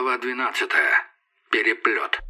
Глава двенадцатая. Переплет.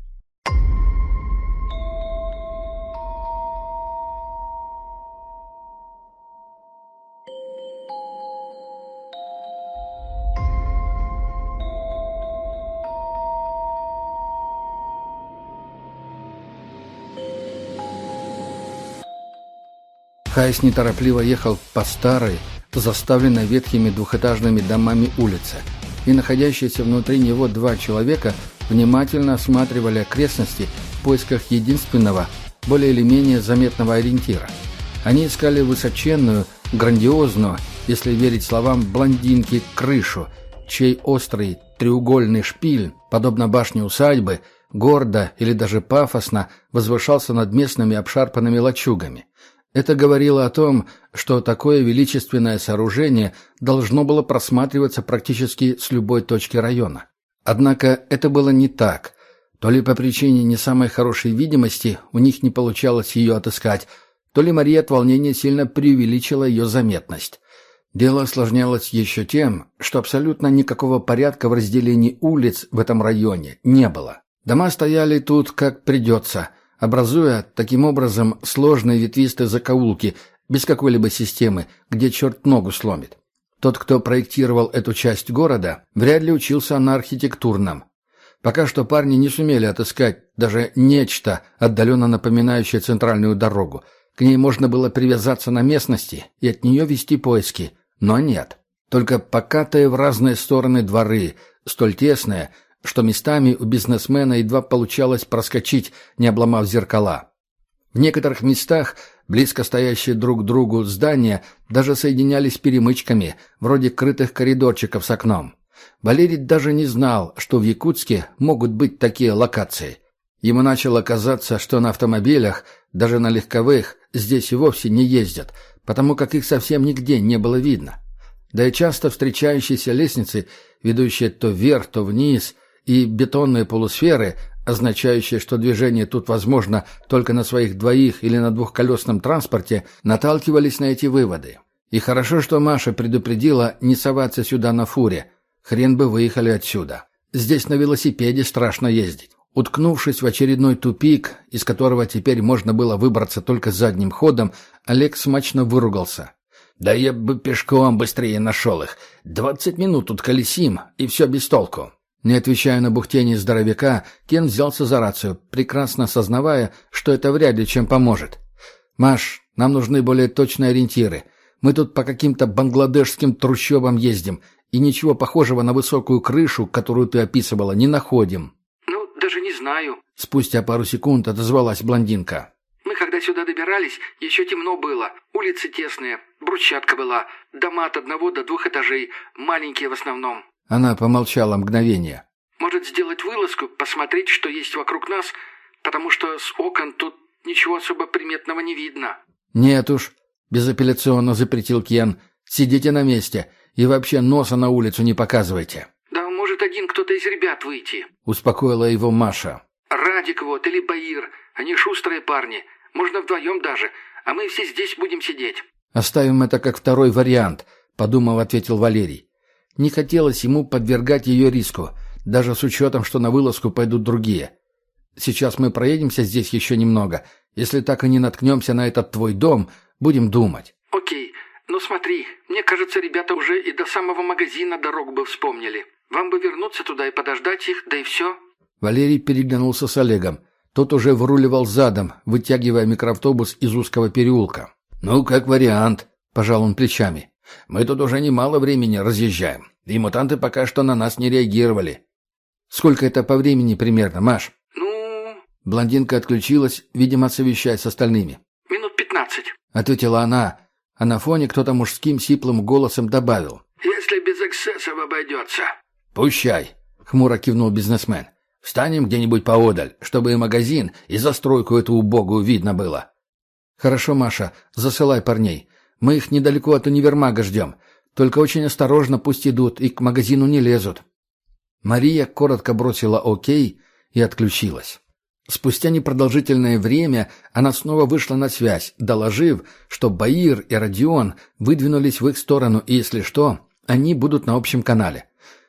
Хайс неторопливо ехал по старой, заставленной ветхими двухэтажными домами улице, и находящиеся внутри него два человека внимательно осматривали окрестности в поисках единственного, более или менее заметного ориентира. Они искали высоченную, грандиозную, если верить словам блондинки, крышу, чей острый треугольный шпиль, подобно башне усадьбы, гордо или даже пафосно возвышался над местными обшарпанными лачугами. Это говорило о том, что такое величественное сооружение должно было просматриваться практически с любой точки района. Однако это было не так. То ли по причине не самой хорошей видимости у них не получалось ее отыскать, то ли Мария от волнения сильно преувеличила ее заметность. Дело осложнялось еще тем, что абсолютно никакого порядка в разделении улиц в этом районе не было. Дома стояли тут как придется – образуя таким образом сложные ветвистые закоулки без какой-либо системы, где черт ногу сломит. Тот, кто проектировал эту часть города, вряд ли учился на архитектурном. Пока что парни не сумели отыскать даже нечто, отдаленно напоминающее центральную дорогу. К ней можно было привязаться на местности и от нее вести поиски, но нет. Только покатые в разные стороны дворы, столь тесные, что местами у бизнесмена едва получалось проскочить, не обломав зеркала. В некоторых местах близко стоящие друг к другу здания даже соединялись перемычками, вроде крытых коридорчиков с окном. Валерий даже не знал, что в Якутске могут быть такие локации. Ему начало казаться, что на автомобилях, даже на легковых, здесь и вовсе не ездят, потому как их совсем нигде не было видно. Да и часто встречающиеся лестницы, ведущие то вверх, то вниз, и бетонные полусферы, означающие, что движение тут возможно только на своих двоих или на двухколесном транспорте, наталкивались на эти выводы. И хорошо, что Маша предупредила не соваться сюда на фуре. Хрен бы выехали отсюда. Здесь на велосипеде страшно ездить. Уткнувшись в очередной тупик, из которого теперь можно было выбраться только задним ходом, Олег смачно выругался. «Да я бы пешком быстрее нашел их. Двадцать минут тут колесим, и все без толку. Не отвечая на бухтение здоровяка, Кен взялся за рацию, прекрасно осознавая, что это вряд ли чем поможет. «Маш, нам нужны более точные ориентиры. Мы тут по каким-то бангладешским трущобам ездим, и ничего похожего на высокую крышу, которую ты описывала, не находим». «Ну, даже не знаю». Спустя пару секунд отозвалась блондинка. «Мы когда сюда добирались, еще темно было, улицы тесные, брусчатка была, дома от одного до двух этажей, маленькие в основном. Она помолчала мгновение. «Может, сделать вылазку, посмотреть, что есть вокруг нас, потому что с окон тут ничего особо приметного не видно». «Нет уж», — безапелляционно запретил Кен. «Сидите на месте и вообще носа на улицу не показывайте». «Да может один кто-то из ребят выйти», — успокоила его Маша. «Радик вот или Баир. Они шустрые парни. Можно вдвоем даже. А мы все здесь будем сидеть». «Оставим это как второй вариант», — подумав, ответил Валерий. Не хотелось ему подвергать ее риску, даже с учетом, что на вылазку пойдут другие. Сейчас мы проедемся здесь еще немного. Если так и не наткнемся на этот твой дом, будем думать. Окей, но смотри, мне кажется, ребята уже и до самого магазина дорогу бы вспомнили. Вам бы вернуться туда и подождать их, да и все. Валерий переглянулся с Олегом. Тот уже выруливал задом, вытягивая микроавтобус из узкого переулка. «Ну, как вариант», — пожал он плечами. Мы тут уже немало времени разъезжаем, и мутанты пока что на нас не реагировали. Сколько это по времени примерно, Маш? Ну... Блондинка отключилась, видимо, совещаясь с остальными. Минут пятнадцать. Ответила она, а на фоне кто-то мужским сиплым голосом добавил. Если без эксцессов обойдется. Пущай, хмуро кивнул бизнесмен. Встанем где-нибудь поодаль, чтобы и магазин, и застройку эту убогую видно было. Хорошо, Маша, засылай парней. Мы их недалеко от универмага ждем. Только очень осторожно пусть идут и к магазину не лезут». Мария коротко бросила «Окей» и отключилась. Спустя непродолжительное время она снова вышла на связь, доложив, что Баир и Родион выдвинулись в их сторону, и, если что, они будут на общем канале.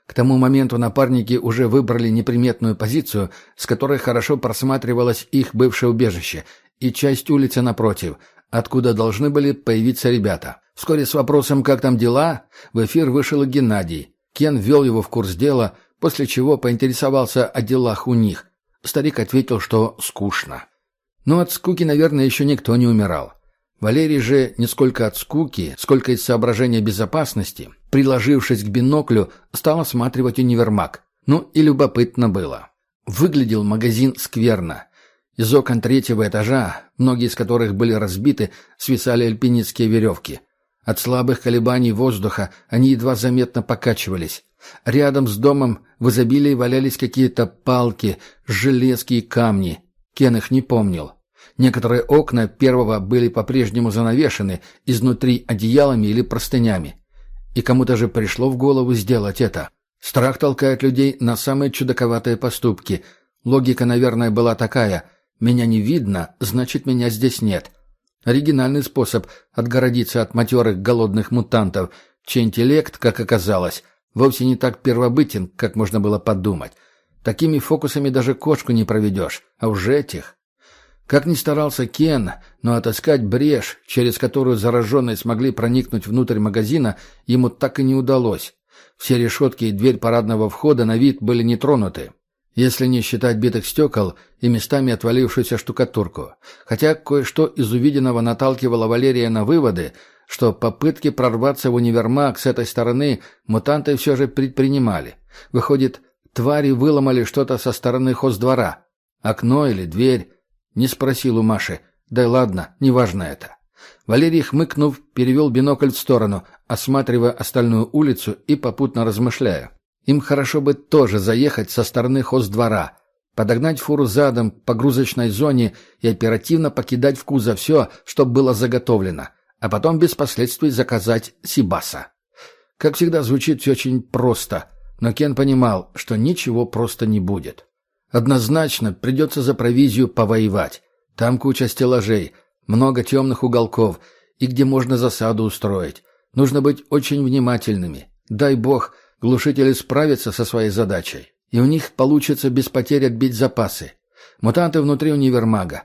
К тому моменту напарники уже выбрали неприметную позицию, с которой хорошо просматривалось их бывшее убежище, и часть улицы напротив, откуда должны были появиться ребята. Вскоре с вопросом «Как там дела?» в эфир вышел и Геннадий. Кен ввел его в курс дела, после чего поинтересовался о делах у них. Старик ответил, что скучно. Но от скуки, наверное, еще никто не умирал. Валерий же не сколько от скуки, сколько из соображения безопасности, приложившись к биноклю, стал осматривать универмаг. Ну и любопытно было. Выглядел магазин скверно. Из окон третьего этажа, многие из которых были разбиты, свисали альпинистские веревки. От слабых колебаний воздуха они едва заметно покачивались. Рядом с домом в изобилии валялись какие-то палки, железки и камни. Кен их не помнил. Некоторые окна первого были по-прежнему занавешены изнутри одеялами или простынями. И кому-то же пришло в голову сделать это. Страх толкает людей на самые чудаковатые поступки. Логика, наверное, была такая «меня не видно, значит, меня здесь нет». Оригинальный способ отгородиться от матерых голодных мутантов, чей интеллект, как оказалось, вовсе не так первобытен, как можно было подумать. Такими фокусами даже кошку не проведешь, а уж этих... Как ни старался Кен, но отыскать брешь, через которую зараженные смогли проникнуть внутрь магазина, ему так и не удалось. Все решетки и дверь парадного входа на вид были не тронуты, если не считать битых стекол и местами отвалившуюся штукатурку. Хотя кое-что из увиденного наталкивало Валерия на выводы, что попытки прорваться в универмаг с этой стороны мутанты все же предпринимали. Выходит, твари выломали что-то со стороны хоздвора. Окно или дверь, не спросил у Маши. Да ладно, неважно это. Валерий, хмыкнув, перевел бинокль в сторону, осматривая остальную улицу и попутно размышляя. Им хорошо бы тоже заехать со стороны хоздвора, подогнать фуру задом по грузочной зоне и оперативно покидать в кузов все, что было заготовлено, а потом без последствий заказать Сибаса. Как всегда, звучит все очень просто, но Кен понимал, что ничего просто не будет. Однозначно придется за провизию повоевать. Там куча стеллажей, много темных уголков, и где можно засаду устроить. Нужно быть очень внимательными. Дай бог, глушители справятся со своей задачей. И у них получится без потерь отбить запасы. Мутанты внутри универмага.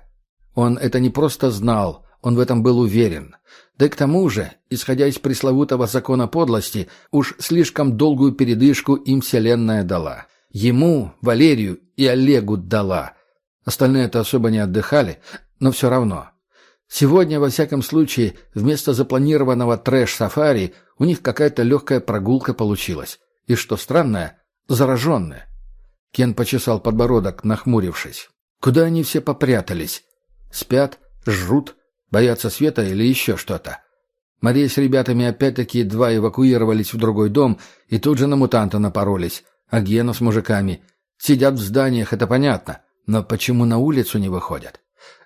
Он это не просто знал, он в этом был уверен. Да и к тому же, исходя из пресловутого закона подлости, уж слишком долгую передышку им Вселенная дала. Ему, Валерию и Олегу дала. Остальные-то особо не отдыхали, но все равно. Сегодня, во всяком случае, вместо запланированного трэш-сафари у них какая-то легкая прогулка получилась. И, что странное, зараженная. Кен почесал подбородок, нахмурившись. Куда они все попрятались? Спят? Жрут? Боятся света или еще что-то? Мария с ребятами опять-таки едва эвакуировались в другой дом и тут же на мутанта напоролись. А Гена с мужиками — Сидят в зданиях, это понятно. Но почему на улицу не выходят?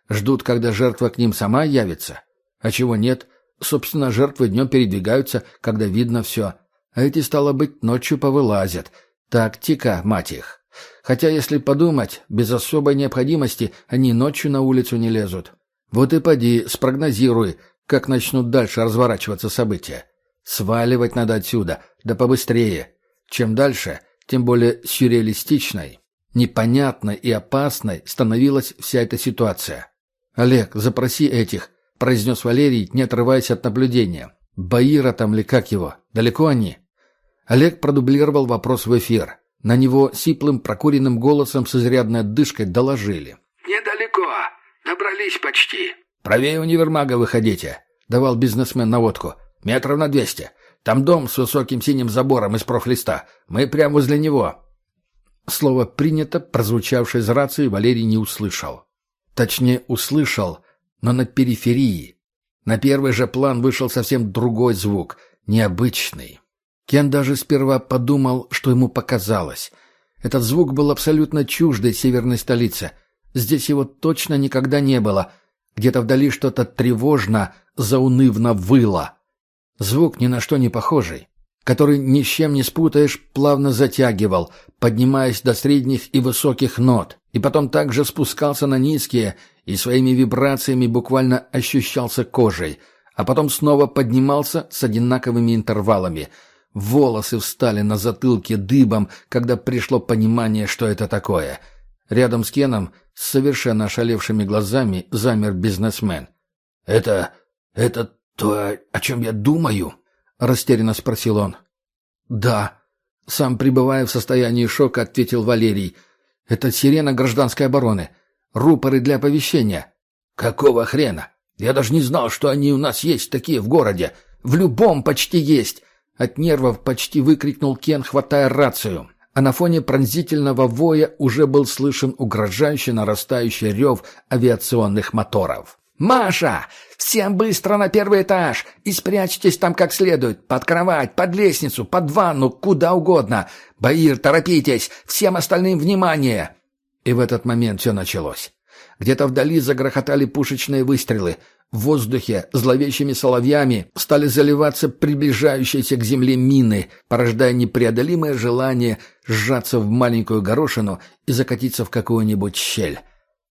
Ждут, когда жертва к ним сама явится? А чего нет? Собственно, жертвы днем передвигаются, когда видно все. А эти, стало быть, ночью повылазят. Тактика, мать их. Хотя, если подумать, без особой необходимости они ночью на улицу не лезут. Вот и поди, спрогнозируй, как начнут дальше разворачиваться события. Сваливать надо отсюда, да побыстрее. Чем дальше, тем более сюрреалистичной, непонятной и опасной становилась вся эта ситуация. «Олег, запроси этих», — произнес Валерий, не отрываясь от наблюдения. «Баира там ли как его? Далеко они?» Олег продублировал вопрос в эфир. На него сиплым прокуренным голосом с изрядной отдышкой доложили. «Недалеко. Добрались почти». «Правее универмага выходите», — давал бизнесмен наводку. «Метров на двести. Там дом с высоким синим забором из профлиста. Мы прямо возле него». Слово «принято», прозвучавшее из рации, Валерий не услышал. Точнее, услышал, но на периферии. На первый же план вышел совсем другой звук, необычный. Кен даже сперва подумал, что ему показалось. Этот звук был абсолютно чуждой северной столице. Здесь его точно никогда не было. Где-то вдали что-то тревожно, заунывно выло. Звук ни на что не похожий, который ни с чем не спутаешь, плавно затягивал, поднимаясь до средних и высоких нот, и потом также спускался на низкие и своими вибрациями буквально ощущался кожей, а потом снова поднимался с одинаковыми интервалами. Волосы встали на затылке дыбом, когда пришло понимание, что это такое. Рядом с Кеном, с совершенно ошалевшими глазами, замер бизнесмен. «Это... это то, о чем я думаю?» — растерянно спросил он. «Да», — сам пребывая в состоянии шока, ответил Валерий. «Это сирена гражданской обороны. Рупоры для оповещения». «Какого хрена? Я даже не знал, что они у нас есть такие в городе. В любом почти есть!» От нервов почти выкрикнул Кен, хватая рацию. А на фоне пронзительного воя уже был слышен угрожающий нарастающий рев авиационных моторов. «Маша! Всем быстро на первый этаж! И спрячьтесь там как следует! Под кровать, под лестницу, под ванну, куда угодно! Баир, торопитесь! Всем остальным внимание!» И в этот момент все началось. Где-то вдали загрохотали пушечные выстрелы. В воздухе зловещими соловьями стали заливаться приближающиеся к земле мины, порождая непреодолимое желание сжаться в маленькую горошину и закатиться в какую-нибудь щель.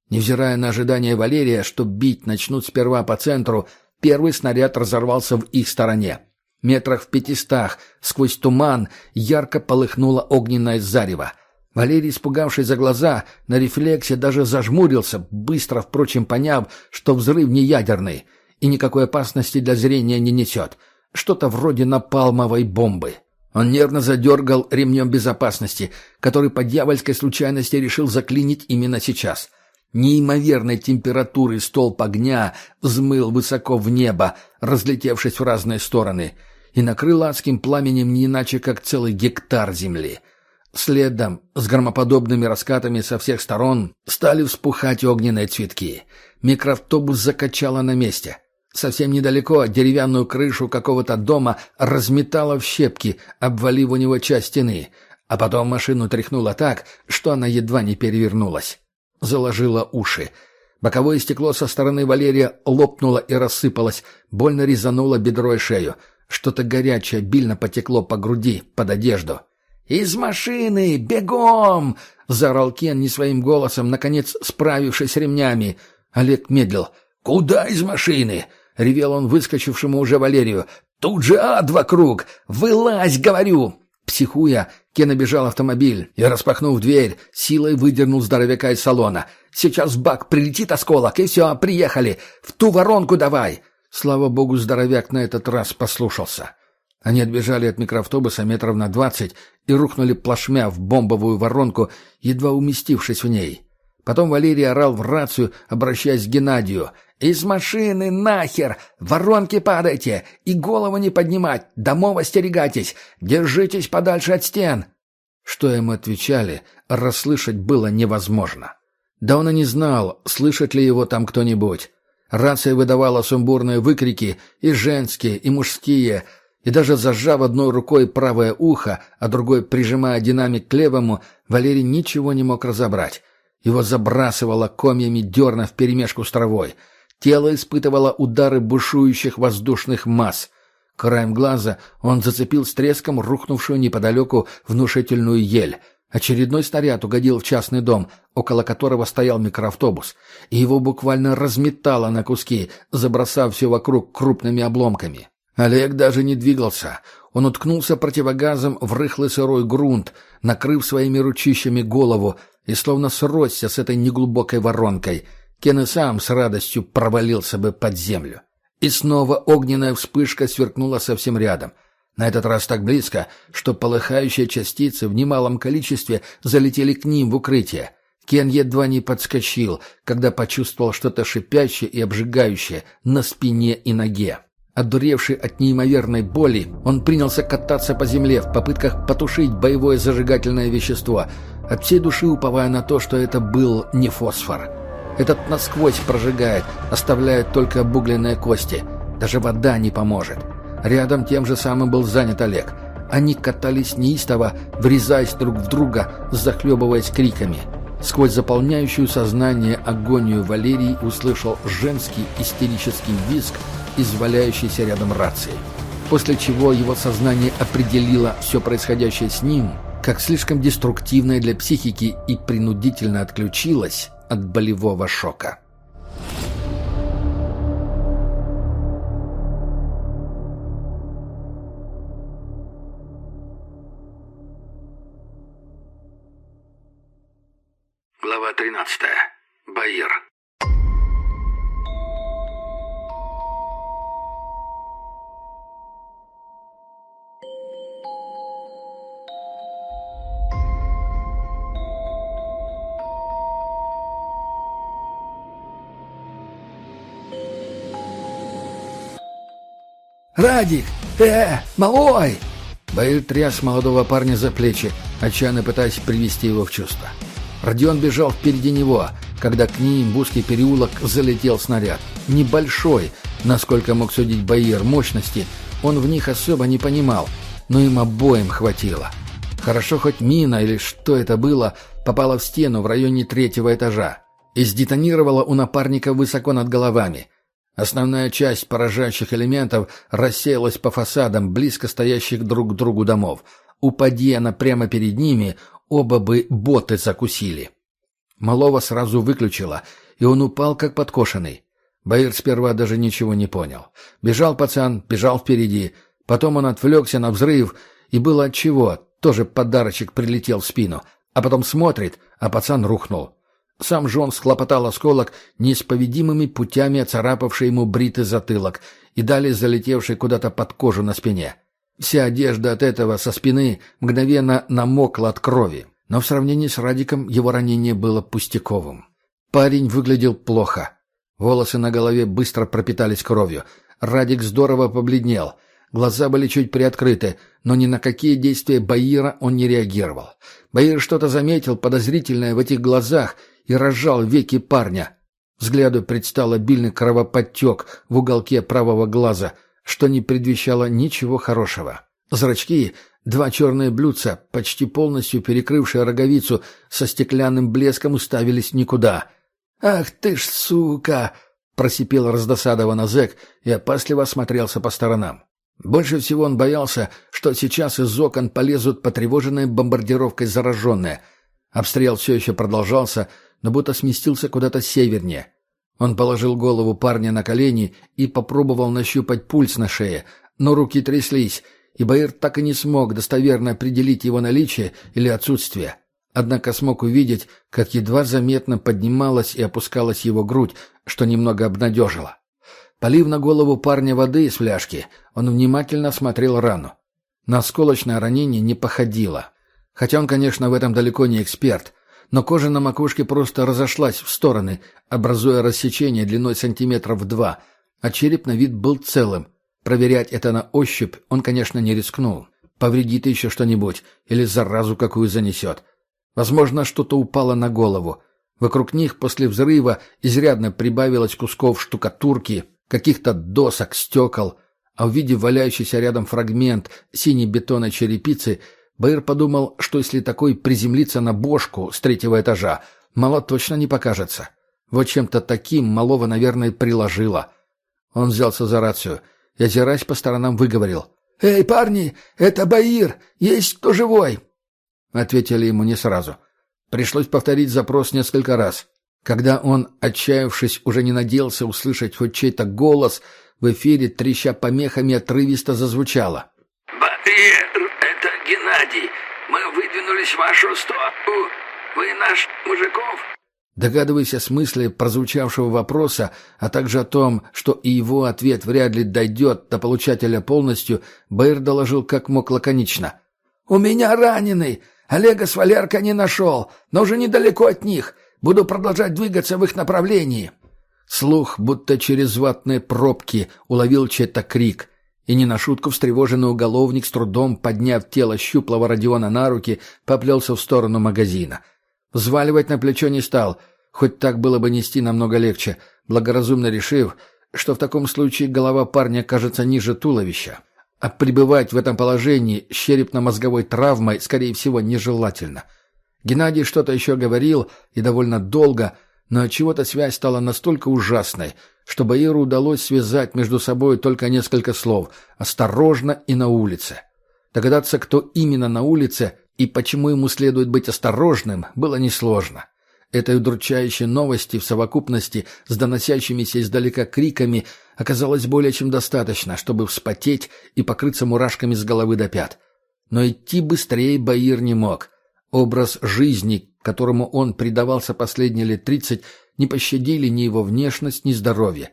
Невзирая на ожидание Валерия, что бить начнут сперва по центру, первый снаряд разорвался в их стороне. Метрах в пятистах, сквозь туман, ярко полыхнуло огненное зарево. Валерий, испугавшись за глаза, на рефлексе даже зажмурился, быстро, впрочем, поняв, что взрыв не ядерный и никакой опасности для зрения не несет. Что-то вроде напалмовой бомбы. Он нервно задергал ремнем безопасности, который по дьявольской случайности решил заклинить именно сейчас — Неимоверной температуры столб огня взмыл высоко в небо, разлетевшись в разные стороны, и накрыл адским пламенем не иначе, как целый гектар земли. Следом, с громоподобными раскатами со всех сторон, стали вспухать огненные цветки. Микроавтобус закачало на месте. Совсем недалеко деревянную крышу какого-то дома разметало в щепки, обвалив у него часть стены, а потом машину тряхнуло так, что она едва не перевернулась заложило уши. Боковое стекло со стороны Валерия лопнуло и рассыпалось, больно резануло бедро и шею. Что-то горячее обильно потекло по груди, под одежду. «Из машины! Бегом!» — заорал Кен не своим голосом, наконец справившись с ремнями. Олег медлил. «Куда из машины?» — ревел он выскочившему уже Валерию. «Тут же ад вокруг! Вылазь, говорю!» Психуя, Кен обежал автомобиль и, распахнув дверь, силой выдернул здоровяка из салона. «Сейчас в бак прилетит осколок, и все, приехали! В ту воронку давай!» Слава богу, здоровяк на этот раз послушался. Они отбежали от микроавтобуса метров на двадцать и рухнули плашмя в бомбовую воронку, едва уместившись в ней. Потом Валерий орал в рацию, обращаясь к Геннадию. «Из машины нахер! Воронки падайте! И голову не поднимать! Домов остерегайтесь! Держитесь подальше от стен!» Что ему отвечали, расслышать было невозможно. Да он и не знал, слышит ли его там кто-нибудь. Рация выдавала сумбурные выкрики, и женские, и мужские, и даже зажав одной рукой правое ухо, а другой прижимая динамик к левому, Валерий ничего не мог разобрать. Его забрасывало комьями дерна вперемешку с травой. Тело испытывало удары бушующих воздушных масс. Краем глаза он зацепил с треском рухнувшую неподалеку внушительную ель. Очередной снаряд угодил в частный дом, около которого стоял микроавтобус, и его буквально разметало на куски, забросав все вокруг крупными обломками. Олег даже не двигался. Он уткнулся противогазом в рыхлый сырой грунт, накрыв своими ручищами голову, и словно сросся с этой неглубокой воронкой. Кен и сам с радостью провалился бы под землю. И снова огненная вспышка сверкнула совсем рядом. На этот раз так близко, что полыхающие частицы в немалом количестве залетели к ним в укрытие. Кен едва не подскочил, когда почувствовал что-то шипящее и обжигающее на спине и ноге. Одуревший от неимоверной боли, он принялся кататься по земле в попытках потушить боевое зажигательное вещество, от всей души уповая на то, что это был не фосфор. Этот насквозь прожигает, оставляет только обугленные кости. Даже вода не поможет. Рядом тем же самым был занят Олег. Они катались неистово, врезаясь друг в друга, захлебываясь криками. Сквозь заполняющую сознание агонию Валерий услышал женский истерический визг – из валяющейся рядом рации. После чего его сознание определило все происходящее с ним как слишком деструктивное для психики и принудительно отключилось от болевого шока. «Радик! Э, малой!» Баир тряс молодого парня за плечи, отчаянно пытаясь привести его в чувство. Родион бежал впереди него, когда к ним в узкий переулок залетел снаряд. Небольшой, насколько мог судить Баир, мощности, он в них особо не понимал, но им обоим хватило. Хорошо хоть мина или что это было, попала в стену в районе третьего этажа и сдетонировала у напарника высоко над головами – Основная часть поражающих элементов рассеялась по фасадам близко стоящих друг к другу домов. Упади она прямо перед ними, оба бы боты закусили. Малова сразу выключила, и он упал как подкошенный. Баир сперва даже ничего не понял. Бежал пацан, бежал впереди. Потом он отвлекся на взрыв, и было отчего, тоже подарочек прилетел в спину. А потом смотрит, а пацан рухнул. Сам же он схлопотал осколок, неисповедимыми путями оцарапавший ему бритый затылок и далее залетевший куда-то под кожу на спине. Вся одежда от этого со спины мгновенно намокла от крови, но в сравнении с Радиком его ранение было пустяковым. Парень выглядел плохо. Волосы на голове быстро пропитались кровью. Радик здорово побледнел. Глаза были чуть приоткрыты, но ни на какие действия Баира он не реагировал. Баир что-то заметил подозрительное в этих глазах и разжал веки парня. Взгляду предстал обильный кровоподтек в уголке правого глаза, что не предвещало ничего хорошего. Зрачки, два черные блюдца, почти полностью перекрывшие роговицу, со стеклянным блеском уставились никуда. «Ах ты ж сука!» — просипел раздосадованно зэк и опасливо осмотрелся по сторонам. Больше всего он боялся, что сейчас из окон полезут потревоженные бомбардировкой зараженные. Обстрел все еще продолжался, но будто сместился куда-то севернее. Он положил голову парня на колени и попробовал нащупать пульс на шее, но руки тряслись, и Баир так и не смог достоверно определить его наличие или отсутствие. Однако смог увидеть, как едва заметно поднималась и опускалась его грудь, что немного обнадежило. Полив на голову парня воды из фляжки, он внимательно смотрел рану. На осколочное ранение не походило. Хотя он, конечно, в этом далеко не эксперт, но кожа на макушке просто разошлась в стороны, образуя рассечение длиной сантиметров два, а череп на вид был целым. Проверять это на ощупь он, конечно, не рискнул. Повредит еще что-нибудь или заразу какую занесет. Возможно, что-то упало на голову. Вокруг них после взрыва изрядно прибавилось кусков штукатурки, каких-то досок, стекол, а увидев валяющийся рядом фрагмент синей бетонной черепицы – Бэйр подумал, что если такой приземлиться на бошку с третьего этажа, мало точно не покажется. Вот чем-то таким малого, наверное, приложило. Он взялся за рацию и, озираясь по сторонам, выговорил. «Эй, парни, это Баир! Есть кто живой?» Ответили ему не сразу. Пришлось повторить запрос несколько раз. Когда он, отчаявшись, уже не надеялся услышать хоть чей-то голос, в эфире, треща помехами, отрывисто зазвучало. Геннадий, мы выдвинулись в вашу сторону. Вы наш мужиков?» Догадываясь о смысле прозвучавшего вопроса, а также о том, что и его ответ вряд ли дойдет до получателя полностью, Бэйр доложил как мог лаконично. «У меня раненый. Олега с Валерка не нашел, но уже недалеко от них. Буду продолжать двигаться в их направлении». Слух, будто через ватные пробки, уловил чей-то крик. И не на шутку встревоженный уголовник, с трудом подняв тело щуплого Родиона на руки, поплелся в сторону магазина. Взваливать на плечо не стал, хоть так было бы нести намного легче, благоразумно решив, что в таком случае голова парня кажется ниже туловища. А пребывать в этом положении с черепно-мозговой травмой, скорее всего, нежелательно. Геннадий что-то еще говорил, и довольно долго, но чего то связь стала настолько ужасной, что Баиру удалось связать между собой только несколько слов «осторожно» и «на улице». Догадаться, кто именно на улице и почему ему следует быть осторожным, было несложно. Этой удручающей новости в совокупности с доносящимися издалека криками оказалось более чем достаточно, чтобы вспотеть и покрыться мурашками с головы до пят. Но идти быстрее Баир не мог. Образ жизни, которому он предавался последние лет тридцать, не пощадили ни его внешность, ни здоровье.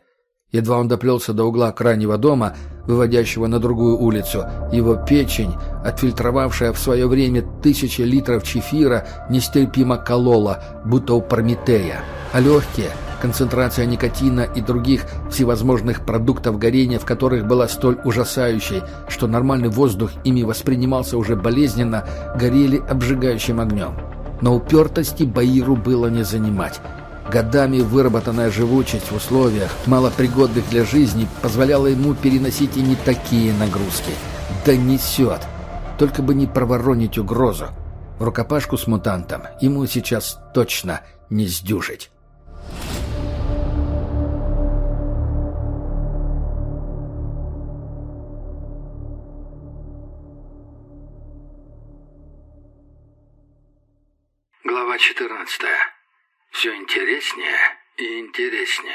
Едва он доплелся до угла крайнего дома, выводящего на другую улицу, его печень, отфильтровавшая в свое время тысячи литров чефира, нестерпимо колола, будто у Прометея. А легкие, концентрация никотина и других всевозможных продуктов горения, в которых была столь ужасающей, что нормальный воздух ими воспринимался уже болезненно, горели обжигающим огнем. Но упертости Баиру было не занимать. Годами выработанная живучесть в условиях, малопригодных для жизни, позволяла ему переносить и не такие нагрузки. Да несет! Только бы не проворонить угрозу. В рукопашку с мутантом ему сейчас точно не сдюжить. Глава 14. Все интереснее и интереснее.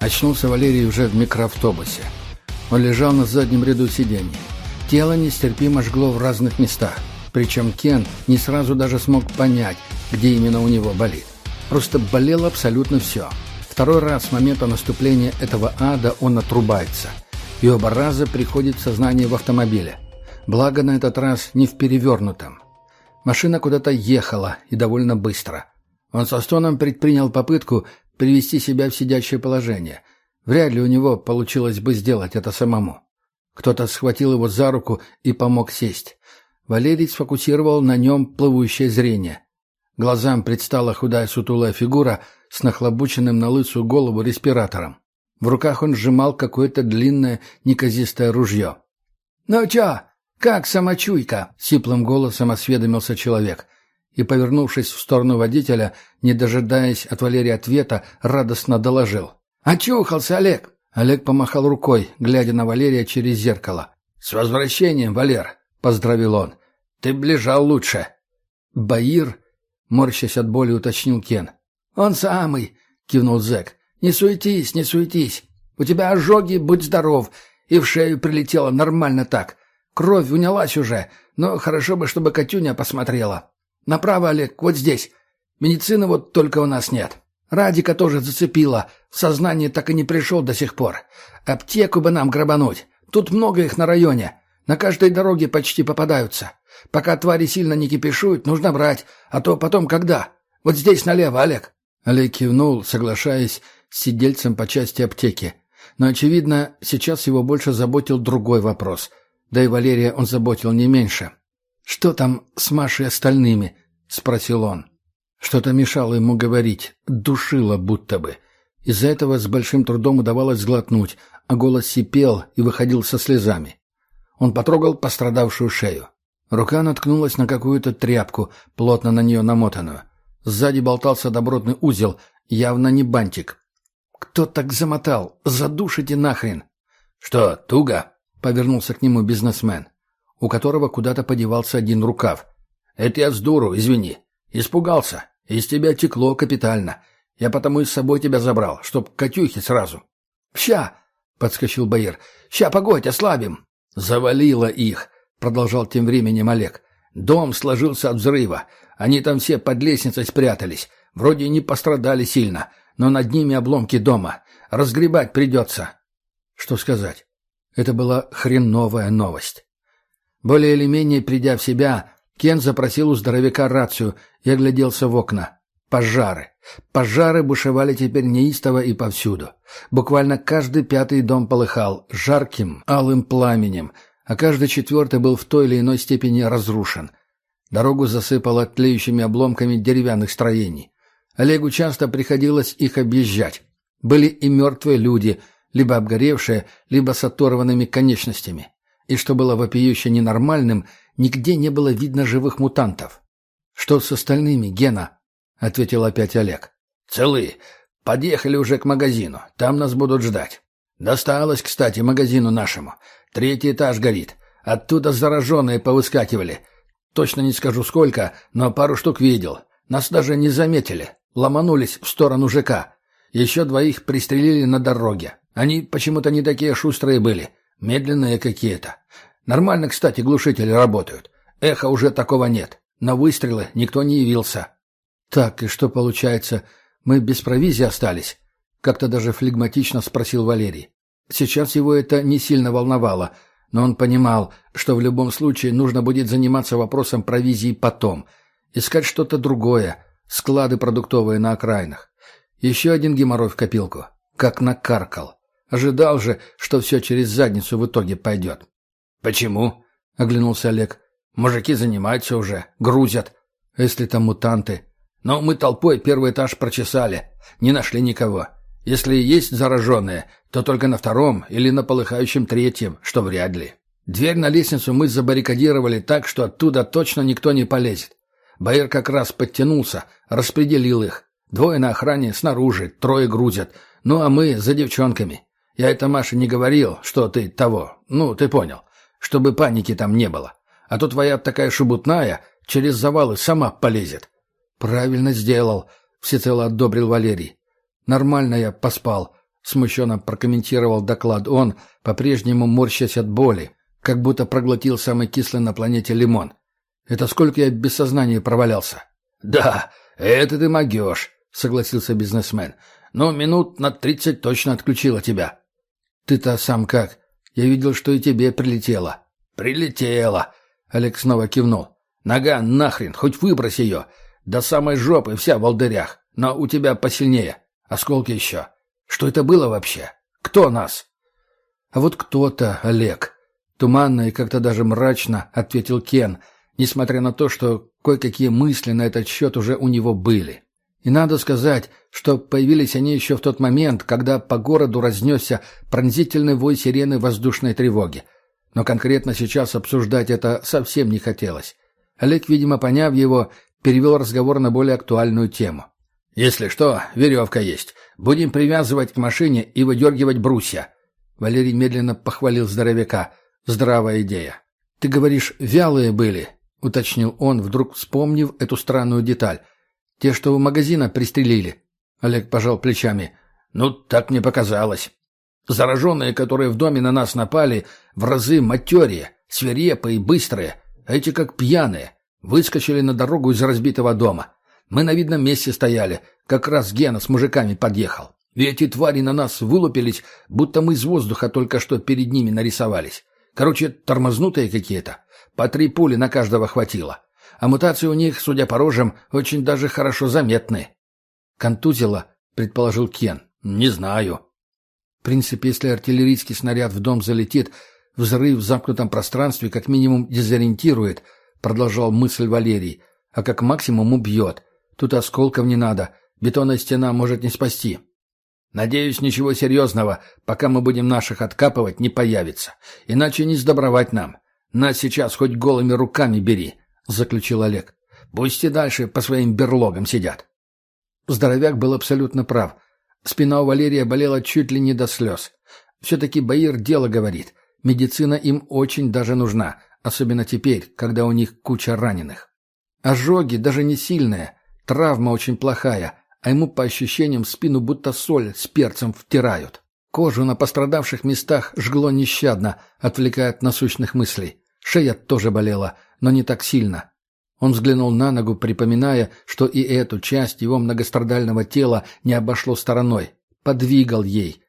Очнулся Валерий уже в микроавтобусе. Он лежал на заднем ряду сидений. Тело нестерпимо жгло в разных местах. Причем Кен не сразу даже смог понять, где именно у него болит. Просто болело абсолютно все. Второй раз с момента наступления этого ада он отрубается. И оба раза приходит в сознание в автомобиле. Благо на этот раз не в перевернутом. Машина куда-то ехала и довольно быстро. Он со стоном предпринял попытку привести себя в сидячее положение. Вряд ли у него получилось бы сделать это самому. Кто-то схватил его за руку и помог сесть. Валерий сфокусировал на нем плывущее зрение. Глазам предстала худая сутулая фигура с нахлобученным на лысую голову респиратором. В руках он сжимал какое-то длинное неказистое ружье. «Ну чё, как самочуйка?» — сиплым голосом осведомился человек. И, повернувшись в сторону водителя, не дожидаясь от Валерия ответа, радостно доложил. «Очухался, Олег!» Олег помахал рукой, глядя на Валерия через зеркало. «С возвращением, Валер!» — поздравил он. «Ты ближал лучше». «Баир?» — морщась от боли, уточнил Кен. «Он самый!» — кивнул зэк. «Не суетись, не суетись. У тебя ожоги, будь здоров. И в шею прилетело нормально так. Кровь унялась уже, но хорошо бы, чтобы Катюня посмотрела. Направо, Олег, вот здесь. Медицины вот только у нас нет. Радика тоже зацепила. В сознание так и не пришел до сих пор. Аптеку бы нам грабануть. Тут много их на районе. На каждой дороге почти попадаются. Пока твари сильно не кипишуют, нужно брать. А то потом когда? Вот здесь налево, Олег». Олег кивнул, соглашаясь с сидельцем по части аптеки. Но, очевидно, сейчас его больше заботил другой вопрос. Да и Валерия он заботил не меньше. «Что там с Машей остальными?» — спросил он. Что-то мешало ему говорить, душило будто бы. Из-за этого с большим трудом удавалось сглотнуть, а голос сипел и выходил со слезами. Он потрогал пострадавшую шею. Рука наткнулась на какую-то тряпку, плотно на нее намотанную. Сзади болтался добротный узел, явно не бантик. «Кто так замотал? Задушите нахрен!» «Что, туго?» — повернулся к нему бизнесмен, у которого куда-то подевался один рукав. «Это я с дуру, извини. Испугался. Из тебя текло капитально. Я потому и с собой тебя забрал, чтоб Катюхи сразу. — Ща! — подскочил Баир. — Ща, погодь, ослабим. — Завалило их, — продолжал тем временем Олег. Дом сложился от взрыва. Они там все под лестницей спрятались. Вроде не пострадали сильно, но над ними обломки дома. Разгребать придется. Что сказать? Это была хреновая новость. Более или менее придя в себя, Кен запросил у здоровяка рацию и огляделся в окна. Пожары. Пожары бушевали теперь неистово и повсюду. Буквально каждый пятый дом полыхал жарким, алым пламенем, а каждый четвертый был в той или иной степени разрушен. Дорогу засыпало тлеющими обломками деревянных строений. Олегу часто приходилось их объезжать. Были и мертвые люди, либо обгоревшие, либо с оторванными конечностями. И что было вопиюще ненормальным, Нигде не было видно живых мутантов. «Что с остальными, Гена?» — ответил опять Олег. «Целы. Подъехали уже к магазину. Там нас будут ждать. Досталось, кстати, магазину нашему. Третий этаж горит. Оттуда зараженные повыскакивали. Точно не скажу сколько, но пару штук видел. Нас даже не заметили. Ломанулись в сторону ЖК. Еще двоих пристрелили на дороге. Они почему-то не такие шустрые были. Медленные какие-то. Нормально, кстати, глушители работают. Эхо уже такого нет. На выстрелы никто не явился. Так, и что получается, мы без провизии остались? Как-то даже флегматично спросил Валерий. Сейчас его это не сильно волновало, но он понимал, что в любом случае нужно будет заниматься вопросом провизии потом. Искать что-то другое, склады продуктовые на окраинах. Еще один геморрой в копилку. Как накаркал. Ожидал же, что все через задницу в итоге пойдет. «Почему?» — оглянулся Олег. «Мужики занимаются уже, грузят. Если там мутанты. Но мы толпой первый этаж прочесали. Не нашли никого. Если есть зараженные, то только на втором или на полыхающем третьем, что вряд ли. Дверь на лестницу мы забаррикадировали так, что оттуда точно никто не полезет. Баир как раз подтянулся, распределил их. Двое на охране снаружи, трое грузят. Ну, а мы за девчонками. Я это Маше не говорил, что ты того. Ну, ты понял. Чтобы паники там не было. А то твоя такая шебутная через завалы сама полезет. Правильно сделал, всецело одобрил Валерий. Нормально я поспал, смущенно прокомментировал доклад он, по-прежнему морщась от боли, как будто проглотил самый кислый на планете лимон. Это сколько я без сознания провалялся? Да, это ты могешь, согласился бизнесмен. Но минут на тридцать точно отключила тебя. Ты-то сам как? Я видел, что и тебе прилетело. Прилетело. Олег снова кивнул. Нога нахрен, хоть выбрось ее. До самой жопы вся в волдырях. Но у тебя посильнее. Осколки еще. Что это было вообще? Кто нас? А вот кто-то, Олег. Туманно и как-то даже мрачно ответил Кен, несмотря на то, что кое-какие мысли на этот счет уже у него были. И надо сказать, что появились они еще в тот момент, когда по городу разнесся пронзительный вой сирены воздушной тревоги. Но конкретно сейчас обсуждать это совсем не хотелось. Олег, видимо, поняв его, перевел разговор на более актуальную тему. «Если что, веревка есть. Будем привязывать к машине и выдергивать брусья». Валерий медленно похвалил здоровяка. «Здравая идея». «Ты говоришь, вялые были?» — уточнил он, вдруг вспомнив эту странную деталь. Те, что у магазина пристрелили. Олег пожал плечами. Ну, так мне показалось. Зараженные, которые в доме на нас напали, в разы матерее, свирепые и быстрые, эти как пьяные. Выскочили на дорогу из разбитого дома. Мы на видном месте стояли, как раз Гена с мужиками подъехал. И эти твари на нас вылупились, будто мы из воздуха только что перед ними нарисовались. Короче, тормознутые какие-то. По три пули на каждого хватило а мутации у них, судя по рожам, очень даже хорошо заметны. «Контузило», — предположил Кен. «Не знаю». В принципе, если артиллерийский снаряд в дом залетит, взрыв в замкнутом пространстве как минимум дезориентирует, продолжал мысль Валерий, а как максимум убьет. Тут осколков не надо, бетонная стена может не спасти. Надеюсь, ничего серьезного, пока мы будем наших откапывать, не появится. Иначе не сдобровать нам. Нас сейчас хоть голыми руками бери. — заключил Олег. «Пусть и дальше по своим берлогам сидят». Здоровяк был абсолютно прав. Спина у Валерия болела чуть ли не до слез. Все-таки Баир дело говорит. Медицина им очень даже нужна, особенно теперь, когда у них куча раненых. Ожоги даже не сильные, травма очень плохая, а ему по ощущениям спину будто соль с перцем втирают. Кожу на пострадавших местах жгло нещадно, отвлекая от насущных мыслей. Шея тоже болела — но не так сильно. Он взглянул на ногу, припоминая, что и эту часть его многострадального тела не обошло стороной. Подвигал ей.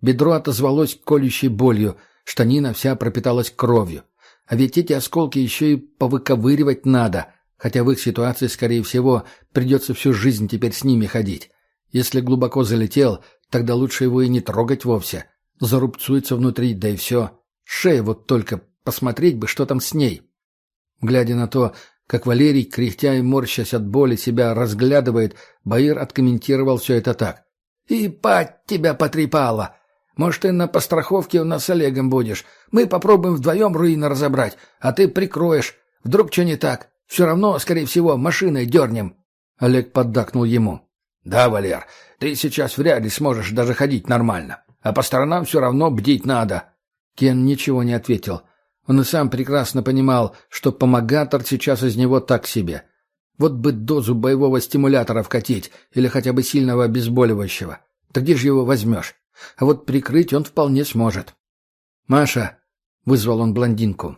Бедро отозвалось колющей болью, штанина вся пропиталась кровью. А ведь эти осколки еще и повыковыривать надо, хотя в их ситуации, скорее всего, придется всю жизнь теперь с ними ходить. Если глубоко залетел, тогда лучше его и не трогать вовсе. Зарубцуется внутри, да и все. Шея вот только, посмотреть бы, что там с ней. Глядя на то, как Валерий, кряхтя и морщась от боли, себя разглядывает, Баир откомментировал все это так. «И пать тебя потрепала! Может, ты на постраховке у нас с Олегом будешь. Мы попробуем вдвоем руины разобрать, а ты прикроешь. Вдруг что не так? Все равно, скорее всего, машиной дернем». Олег поддакнул ему. «Да, Валер, ты сейчас вряд ли сможешь даже ходить нормально. А по сторонам все равно бдить надо». Кен ничего не ответил. Он и сам прекрасно понимал, что помогатор сейчас из него так себе. Вот бы дозу боевого стимулятора вкатить или хотя бы сильного обезболивающего. Так где же его возьмешь? А вот прикрыть он вполне сможет. «Маша!» — вызвал он блондинку.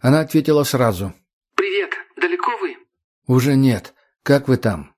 Она ответила сразу. «Привет. Далеко вы?» «Уже нет. Как вы там?»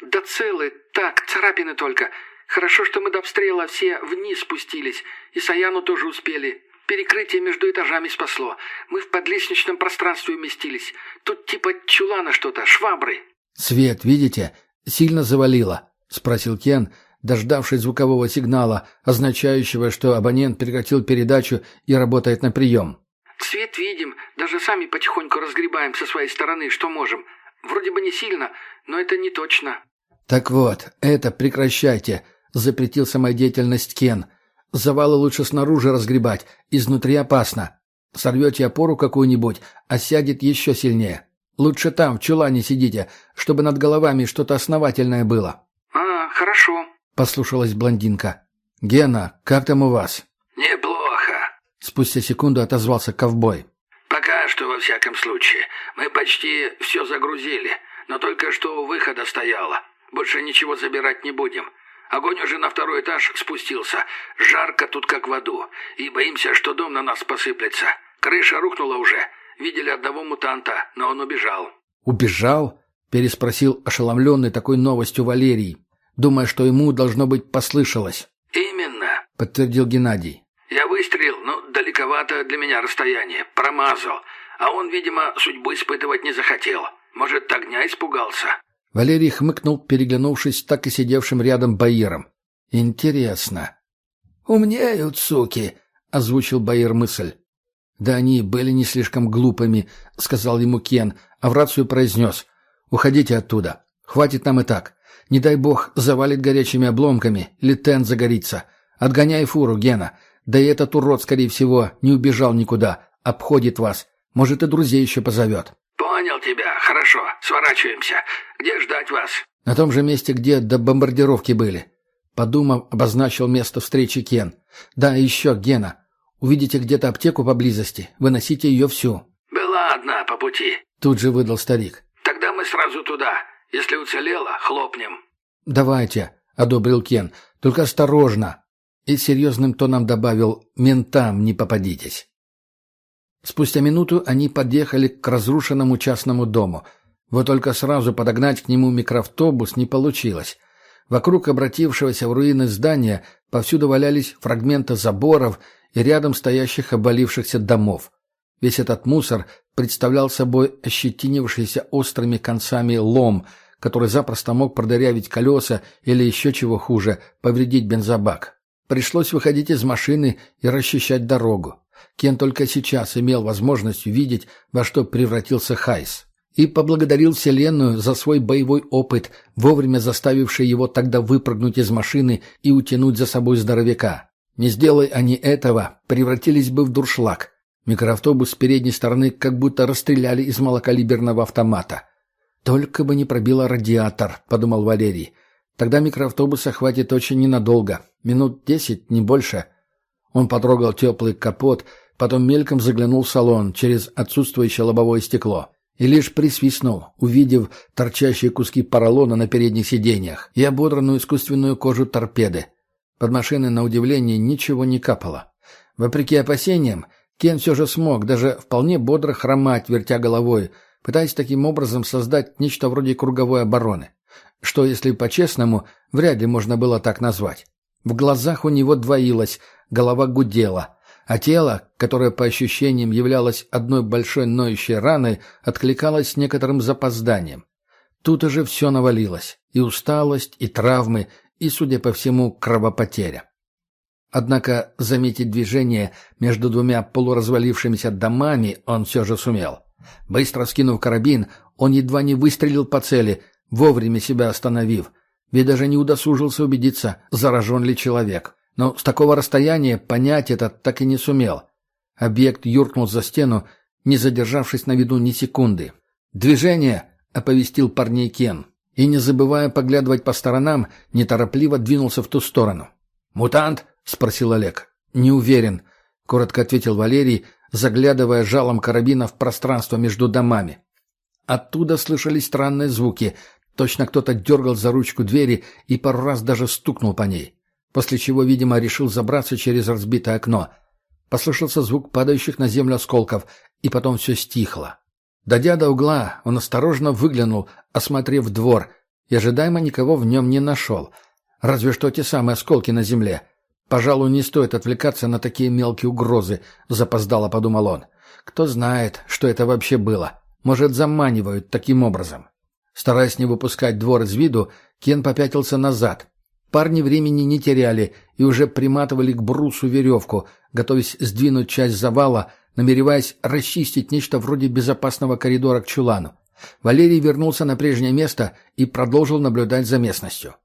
«Да целы. Так, царапины только. Хорошо, что мы до обстрела все вниз спустились. И Саяну тоже успели. Перекрытие между этажами спасло. Мы в подлестничном пространстве уместились. Тут типа чулана что-то, швабры». «Свет, видите? Сильно завалило?» — спросил Кен, дождавшись звукового сигнала, означающего, что абонент прекратил передачу и работает на прием. «Свет видим. Даже сами потихоньку разгребаем со своей стороны, что можем. Вроде бы не сильно, но это не точно». «Так вот, это прекращайте», — запретил самодеятельность Кен. «Завалы лучше снаружи разгребать, изнутри опасно. Сорвете опору какую-нибудь, а сядет еще сильнее. Лучше там, в чулане сидите, чтобы над головами что-то основательное было». «А, хорошо», — послушалась блондинка. «Гена, как там у вас?» «Неплохо», — спустя секунду отозвался ковбой. «Пока что, во всяком случае. Мы почти все загрузили, но только что у выхода стояло. Больше ничего забирать не будем. Огонь уже на второй этаж спустился. Жарко тут как в аду. И боимся, что дом на нас посыплется. Крыша рухнула уже. Видели одного мутанта, но он убежал». «Убежал?» — переспросил ошеломленный такой новостью Валерий, думая, что ему, должно быть, послышалось. «Именно», — подтвердил Геннадий. «Я выстрелил, но далековато для меня расстояние. Промазал. А он, видимо, судьбу испытывать не захотел. Может, огня испугался». Валерий хмыкнул, переглянувшись так и сидевшим рядом Баиром. «Интересно». «Умнеют, суки», — озвучил Баир мысль. «Да они были не слишком глупыми», — сказал ему Кен, а в рацию произнес. «Уходите оттуда. Хватит нам и так. Не дай бог завалит горячими обломками, или тент загорится. Отгоняй фуру, Гена. Да и этот урод, скорее всего, не убежал никуда. Обходит вас. Может, и друзей еще позовет». «Понял тебя. Хорошо. Сворачиваемся. Где ждать вас?» «На том же месте, где до бомбардировки были». Подумав, обозначил место встречи Кен. «Да, еще, Гена. Увидите где-то аптеку поблизости, выносите ее всю». «Была одна по пути». Тут же выдал старик. «Тогда мы сразу туда. Если уцелела, хлопнем». «Давайте», — одобрил Кен. «Только осторожно». И серьезным тоном добавил «ментам не попадитесь». Спустя минуту они подъехали к разрушенному частному дому. Вот только сразу подогнать к нему микроавтобус не получилось. Вокруг обратившегося в руины здания повсюду валялись фрагменты заборов и рядом стоящих обвалившихся домов. Весь этот мусор представлял собой ощетинившийся острыми концами лом, который запросто мог продырявить колеса или еще чего хуже, повредить бензобак. Пришлось выходить из машины и расчищать дорогу. Кен только сейчас имел возможность увидеть, во что превратился Хайс. И поблагодарил Вселенную за свой боевой опыт, вовремя заставивший его тогда выпрыгнуть из машины и утянуть за собой здоровяка. Не сделай они этого, превратились бы в дуршлаг. Микроавтобус с передней стороны как будто расстреляли из малокалиберного автомата. «Только бы не пробило радиатор», — подумал Валерий. «Тогда микроавтобуса хватит очень ненадолго. Минут десять, не больше». Он потрогал теплый капот, потом мельком заглянул в салон через отсутствующее лобовое стекло и лишь присвистнул, увидев торчащие куски поролона на передних сиденьях и ободранную искусственную кожу торпеды. Под машиной, на удивление, ничего не капало. Вопреки опасениям, Кен все же смог даже вполне бодро хромать, вертя головой, пытаясь таким образом создать нечто вроде круговой обороны. Что, если по-честному, вряд ли можно было так назвать. В глазах у него двоилось, голова гудела, а тело, которое по ощущениям являлось одной большой ноющей раной, откликалось с некоторым запозданием. Тут уже все навалилось. И усталость, и травмы, и, судя по всему, кровопотеря. Однако заметить движение между двумя полуразвалившимися домами он все же сумел. Быстро скинув карабин, он едва не выстрелил по цели, вовремя себя остановив – ведь даже не удосужился убедиться, заражен ли человек. Но с такого расстояния понять это так и не сумел. Объект юркнул за стену, не задержавшись на виду ни секунды. «Движение!» — оповестил парней Кен. И, не забывая поглядывать по сторонам, неторопливо двинулся в ту сторону. «Мутант?» — спросил Олег. «Не уверен», — коротко ответил Валерий, заглядывая жалом карабина в пространство между домами. Оттуда слышались странные звуки. Точно кто-то дергал за ручку двери и пару раз даже стукнул по ней. После чего, видимо, решил забраться через разбитое окно. Послышался звук падающих на землю осколков, и потом все стихло. Дойдя до угла, он осторожно выглянул, осмотрев двор, и ожидаемо никого в нем не нашел. Разве что те самые осколки на земле. Пожалуй, не стоит отвлекаться на такие мелкие угрозы, запоздало подумал он. Кто знает, что это вообще было. Может, заманивают таким образом. Стараясь не выпускать двор из виду, Кен попятился назад. Парни времени не теряли и уже приматывали к брусу веревку, готовясь сдвинуть часть завала, намереваясь расчистить нечто вроде безопасного коридора к чулану. Валерий вернулся на прежнее место и продолжил наблюдать за местностью.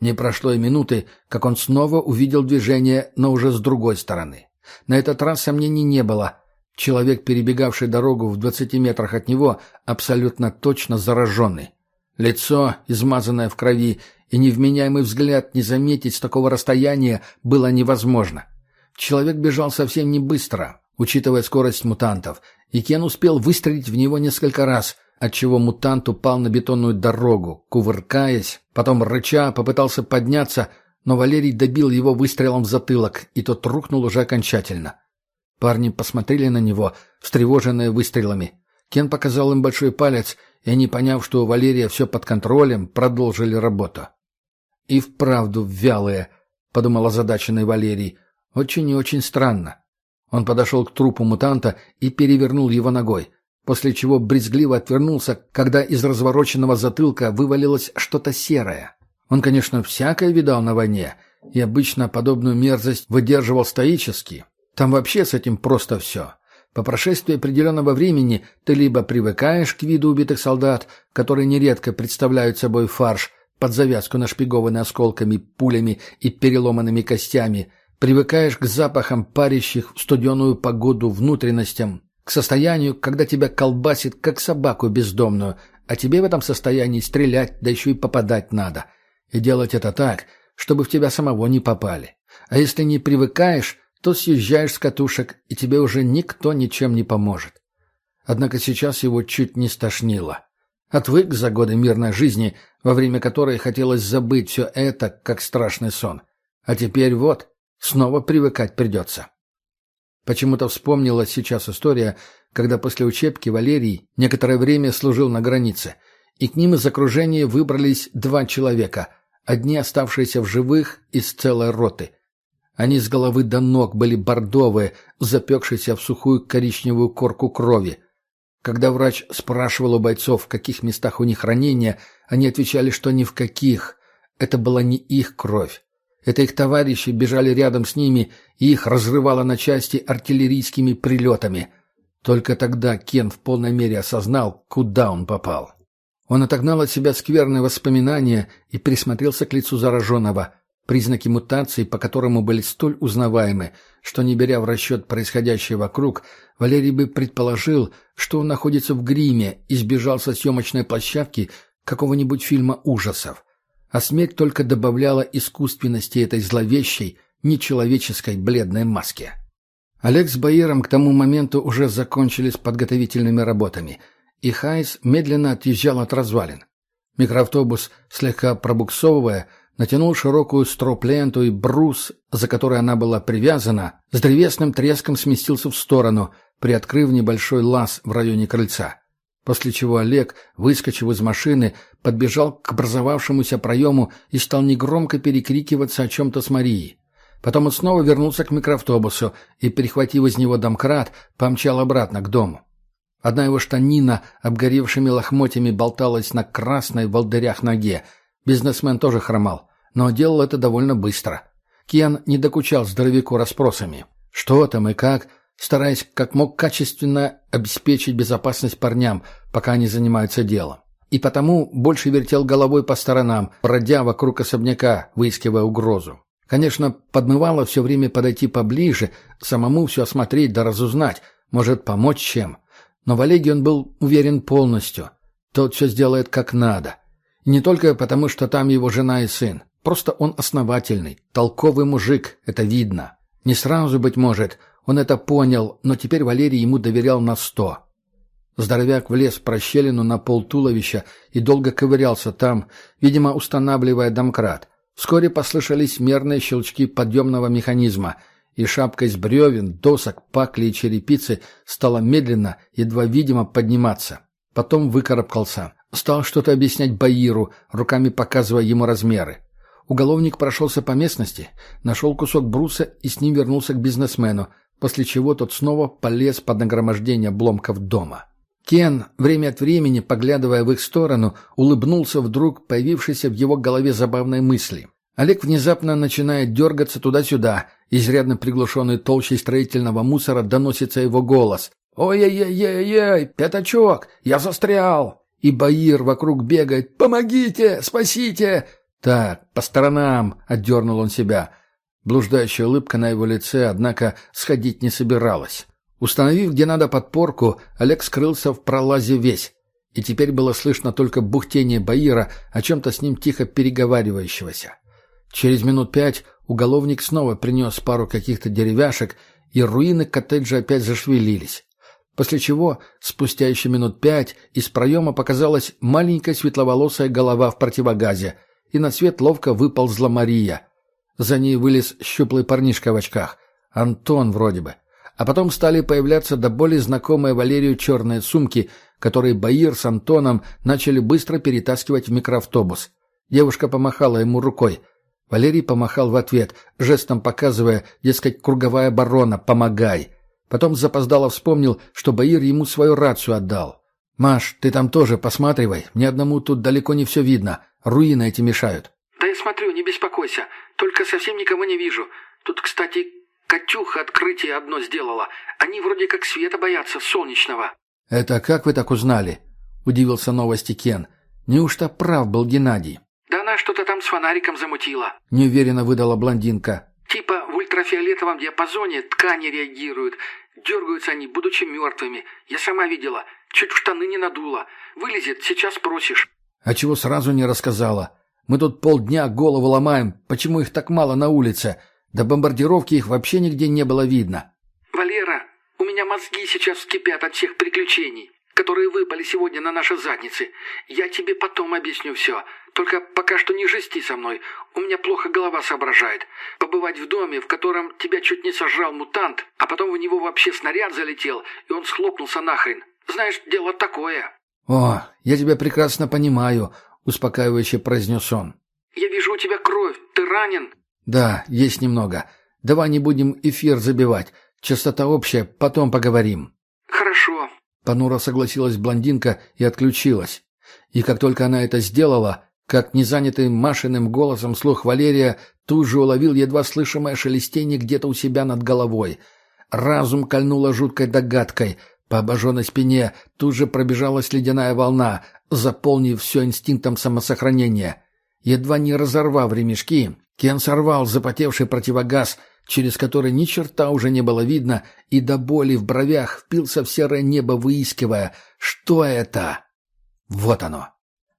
Не прошло и минуты, как он снова увидел движение, но уже с другой стороны. На этот раз сомнений не было. Человек, перебегавший дорогу в двадцати метрах от него, абсолютно точно зараженный. Лицо, измазанное в крови, и невменяемый взгляд не заметить с такого расстояния было невозможно. Человек бежал совсем не быстро, учитывая скорость мутантов, и Кен успел выстрелить в него несколько раз, отчего мутант упал на бетонную дорогу, кувыркаясь, потом рыча попытался подняться, но Валерий добил его выстрелом в затылок, и тот рухнул уже окончательно. Парни посмотрели на него, встревоженные выстрелами. Кен показал им большой палец, и они, поняв, что у Валерия все под контролем, продолжили работу. «И вправду вялые», — подумал озадаченный Валерий. «Очень и очень странно». Он подошел к трупу мутанта и перевернул его ногой после чего брезгливо отвернулся, когда из развороченного затылка вывалилось что-то серое. Он, конечно, всякое видал на войне, и обычно подобную мерзость выдерживал стоически. Там вообще с этим просто все. По прошествии определенного времени ты либо привыкаешь к виду убитых солдат, которые нередко представляют собой фарш, под завязку нашпигованный осколками, пулями и переломанными костями, привыкаешь к запахам парящих в студеную погоду внутренностям, к состоянию, когда тебя колбасит, как собаку бездомную, а тебе в этом состоянии стрелять, да еще и попадать надо. И делать это так, чтобы в тебя самого не попали. А если не привыкаешь, то съезжаешь с катушек, и тебе уже никто ничем не поможет. Однако сейчас его чуть не стошнило. Отвык за годы мирной жизни, во время которой хотелось забыть все это, как страшный сон. А теперь вот, снова привыкать придется. Почему-то вспомнилась сейчас история, когда после учебки Валерий некоторое время служил на границе, и к ним из окружения выбрались два человека, одни оставшиеся в живых из целой роты. Они с головы до ног были бордовые, запекшиеся в сухую коричневую корку крови. Когда врач спрашивал у бойцов, в каких местах у них ранения, они отвечали, что ни в каких. Это была не их кровь. Это их товарищи бежали рядом с ними, и их разрывало на части артиллерийскими прилетами. Только тогда Кен в полной мере осознал, куда он попал. Он отогнал от себя скверные воспоминания и присмотрелся к лицу зараженного. Признаки мутации, по которому были столь узнаваемы, что, не беря в расчет происходящее вокруг, Валерий бы предположил, что он находится в гриме и сбежал со съемочной площадки какого-нибудь фильма ужасов а смерть только добавляла искусственности этой зловещей, нечеловеческой бледной маске. Олег с Баиром к тому моменту уже закончили с подготовительными работами, и Хайс медленно отъезжал от развалин. Микроавтобус, слегка пробуксовывая, натянул широкую строп-ленту и брус, за который она была привязана, с древесным треском сместился в сторону, приоткрыв небольшой лаз в районе крыльца. После чего Олег, выскочив из машины, подбежал к образовавшемуся проему и стал негромко перекрикиваться о чем-то с Марией. Потом он снова вернулся к микроавтобусу и, перехватив из него домкрат, помчал обратно к дому. Одна его штанина обгоревшими лохмотьями болталась на красной волдырях ноге. Бизнесмен тоже хромал, но делал это довольно быстро. Кен не докучал здоровяку расспросами. Что там и как – стараясь как мог качественно обеспечить безопасность парням, пока они занимаются делом. И потому больше вертел головой по сторонам, бродя вокруг особняка, выискивая угрозу. Конечно, подмывало все время подойти поближе, самому все осмотреть да разузнать, может помочь чем. Но в Олеге он был уверен полностью. Тот все сделает как надо. Не только потому, что там его жена и сын. Просто он основательный, толковый мужик, это видно. Не сразу, быть может, Он это понял, но теперь Валерий ему доверял на сто. Здоровяк влез в прощелину на пол туловища и долго ковырялся там, видимо, устанавливая домкрат. Вскоре послышались мерные щелчки подъемного механизма, и шапка из бревен, досок, пакли и черепицы стала медленно, едва видимо, подниматься. Потом выкарабкался. Стал что-то объяснять Баиру, руками показывая ему размеры. Уголовник прошелся по местности, нашел кусок бруса и с ним вернулся к бизнесмену, после чего тот снова полез под нагромождение обломков дома. Кен, время от времени, поглядывая в их сторону, улыбнулся вдруг появившейся в его голове забавной мысли. Олег внезапно начинает дергаться туда-сюда, изрядно приглушенный толщей строительного мусора доносится его голос. «Ой-ой-ой-ой, пятачок, я застрял!» И Баир вокруг бегает. «Помогите! Спасите!» «Так, по сторонам!» — отдернул он себя. Блуждающая улыбка на его лице, однако, сходить не собиралась. Установив, где надо подпорку, Олег скрылся в пролазе весь. И теперь было слышно только бухтение Баира, о чем-то с ним тихо переговаривающегося. Через минут пять уголовник снова принес пару каких-то деревяшек, и руины коттеджа опять зашевелились. После чего, спустя еще минут пять, из проема показалась маленькая светловолосая голова в противогазе, и на свет ловко выползла Мария. За ней вылез щуплый парнишка в очках. Антон вроде бы а потом стали появляться до боли знакомые Валерию черные сумки, которые Баир с Антоном начали быстро перетаскивать в микроавтобус. Девушка помахала ему рукой. Валерий помахал в ответ, жестом показывая, дескать, круговая барона, помогай. Потом запоздало вспомнил, что Баир ему свою рацию отдал. «Маш, ты там тоже посматривай, мне одному тут далеко не все видно, руины эти мешают». «Да я смотрю, не беспокойся, только совсем никого не вижу. Тут, кстати, Катюха открытие одно сделала. Они вроде как света боятся, солнечного». «Это как вы так узнали?» — удивился новости Кен. «Неужто прав был Геннадий?» «Да она что-то там с фонариком замутила», — неуверенно выдала блондинка. «Типа в ультрафиолетовом диапазоне ткани реагируют. Дергаются они, будучи мертвыми. Я сама видела. Чуть в штаны не надула. Вылезет, сейчас спросишь». «А чего сразу не рассказала? Мы тут полдня голову ломаем. Почему их так мало на улице? До бомбардировки их вообще нигде не было видно. «Валера, у меня мозги сейчас вскипят от всех приключений, которые выпали сегодня на наши задницы. Я тебе потом объясню все. Только пока что не жести со мной. У меня плохо голова соображает. Побывать в доме, в котором тебя чуть не сожрал мутант, а потом в него вообще снаряд залетел, и он схлопнулся нахрен. Знаешь, дело такое». «О, я тебя прекрасно понимаю», — успокаивающе произнес он. «Я вижу у тебя кровь. Ты ранен?» «Да, есть немного. Давай не будем эфир забивать. Частота общая, потом поговорим». Понуро согласилась блондинка и отключилась. И как только она это сделала, как незанятый Машиным голосом слух Валерия тут же уловил едва слышимое шелестение где-то у себя над головой. Разум кольнуло жуткой догадкой. По обожженной спине тут же пробежалась ледяная волна, заполнив все инстинктом самосохранения. Едва не разорвав ремешки, Кен сорвал запотевший противогаз, через который ни черта уже не было видно, и до боли в бровях впился в серое небо, выискивая, что это. Вот оно.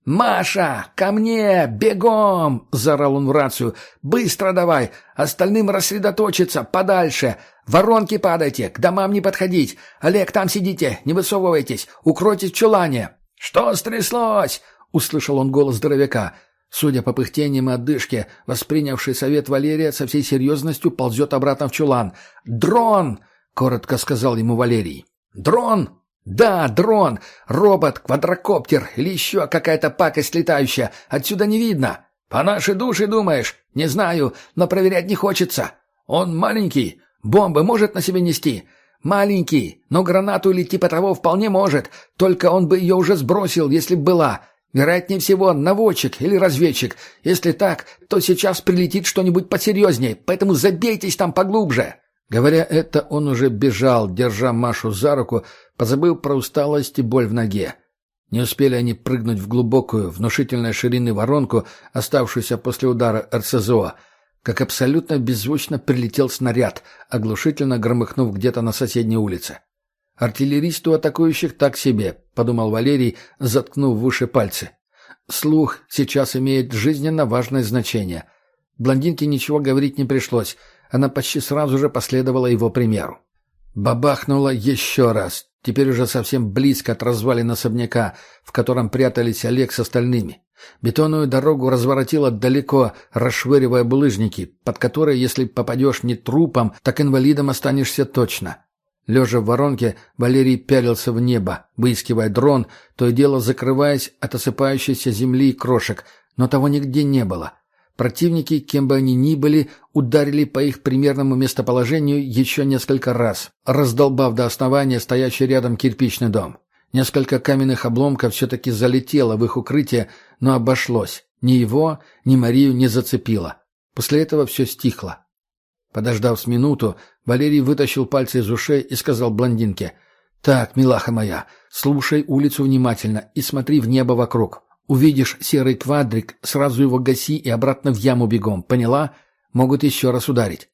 «Маша, ко мне! Бегом!» — заорал он в рацию. «Быстро давай! Остальным рассредоточиться! Подальше! Воронки падайте! К домам не подходить! Олег, там сидите! Не высовывайтесь! Укройтесь в чулане!» «Что стряслось?» — услышал он голос здоровяка. Судя по пыхтениям и отдышке, воспринявший совет Валерия со всей серьезностью ползет обратно в чулан. «Дрон!» — коротко сказал ему Валерий. «Дрон!» «Да, дрон! Робот, квадрокоптер или еще какая-то пакость летающая. Отсюда не видно. По нашей душе, думаешь? Не знаю, но проверять не хочется. Он маленький. Бомбы может на себе нести. Маленький, но гранату или типа того вполне может. Только он бы ее уже сбросил, если б была. Вероятнее всего, наводчик или разведчик. Если так, то сейчас прилетит что-нибудь посерьезнее, поэтому забейтесь там поглубже». Говоря это, он уже бежал, держа Машу за руку, позабыв про усталость и боль в ноге. Не успели они прыгнуть в глубокую, внушительной ширины воронку, оставшуюся после удара РСЗО, как абсолютно беззвучно прилетел снаряд, оглушительно громыхнув где-то на соседней улице. «Артиллеристу атакующих так себе», — подумал Валерий, заткнув в уши пальцы. «Слух сейчас имеет жизненно важное значение». Блондинке ничего говорить не пришлось, она почти сразу же последовала его примеру. Бабахнуло еще раз, теперь уже совсем близко от развалин особняка, в котором прятались Олег с остальными. Бетонную дорогу разворотило далеко, расшвыривая булыжники, под которые, если попадешь не трупом, так инвалидом останешься точно. Лежа в воронке, Валерий пялился в небо, выискивая дрон, то и дело закрываясь от осыпающейся земли и крошек, но того нигде не было. Противники, кем бы они ни были, ударили по их примерному местоположению еще несколько раз, раздолбав до основания стоящий рядом кирпичный дом. Несколько каменных обломков все-таки залетело в их укрытие, но обошлось. Ни его, ни Марию не зацепило. После этого все стихло. Подождав с минуту, Валерий вытащил пальцы из ушей и сказал блондинке, «Так, милаха моя, слушай улицу внимательно и смотри в небо вокруг. Увидишь серый квадрик, сразу его гаси и обратно в яму бегом, поняла? Могут еще раз ударить».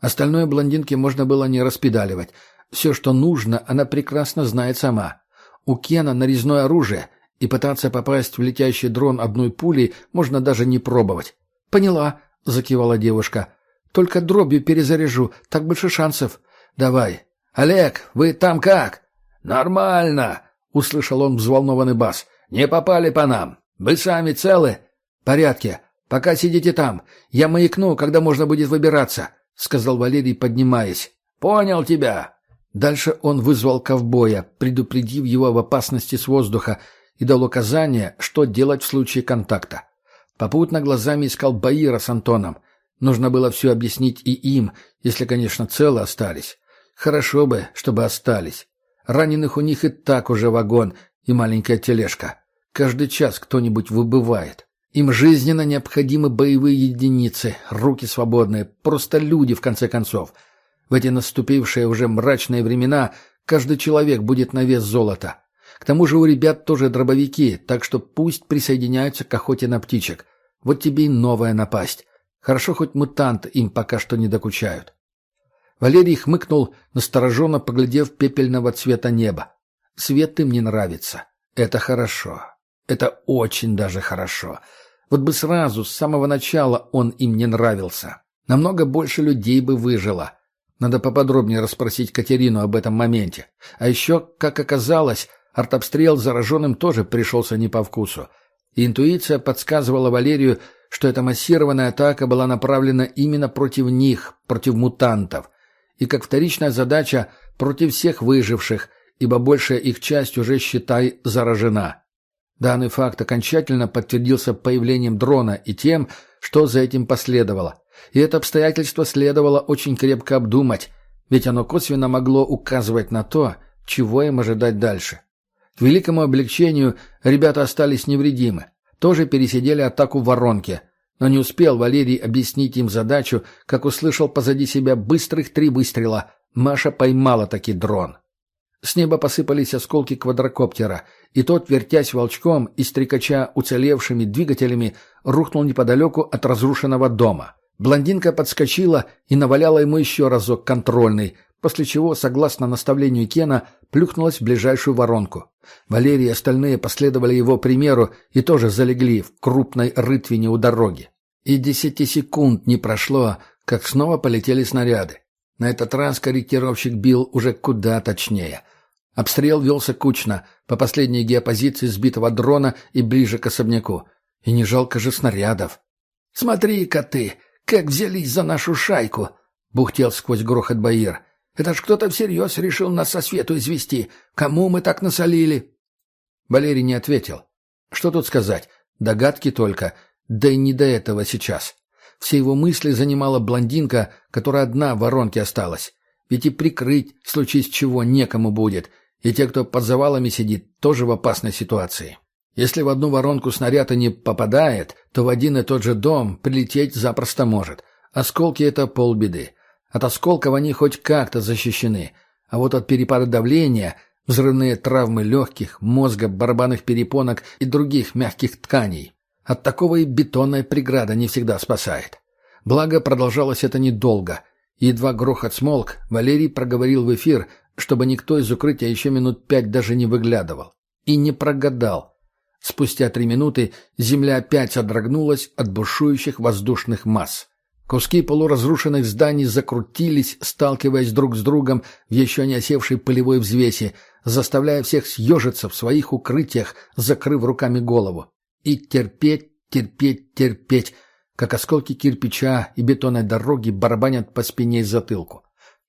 Остальное блондинке можно было не распедаливать. Все, что нужно, она прекрасно знает сама. У Кена нарезное оружие, и пытаться попасть в летящий дрон одной пулей можно даже не пробовать. «Поняла», — закивала девушка. «Только дробью перезаряжу, так больше шансов. Давай. Олег, вы там как?» «Нормально», — услышал он взволнованный бас. «Не попали по нам. Вы сами целы?» «Порядке. Пока сидите там. Я маякну, когда можно будет выбираться», — сказал Валерий, поднимаясь. «Понял тебя. Дальше он вызвал ковбоя, предупредив его об опасности с воздуха, и дал указание, что делать в случае контакта. Попутно глазами искал Баира с Антоном. Нужно было все объяснить и им, если, конечно, целы остались. Хорошо бы, чтобы остались. Раненых у них и так уже вагон и маленькая тележка. Каждый час кто-нибудь выбывает. Им жизненно необходимы боевые единицы, руки свободные, просто люди, в конце концов — в эти наступившие уже мрачные времена каждый человек будет на вес золота. К тому же у ребят тоже дробовики, так что пусть присоединяются к охоте на птичек. Вот тебе и новая напасть. Хорошо, хоть мутанты им пока что не докучают. Валерий хмыкнул, настороженно поглядев пепельного цвета неба. Свет им не нравится. Это хорошо. Это очень даже хорошо. Вот бы сразу, с самого начала он им не нравился. Намного больше людей бы выжило. Надо поподробнее расспросить Катерину об этом моменте. А еще, как оказалось, артобстрел зараженным тоже пришелся не по вкусу. И интуиция подсказывала Валерию, что эта массированная атака была направлена именно против них, против мутантов. И как вторичная задача против всех выживших, ибо большая их часть уже, считай, заражена. Данный факт окончательно подтвердился появлением дрона и тем, что за этим последовало. И это обстоятельство следовало очень крепко обдумать, ведь оно косвенно могло указывать на то, чего им ожидать дальше. К великому облегчению ребята остались невредимы, тоже пересидели атаку в воронке, но не успел Валерий объяснить им задачу, как услышал позади себя быстрых три выстрела. Маша поймала таки дрон. С неба посыпались осколки квадрокоптера, и тот, вертясь волчком и стрекача уцелевшими двигателями, рухнул неподалеку от разрушенного дома. Блондинка подскочила и наваляла ему еще разок контрольный, после чего, согласно наставлению Кена, плюхнулась в ближайшую воронку. Валерий и остальные последовали его примеру и тоже залегли в крупной рытвине у дороги. И десяти секунд не прошло, как снова полетели снаряды. На этот раз корректировщик бил уже куда точнее. Обстрел велся кучно, по последней геопозиции сбитого дрона и ближе к особняку. И не жалко же снарядов. «Смотри-ка ты!» Как взялись за нашу шайку!» — бухтел сквозь грохот Баир. «Это ж кто-то всерьез решил нас со свету извести. Кому мы так насолили?» Валерий не ответил. Что тут сказать? Догадки только. Да и не до этого сейчас. Все его мысли занимала блондинка, которая одна в воронке осталась. Ведь и прикрыть, случае чего, некому будет. И те, кто под завалами сидит, тоже в опасной ситуации. Если в одну воронку снаряд и не попадает, то в один и тот же дом прилететь запросто может. Осколки — это полбеды. От осколков они хоть как-то защищены. А вот от перепада давления, взрывные травмы легких, мозга, барабанных перепонок и других мягких тканей. От такого и бетонная преграда не всегда спасает. Благо, продолжалось это недолго. Едва грохот смолк, Валерий проговорил в эфир, чтобы никто из укрытия еще минут пять даже не выглядывал. И не прогадал. Спустя три минуты земля опять содрогнулась от бушующих воздушных масс. Куски полуразрушенных зданий закрутились, сталкиваясь друг с другом в еще не осевшей полевой взвеси, заставляя всех съежиться в своих укрытиях, закрыв руками голову. И терпеть, терпеть, терпеть, как осколки кирпича и бетонной дороги барабанят по спине и затылку.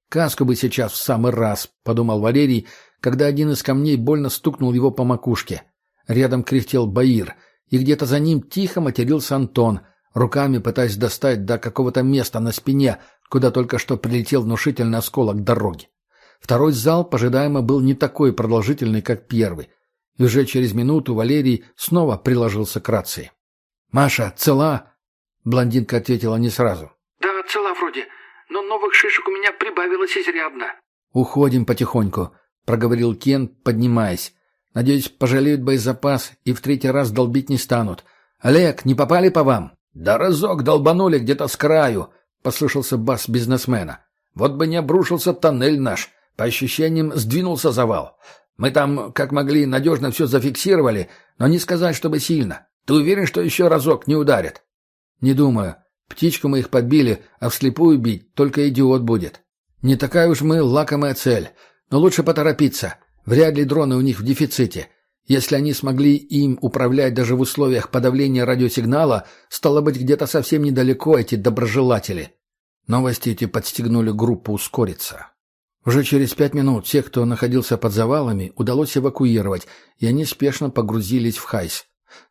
«Каску бы сейчас в самый раз», — подумал Валерий, когда один из камней больно стукнул его по макушке. Рядом кряхтел Баир, и где-то за ним тихо матерился Антон — руками пытаясь достать до какого-то места на спине, куда только что прилетел внушительный осколок дороги. Второй зал, ожидаемо, был не такой продолжительный, как первый. И уже через минуту Валерий снова приложился к рации. «Маша, цела?» Блондинка ответила не сразу. «Да, цела вроде, но новых шишек у меня прибавилось изрядно». «Уходим потихоньку», — проговорил Кен, поднимаясь. «Надеюсь, пожалеют боезапас и в третий раз долбить не станут. Олег, не попали по вам?» «Да разок долбанули где-то с краю», — послышался бас бизнесмена. «Вот бы не обрушился тоннель наш. По ощущениям, сдвинулся завал. Мы там, как могли, надежно все зафиксировали, но не сказать, чтобы сильно. Ты уверен, что еще разок не ударят?» «Не думаю. Птичку мы их подбили, а вслепую бить только идиот будет. Не такая уж мы лакомая цель. Но лучше поторопиться. Вряд ли дроны у них в дефиците. Если они смогли им управлять даже в условиях подавления радиосигнала, стало быть, где-то совсем недалеко эти доброжелатели. Новости эти подстегнули группу ускориться. Уже через пять минут всех, кто находился под завалами, удалось эвакуировать, и они спешно погрузились в Хайс.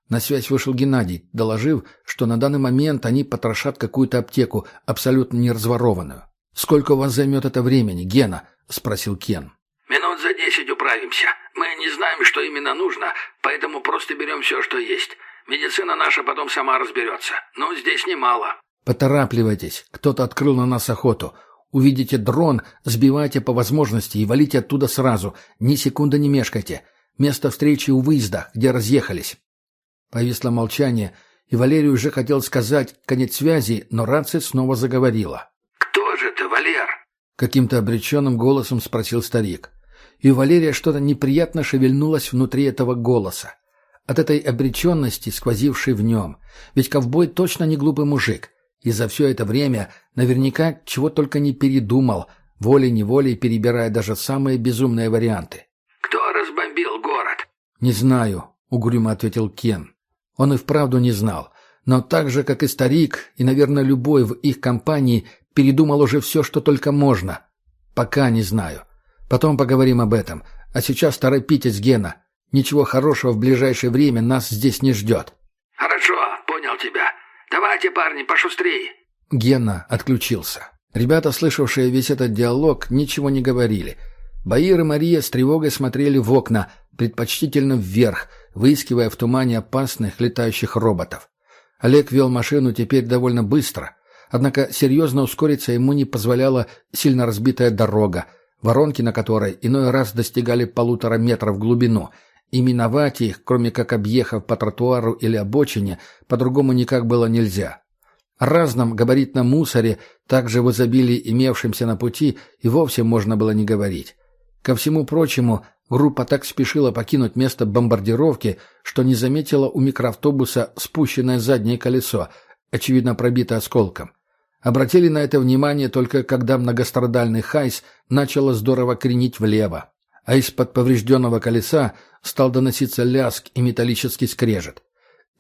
На связь вышел Геннадий, доложив, что на данный момент они потрошат какую-то аптеку, абсолютно не разворованную. «Сколько у вас займет это времени, Гена?» — спросил Кен. «Минут за десять управимся. Мы не знаем, что именно нужно, поэтому просто берем все, что есть. Медицина наша потом сама разберется. Но здесь немало». «Поторапливайтесь. Кто-то открыл на нас охоту. Увидите дрон, сбивайте по возможности и валите оттуда сразу. Ни секунды не мешкайте. Место встречи у выезда, где разъехались». Повисло молчание, и Валерий уже хотел сказать конец связи, но рация снова заговорила. «Кто же ты, Валер?» — каким-то обреченным голосом спросил старик и у Валерия что-то неприятно шевельнулось внутри этого голоса. От этой обреченности, сквозившей в нем. Ведь ковбой точно не глупый мужик. И за все это время наверняка чего только не передумал, волей-неволей перебирая даже самые безумные варианты. «Кто разбомбил город?» «Не знаю», — угрюмо ответил Кен. Он и вправду не знал. Но так же, как и старик, и, наверное, любой в их компании, передумал уже все, что только можно. Пока не знаю. Потом поговорим об этом. А сейчас торопитесь, Гена. Ничего хорошего в ближайшее время нас здесь не ждет». «Хорошо, понял тебя. Давайте, парни, пошустрее». Гена отключился. Ребята, слышавшие весь этот диалог, ничего не говорили. Баир и Мария с тревогой смотрели в окна, предпочтительно вверх, выискивая в тумане опасных летающих роботов. Олег вел машину теперь довольно быстро, однако серьезно ускориться ему не позволяла сильно разбитая дорога, воронки на которой иной раз достигали полутора метров в глубину, и миновать их, кроме как объехав по тротуару или обочине, по-другому никак было нельзя. О разном габаритном мусоре, также в изобилии имевшемся на пути, и вовсе можно было не говорить. Ко всему прочему, группа так спешила покинуть место бомбардировки, что не заметила у микроавтобуса спущенное заднее колесо, очевидно пробито осколком. Обратили на это внимание только когда многострадальный Хайс начало здорово кренить влево, а из-под поврежденного колеса стал доноситься ляск и металлический скрежет.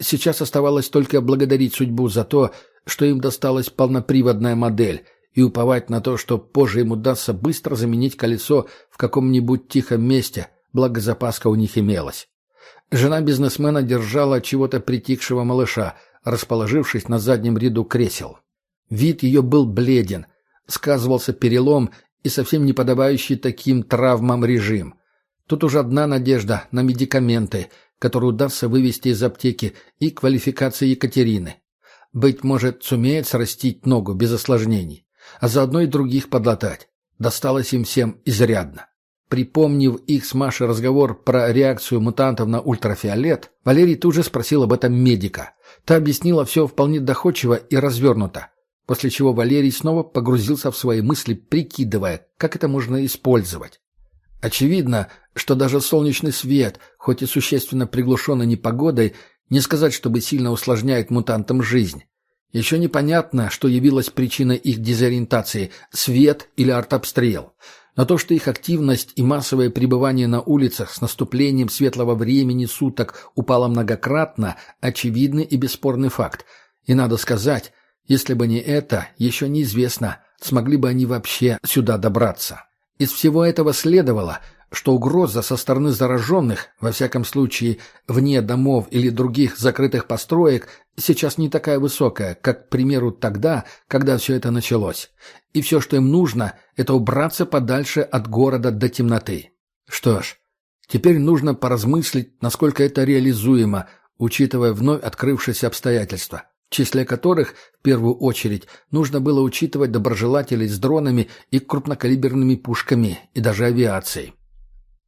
Сейчас оставалось только благодарить судьбу за то, что им досталась полноприводная модель, и уповать на то, что позже им удастся быстро заменить колесо в каком-нибудь тихом месте, благо запаска у них имелась. Жена бизнесмена держала чего-то притихшего малыша, расположившись на заднем ряду кресел. Вид ее был бледен, сказывался перелом и совсем не подобающий таким травмам режим. Тут уже одна надежда на медикаменты, которые удастся вывести из аптеки, и квалификация Екатерины. Быть может, сумеет срастить ногу без осложнений, а заодно и других подлатать. Досталось им всем изрядно. Припомнив их с Машей разговор про реакцию мутантов на ультрафиолет, Валерий тут же спросил об этом медика. Та объяснила все вполне доходчиво и развернуто после чего Валерий снова погрузился в свои мысли, прикидывая, как это можно использовать. Очевидно, что даже солнечный свет, хоть и существенно приглушенный непогодой, не сказать, чтобы сильно усложняет мутантам жизнь. Еще непонятно, что явилось причиной их дезориентации – свет или артобстрел. Но то, что их активность и массовое пребывание на улицах с наступлением светлого времени суток упало многократно – очевидный и бесспорный факт. И надо сказать, если бы не это, еще неизвестно, смогли бы они вообще сюда добраться. Из всего этого следовало, что угроза со стороны зараженных, во всяком случае, вне домов или других закрытых построек, сейчас не такая высокая, как, к примеру, тогда, когда все это началось. И все, что им нужно, это убраться подальше от города до темноты. Что ж, теперь нужно поразмыслить, насколько это реализуемо, учитывая вновь открывшиеся обстоятельства в числе которых, в первую очередь, нужно было учитывать доброжелателей с дронами и крупнокалиберными пушками, и даже авиацией.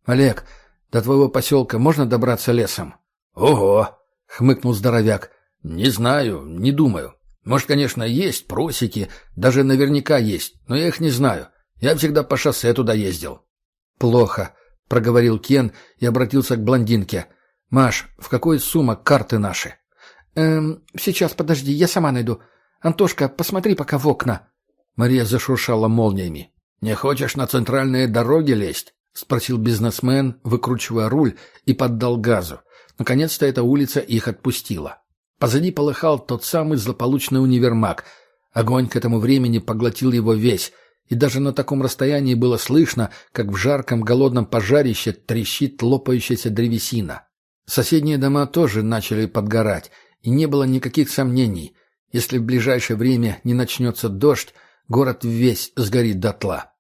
«Олег, до твоего поселка можно добраться лесом?» «Ого!» — хмыкнул здоровяк. «Не знаю, не думаю. Может, конечно, есть просеки, даже наверняка есть, но я их не знаю. Я всегда по шоссе туда ездил». «Плохо», — проговорил Кен и обратился к блондинке. «Маш, в какой сумок карты наши?» «Эм, сейчас, подожди, я сама найду. Антошка, посмотри пока в окна». Мария зашуршала молниями. «Не хочешь на центральные дороги лезть?» — спросил бизнесмен, выкручивая руль, и поддал газу. Наконец-то эта улица их отпустила. Позади полыхал тот самый злополучный универмаг. Огонь к этому времени поглотил его весь, и даже на таком расстоянии было слышно, как в жарком голодном пожарище трещит лопающаяся древесина. Соседние дома тоже начали подгорать, и не было никаких сомнений. Если в ближайшее время не начнется дождь, город весь сгорит дотла.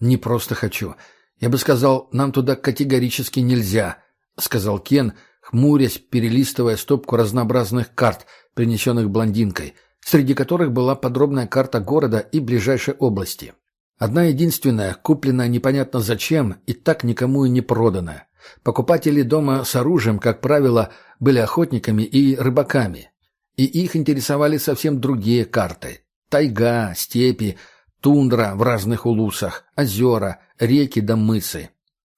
Не просто хочу. «Я бы сказал, нам туда категорически нельзя», — сказал Кен, хмурясь, перелистывая стопку разнообразных карт, принесенных блондинкой, среди которых была подробная карта города и ближайшей области. Одна единственная, купленная непонятно зачем и так никому и не проданная. Покупатели дома с оружием, как правило, были охотниками и рыбаками. И их интересовали совсем другие карты. Тайга, степи, тундра в разных улусах, озера, реки да мысы.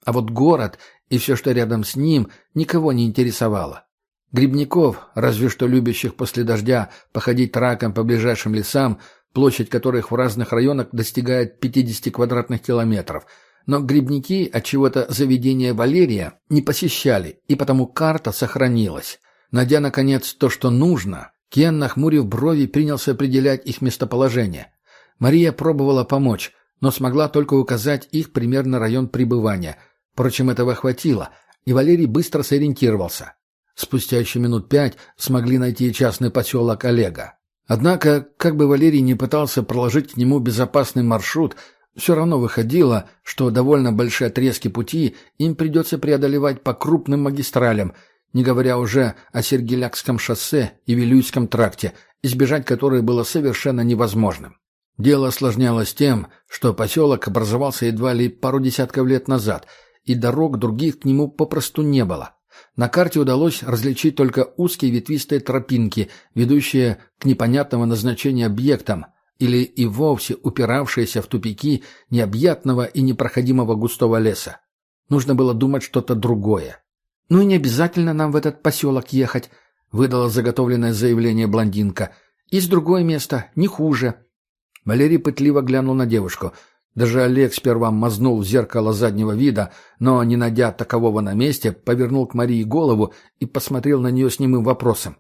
А вот город и все, что рядом с ним, никого не интересовало. Грибников, разве что любящих после дождя походить траком по ближайшим лесам, площадь которых в разных районах достигает 50 квадратных километров. Но грибники от чего-то заведения Валерия не посещали, и потому карта сохранилась. Найдя, наконец, то, что нужно, Кен, нахмурив брови, принялся определять их местоположение. Мария пробовала помочь, но смогла только указать их примерно район пребывания. Впрочем, этого хватило, и Валерий быстро сориентировался. Спустя еще минут пять смогли найти частный поселок Олега. Однако, как бы Валерий не пытался проложить к нему безопасный маршрут, все равно выходило, что довольно большие отрезки пути им придется преодолевать по крупным магистралям, не говоря уже о Сергелякском шоссе и Вилюйском тракте, избежать которой было совершенно невозможным. Дело осложнялось тем, что поселок образовался едва ли пару десятков лет назад, и дорог других к нему попросту не было. На карте удалось различить только узкие ветвистые тропинки, ведущие к непонятного назначения объектам, или и вовсе упиравшиеся в тупики необъятного и непроходимого густого леса. Нужно было думать что-то другое. «Ну и не обязательно нам в этот поселок ехать», — выдала заготовленное заявление блондинка. «Есть другое место, не хуже». Валерий пытливо глянул на девушку. Даже Олег сперва мазнул в зеркало заднего вида, но, не найдя такового на месте, повернул к Марии голову и посмотрел на нее с немым вопросом.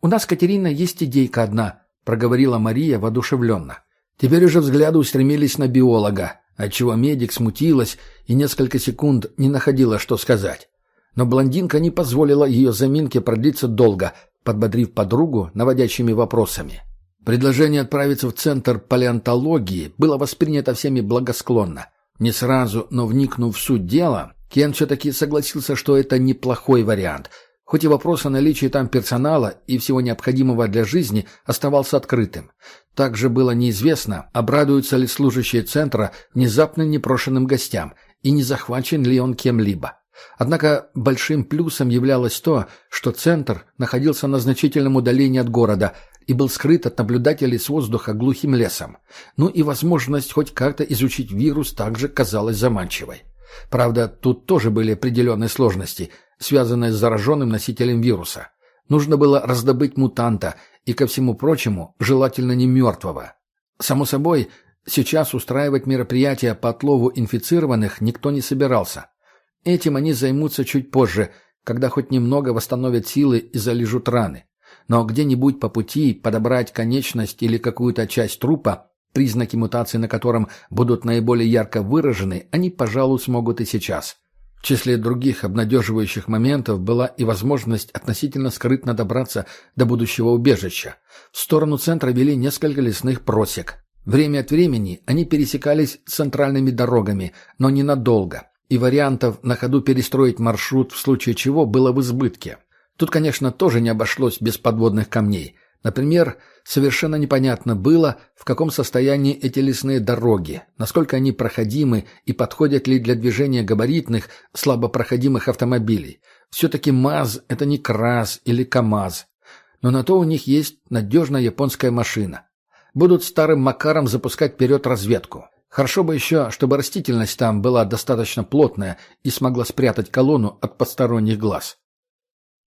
«У нас, Катерина, есть идейка одна», — проговорила Мария воодушевленно. Теперь уже взгляды устремились на биолога, отчего медик смутилась и несколько секунд не находила, что сказать. Но блондинка не позволила ее заминке продлиться долго, подбодрив подругу наводящими вопросами. Предложение отправиться в Центр палеонтологии было воспринято всеми благосклонно. Не сразу, но вникнув в суть дела, Кен все-таки согласился, что это неплохой вариант, хоть и вопрос о наличии там персонала и всего необходимого для жизни оставался открытым. Также было неизвестно, обрадуются ли служащие Центра внезапно непрошенным гостям и не захвачен ли он кем-либо. Однако большим плюсом являлось то, что Центр находился на значительном удалении от города – и был скрыт от наблюдателей с воздуха глухим лесом. Ну и возможность хоть как-то изучить вирус также казалась заманчивой. Правда, тут тоже были определенные сложности, связанные с зараженным носителем вируса. Нужно было раздобыть мутанта, и, ко всему прочему, желательно не мертвого. Само собой, сейчас устраивать мероприятия по отлову инфицированных никто не собирался. Этим они займутся чуть позже, когда хоть немного восстановят силы и залежут раны. Но где-нибудь по пути подобрать конечность или какую-то часть трупа, признаки мутации на котором будут наиболее ярко выражены, они, пожалуй, смогут и сейчас. В числе других обнадеживающих моментов была и возможность относительно скрытно добраться до будущего убежища. В сторону центра вели несколько лесных просек. Время от времени они пересекались с центральными дорогами, но ненадолго, и вариантов на ходу перестроить маршрут в случае чего было в избытке. Тут, конечно, тоже не обошлось без подводных камней. Например, совершенно непонятно было, в каком состоянии эти лесные дороги, насколько они проходимы и подходят ли для движения габаритных, слабопроходимых автомобилей. Все-таки МАЗ – это не КРАС или КАМАЗ. Но на то у них есть надежная японская машина. Будут старым Макаром запускать вперед разведку. Хорошо бы еще, чтобы растительность там была достаточно плотная и смогла спрятать колонну от посторонних глаз.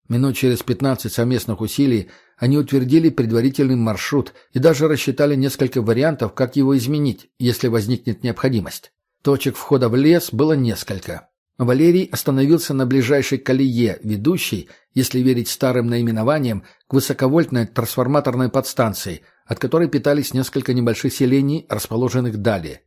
Минут через пятнадцать совместных усилий они утвердили предварительный маршрут и даже рассчитали несколько вариантов, как его изменить, если возникнет необходимость. Точек входа в лес было несколько. Валерий остановился на ближайшей колее, ведущей, если верить старым наименованиям, к высоковольтной трансформаторной подстанции, от которой питались несколько небольших селений, расположенных далее.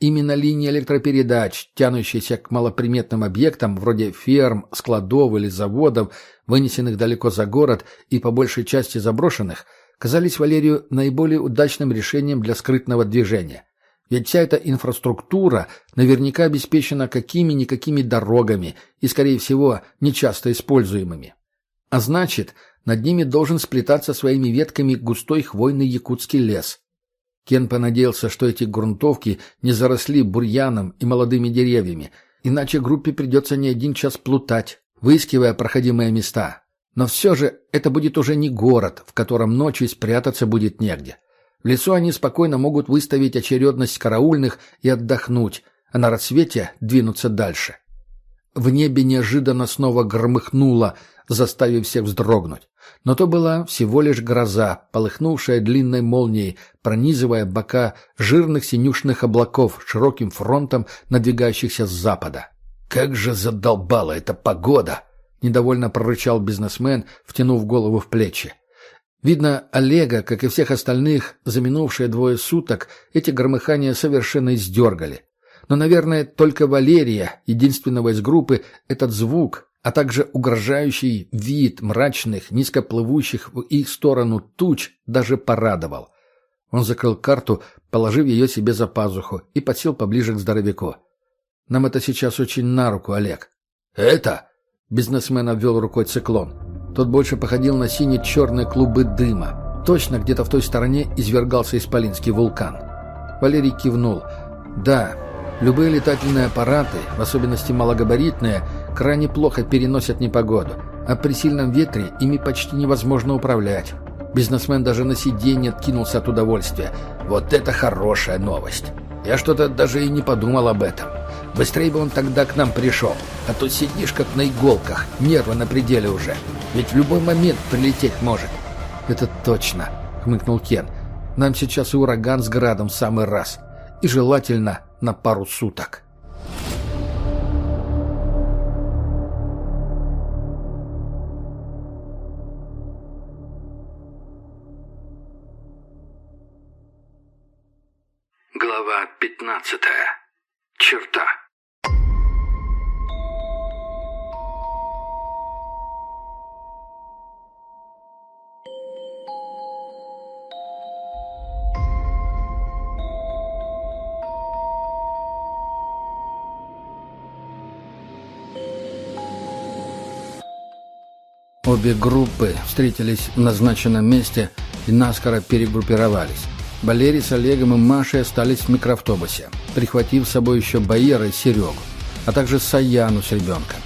Именно линии электропередач, тянущиеся к малоприметным объектам, вроде ферм, складов или заводов, вынесенных далеко за город и по большей части заброшенных, казались Валерию наиболее удачным решением для скрытного движения. Ведь вся эта инфраструктура наверняка обеспечена какими-никакими дорогами и, скорее всего, нечасто используемыми. А значит, над ними должен сплетаться своими ветками густой хвойный якутский лес. Кен понадеялся, что эти грунтовки не заросли бурьяном и молодыми деревьями, иначе группе придется не один час плутать, выискивая проходимые места. Но все же это будет уже не город, в котором ночью спрятаться будет негде. В лесу они спокойно могут выставить очередность караульных и отдохнуть, а на рассвете двинуться дальше. В небе неожиданно снова громыхнуло, заставив всех вздрогнуть. Но то была всего лишь гроза, полыхнувшая длинной молнией, пронизывая бока жирных синюшных облаков широким фронтом, надвигающихся с запада. «Как же задолбала эта погода!» — недовольно прорычал бизнесмен, втянув голову в плечи. Видно, Олега, как и всех остальных, за минувшие двое суток эти громыхания совершенно издергали. Но, наверное, только Валерия, единственного из группы, этот звук, а также угрожающий вид мрачных, низкоплывущих в их сторону туч даже порадовал. Он закрыл карту, положив ее себе за пазуху, и подсел поближе к здоровяку. «Нам это сейчас очень на руку, Олег». «Это?» — бизнесмен обвел рукой циклон. Тот больше походил на сине-черные клубы дыма. Точно где-то в той стороне извергался исполинский вулкан. Валерий кивнул. «Да, любые летательные аппараты, в особенности малогабаритные, крайне плохо переносят непогоду, а при сильном ветре ими почти невозможно управлять. Бизнесмен даже на сиденье откинулся от удовольствия. Вот это хорошая новость. Я что-то даже и не подумал об этом. Быстрее бы он тогда к нам пришел. А то сидишь как на иголках, нервы на пределе уже. Ведь в любой момент прилететь может. Это точно, хмыкнул Кен. Нам сейчас и ураган с градом в самый раз. И желательно на пару суток. Глава пятнадцатая. Черта. Обе группы встретились в назначенном месте и наскоро перегруппировались. Валерий с Олегом и Машей остались в микроавтобусе, прихватив с собой еще Баера и Серегу, а также Саяну с ребенком.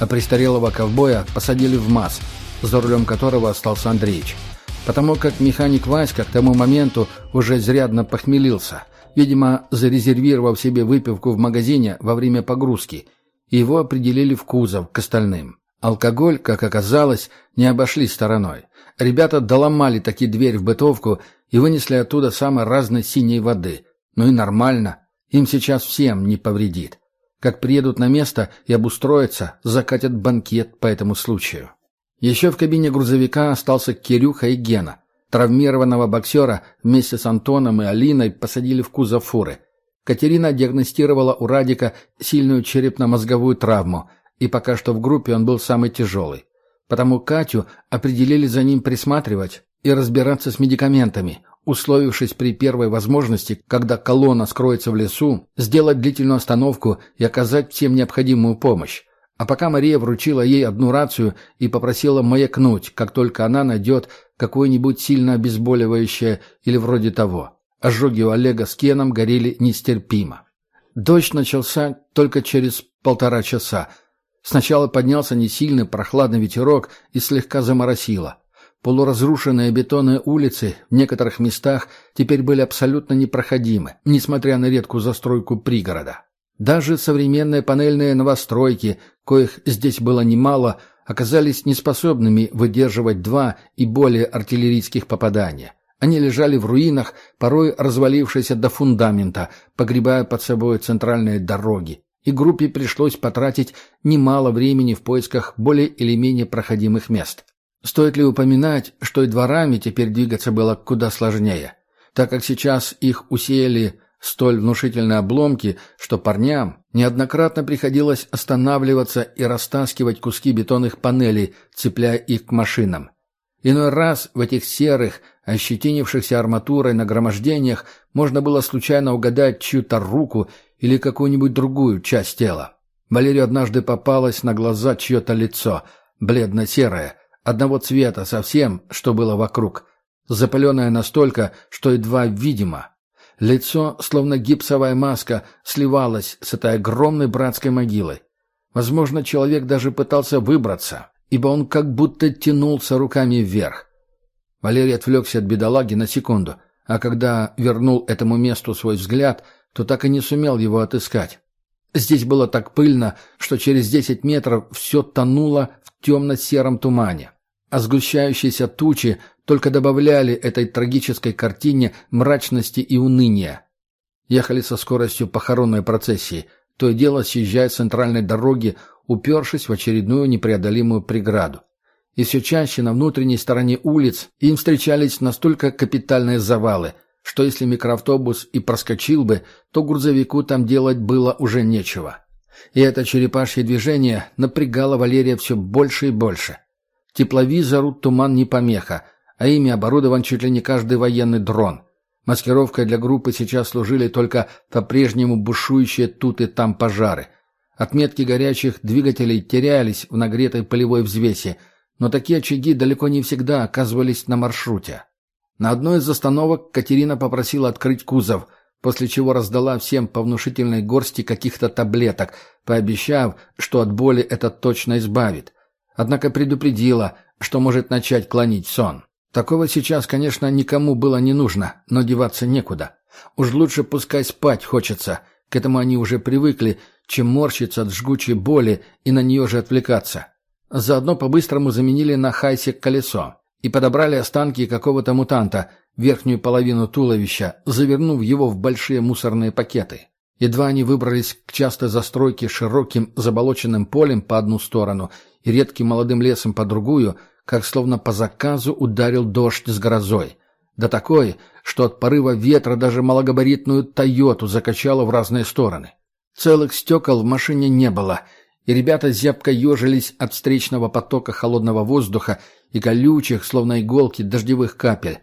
А престарелого ковбоя посадили в МАЗ, за рулем которого остался Андреич. Потому как механик Васька к тому моменту уже изрядно похмелился, видимо, зарезервировав себе выпивку в магазине во время погрузки, и его определили в кузов к остальным. Алкоголь, как оказалось, не обошли стороной. ребята доломали таки дверь в бытовку и вынесли оттуда самой разной синей воды. Ну и нормально. Им сейчас всем не повредит. Как приедут на место и обустроятся, закатят банкет по этому случаю. Еще в кабине грузовика остался Кирюха и Гена. Травмированного боксера вместе с Антоном и Алиной посадили в кузов фуры. Катерина диагностировала у Радика сильную черепно-мозговую травму, и пока что в группе он был самый тяжелый. Потому Катю определили за ним присматривать и разбираться с медикаментами, условившись при первой возможности, когда колонна скроется в лесу, сделать длительную остановку и оказать всем необходимую помощь. А пока Мария вручила ей одну рацию и попросила маякнуть, как только она найдет какое-нибудь сильно обезболивающее или вроде того. Ожоги у Олега с Кеном горели нестерпимо. Дождь начался только через полтора часа. Сначала поднялся несильный прохладный ветерок и слегка заморосило. Полуразрушенные бетонные улицы в некоторых местах теперь были абсолютно непроходимы, несмотря на редкую застройку пригорода. Даже современные панельные новостройки, коих здесь было немало, оказались неспособными выдерживать два и более артиллерийских попадания. Они лежали в руинах, порой развалившиеся до фундамента, погребая под собой центральные дороги. И группе пришлось потратить немало времени в поисках более или менее проходимых мест. Стоит ли упоминать, что и дворами теперь двигаться было куда сложнее, так как сейчас их усеяли столь внушительные обломки, что парням неоднократно приходилось останавливаться и растаскивать куски бетонных панелей, цепляя их к машинам. Иной раз в этих серых, ощетинившихся арматурой нагромождениях можно было случайно угадать чью-то руку или какую-нибудь другую часть тела. Валерию однажды попалось на глаза чье-то лицо, бледно-серое, одного цвета совсем, что было вокруг, запаленное настолько, что едва видимо. Лицо, словно гипсовая маска, сливалось с этой огромной братской могилой. Возможно, человек даже пытался выбраться, ибо он как будто тянулся руками вверх. Валерий отвлекся от бедолаги на секунду, а когда вернул этому месту свой взгляд, то так и не сумел его отыскать. Здесь было так пыльно, что через десять метров все тонуло в темно-сером тумане. А сгущающиеся тучи только добавляли этой трагической картине мрачности и уныния. Ехали со скоростью похоронной процессии, то и дело съезжая с центральной дороги, упершись в очередную непреодолимую преграду. И все чаще на внутренней стороне улиц им встречались настолько капитальные завалы – что если микроавтобус и проскочил бы, то грузовику там делать было уже нечего. И это черепашье движение напрягало Валерия все больше и больше. Тепловизору туман не помеха, а ими оборудован чуть ли не каждый военный дрон. Маскировкой для группы сейчас служили только по-прежнему бушующие тут и там пожары. Отметки горячих двигателей терялись в нагретой полевой взвеси, но такие очаги далеко не всегда оказывались на маршруте. На одной из остановок Катерина попросила открыть кузов, после чего раздала всем по внушительной горсти каких-то таблеток, пообещав, что от боли это точно избавит. Однако предупредила, что может начать клонить сон. Такого сейчас, конечно, никому было не нужно, но деваться некуда. Уж лучше пускай спать хочется. К этому они уже привыкли, чем морщиться от жгучей боли и на нее же отвлекаться. Заодно по-быстрому заменили на хайсе колесо и подобрали останки какого-то мутанта, верхнюю половину туловища, завернув его в большие мусорные пакеты. Едва они выбрались к частой застройке широким заболоченным полем по одну сторону и редким молодым лесом по другую, как словно по заказу ударил дождь с грозой. Да такой, что от порыва ветра даже малогабаритную «Тойоту» закачало в разные стороны. Целых стекол в машине не было, и ребята зябко ежились от встречного потока холодного воздуха и колючих, словно иголки, дождевых капель.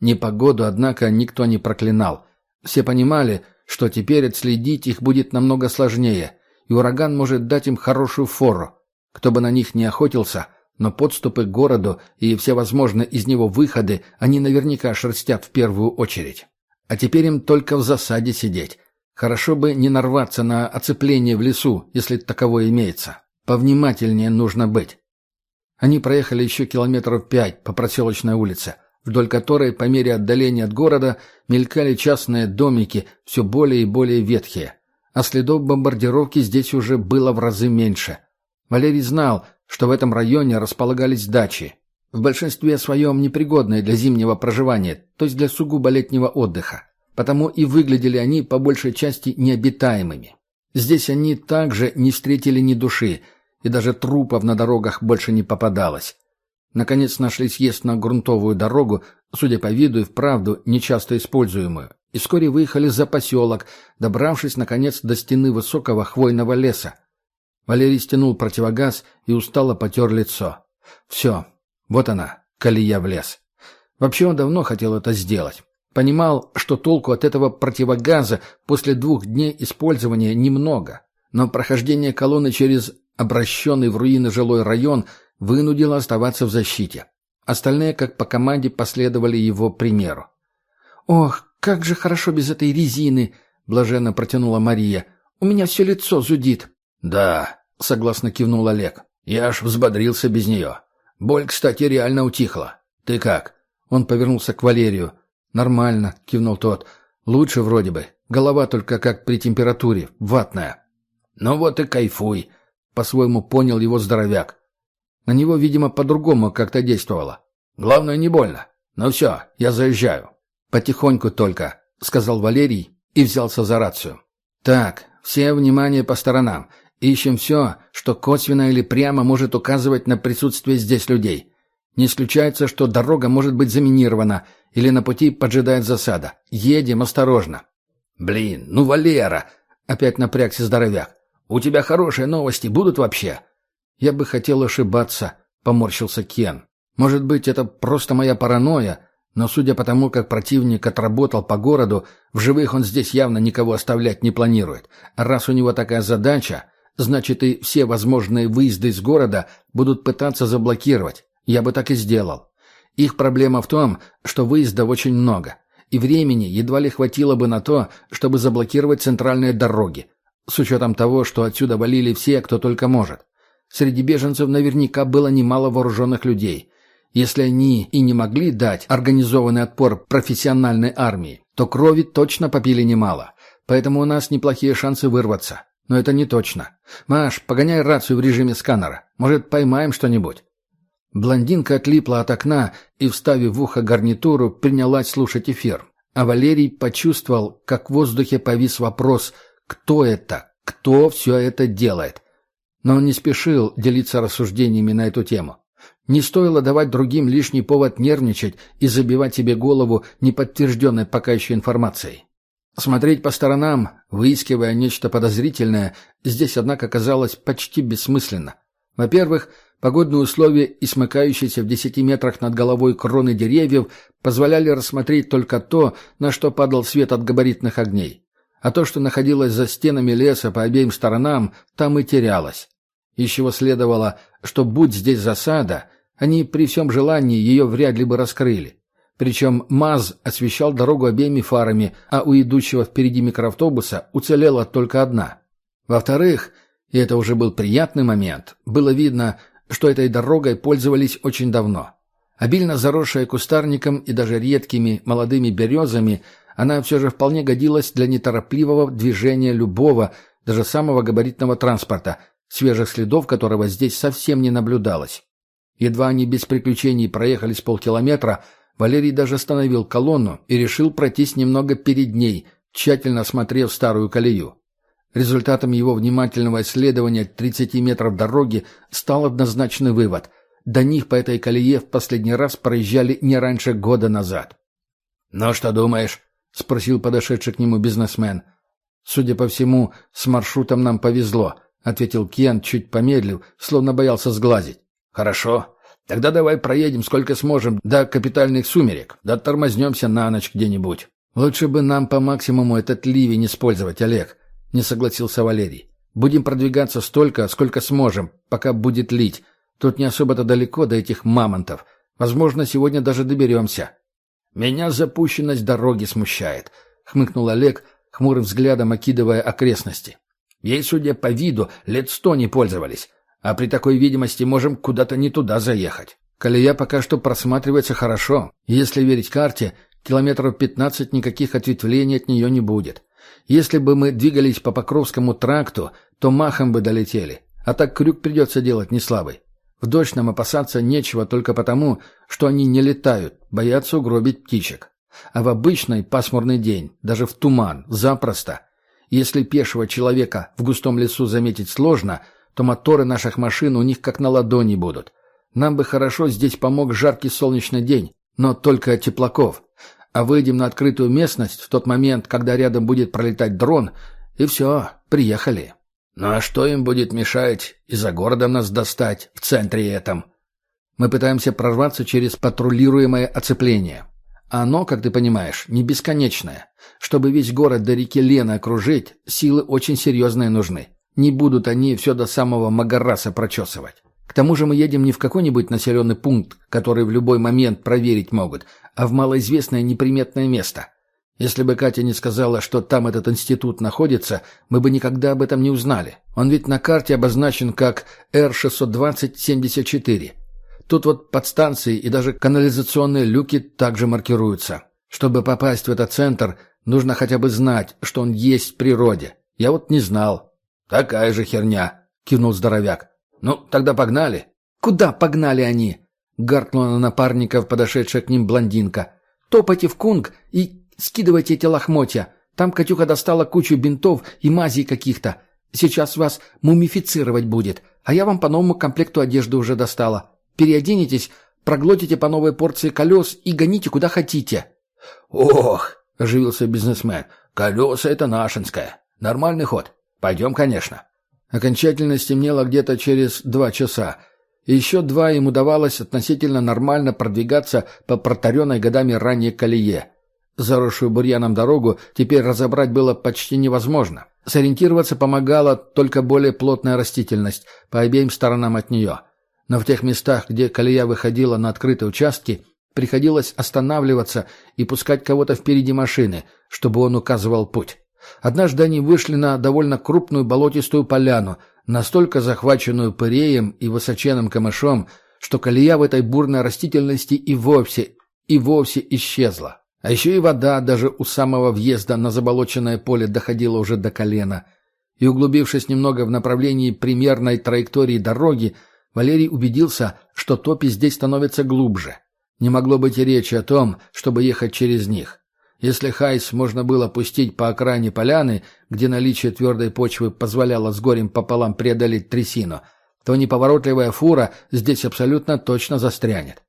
Непогоду, однако, никто не проклинал. Все понимали, что теперь отследить их будет намного сложнее, и ураган может дать им хорошую фору. Кто бы на них не охотился, но подступы к городу и все возможные из него выходы они наверняка шерстят в первую очередь. А теперь им только в засаде сидеть. Хорошо бы не нарваться на оцепление в лесу, если таковое имеется. Повнимательнее нужно быть. Они проехали еще километров пять по проселочной улице, вдоль которой по мере отдаления от города мелькали частные домики, все более и более ветхие. А следов бомбардировки здесь уже было в разы меньше. Валерий знал, что в этом районе располагались дачи. в большинстве своем непригодные для зимнего проживания, то есть для сугубо летнего отдыха. Потому и выглядели они по большей части необитаемыми. Здесь они также не встретили ни души, и даже трупов на дорогах больше не попадалось. Наконец нашли съезд на грунтовую дорогу, судя по виду и вправду нечасто используемую, и вскоре выехали за поселок, добравшись, наконец, до стены высокого хвойного леса. Валерий стянул противогаз и устало потер лицо. Все, вот она, колея в лес. Вообще он давно хотел это сделать. Понимал, что толку от этого противогаза после двух дней использования немного. Но прохождение колонны через обращенный в руины жилой район вынудило оставаться в защите. Остальные, как по команде, последовали его примеру. «Ох, как же хорошо без этой резины!» — блаженно протянула Мария. «У меня все лицо зудит». «Да», — согласно кивнул Олег. «Я аж взбодрился без нее. Боль, кстати, реально утихла. Ты как?» Он повернулся к Валерию. «Нормально», — кивнул тот. «Лучше вроде бы. Голова только как при температуре, ватная». «Ну вот и кайфуй», — по-своему понял его здоровяк. На него, видимо, по-другому как-то действовало. «Главное, не больно. Ну все, я заезжаю». «Потихоньку только», — сказал Валерий и взялся за рацию. «Так, все внимание по сторонам. Ищем все, что косвенно или прямо может указывать на присутствие здесь людей. Не исключается, что дорога может быть заминирована или на пути поджидает засада. Едем осторожно». «Блин, ну, Валера!» — опять напрягся здоровяк. «У тебя хорошие новости будут вообще?» «Я бы хотел ошибаться», — поморщился Кен. «Может быть, это просто моя паранойя, но судя по тому, как противник отработал по городу, в живых он здесь явно никого оставлять не планирует. Раз у него такая задача, Значит, и все возможные выезды из города будут пытаться заблокировать. Я бы так и сделал. Их проблема в том, что выездов очень много. И времени едва ли хватило бы на то, чтобы заблокировать центральные дороги. С учетом того, что отсюда валили все, кто только может. Среди беженцев наверняка было немало вооруженных людей. Если они и не могли дать организованный отпор профессиональной армии, то крови точно попили немало. Поэтому у нас неплохие шансы вырваться. Но это не точно. Маш, погоняй рацию в режиме сканера. Может, поймаем что-нибудь?» Блондинка отлипла от окна и, вставив в ухо гарнитуру, принялась слушать эфир. А Валерий почувствовал, как в воздухе повис вопрос «Кто это? Кто все это делает?» Но он не спешил делиться рассуждениями на эту тему. Не стоило давать другим лишний повод нервничать и забивать себе голову неподтвержденной пока еще информацией. Смотреть по сторонам, выискивая нечто подозрительное, здесь, однако, казалось почти бессмысленно. Во-первых, погодные условия и смыкающиеся в десяти метрах над головой кроны деревьев позволяли рассмотреть только то, на что падал свет от габаритных огней. А то, что находилось за стенами леса по обеим сторонам, там и терялось. Из чего следовало, что будь здесь засада, они при всем желании ее вряд ли бы раскрыли. Причем МАЗ освещал дорогу обеими фарами, а у идущего впереди микроавтобуса уцелела только одна. Во-вторых, и это уже был приятный момент, было видно, что этой дорогой пользовались очень давно. Обильно заросшая кустарником и даже редкими молодыми березами, она все же вполне годилась для неторопливого движения любого, даже самого габаритного транспорта, свежих следов которого здесь совсем не наблюдалось. Едва они без приключений проехали с полкилометра – Валерий даже остановил колонну и решил пройтись немного перед ней, тщательно осмотрев старую колею. Результатом его внимательного исследования 30 метров дороги стал однозначный вывод. До них по этой колее в последний раз проезжали не раньше года назад. «Ну что думаешь?» — спросил подошедший к нему бизнесмен. «Судя по всему, с маршрутом нам повезло», — ответил Кен, чуть помедлив, словно боялся сглазить. «Хорошо. Тогда давай проедем сколько сможем до капитальных сумерек, да тормознемся на ночь где-нибудь. Лучше бы нам по максимуму этот ливень использовать, Олег, не согласился Валерий. Будем продвигаться столько, сколько сможем, пока будет лить. Тут не особо-то далеко до этих мамонтов. Возможно, сегодня даже доберемся. Меня запущенность дороги смущает, хмыкнул Олег, хмурым взглядом окидывая окрестности. Ей, судя по виду, лет сто не пользовались. А при такой видимости можем куда-то не туда заехать. Колея пока что просматривается хорошо. Если верить карте, километров 15 никаких ответвлений от нее не будет. Если бы мы двигались по Покровскому тракту, то махом бы долетели. А так крюк придется делать не слабый. В дождь нам опасаться нечего только потому, что они не летают, боятся угробить птичек. А в обычный пасмурный день, даже в туман, запросто. Если пешего человека в густом лесу заметить сложно, то моторы наших машин у них как на ладони будут. Нам бы хорошо здесь помог жаркий солнечный день, но только теплаков. А выйдем на открытую местность в тот момент, когда рядом будет пролетать дрон, и все, приехали. Ну а что им будет мешать и за городом нас достать в центре этом? Мы пытаемся прорваться через патрулируемое оцепление. Оно, как ты понимаешь, не бесконечное. Чтобы весь город до реки Лены окружить, силы очень серьезные нужны. Не будут они все до самого Магараса прочесывать. К тому же мы едем не в какой-нибудь населенный пункт, который в любой момент проверить могут, а в малоизвестное неприметное место. Если бы Катя не сказала, что там этот институт находится, мы бы никогда об этом не узнали. Он ведь на карте обозначен как Р-620-74. Тут вот подстанции и даже канализационные люки также маркируются. Чтобы попасть в этот центр, нужно хотя бы знать, что он есть в природе. Я вот не знал. «Такая же херня», — кивнул здоровяк. «Ну, тогда погнали». «Куда погнали они?» — гаркнула на напарников подошедшая к ним блондинка. «Топайте в кунг и скидывайте эти лохмотья. Там Катюха достала кучу бинтов и мазей каких-то. Сейчас вас мумифицировать будет, а я вам по новому комплекту одежды уже достала. Переоденетесь, проглотите по новой порции колес и гоните куда хотите». «Ох!» — оживился бизнесмен. «Колеса — это нашинское. Нормальный ход. Пойдем, конечно». Окончательно стемнело где-то через два часа. И еще два им удавалось относительно нормально продвигаться по протаренной годами ранее колее. Заросшую бурьяном дорогу теперь разобрать было почти невозможно. Сориентироваться помогала только более плотная растительность по обеим сторонам от нее. Но в тех местах, где колея выходила на открытые участки, приходилось останавливаться и пускать кого-то впереди машины, чтобы он указывал путь. Однажды они вышли на довольно крупную болотистую поляну, настолько захваченную пыреем и высоченным камышом, что колея в этой бурной растительности и вовсе, и вовсе исчезла. А еще и вода даже у самого въезда на заболоченное поле доходила уже до колена. И углубившись немного в направлении примерной траектории дороги, Валерий убедился, что топи здесь становятся глубже. Не могло быть и речи о том, чтобы ехать через них. Если Хайс можно было пустить по окраине поляны, где наличие твердой почвы позволяло с горем пополам преодолеть трясину, то неповоротливая фура здесь абсолютно точно застрянет.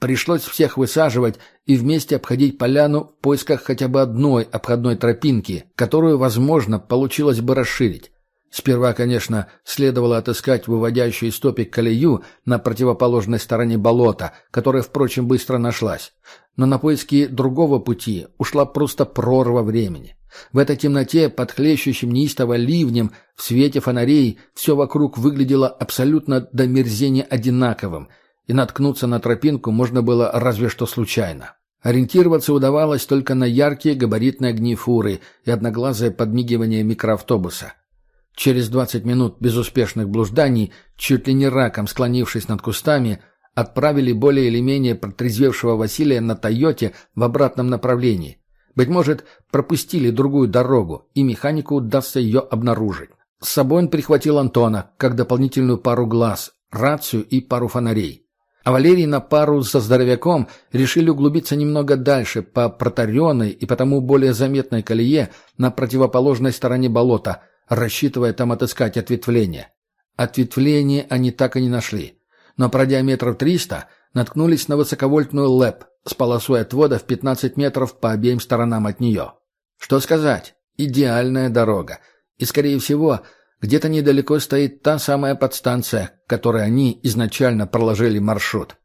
Пришлось всех высаживать и вместе обходить поляну в поисках хотя бы одной обходной тропинки, которую, возможно, получилось бы расширить. Сперва, конечно, следовало отыскать выводящую из топик колею на противоположной стороне болота, которая, впрочем, быстро нашлась. Но на поиски другого пути ушла просто прорва времени. В этой темноте, под хлещущим неистово ливнем, в свете фонарей, все вокруг выглядело абсолютно до мерзения одинаковым, и наткнуться на тропинку можно было разве что случайно. Ориентироваться удавалось только на яркие габаритные огни фуры и одноглазое подмигивание микроавтобуса. Через двадцать минут безуспешных блужданий, чуть ли не раком склонившись над кустами, отправили более или менее протрезвевшего Василия на «Тойоте» в обратном направлении. Быть может, пропустили другую дорогу, и механику удастся ее обнаружить. С собой он прихватил Антона, как дополнительную пару глаз, рацию и пару фонарей. А Валерий на пару со здоровяком решили углубиться немного дальше, по протаренной и потому более заметной колее на противоположной стороне болота – рассчитывая там отыскать ответвление. Ответвление они так и не нашли. Но пройдя метров триста, наткнулись на высоковольтную ЛЭП с полосой отвода в 15 метров по обеим сторонам от нее. Что сказать? Идеальная дорога. И, скорее всего, где-то недалеко стоит та самая подстанция, которой они изначально проложили маршрут.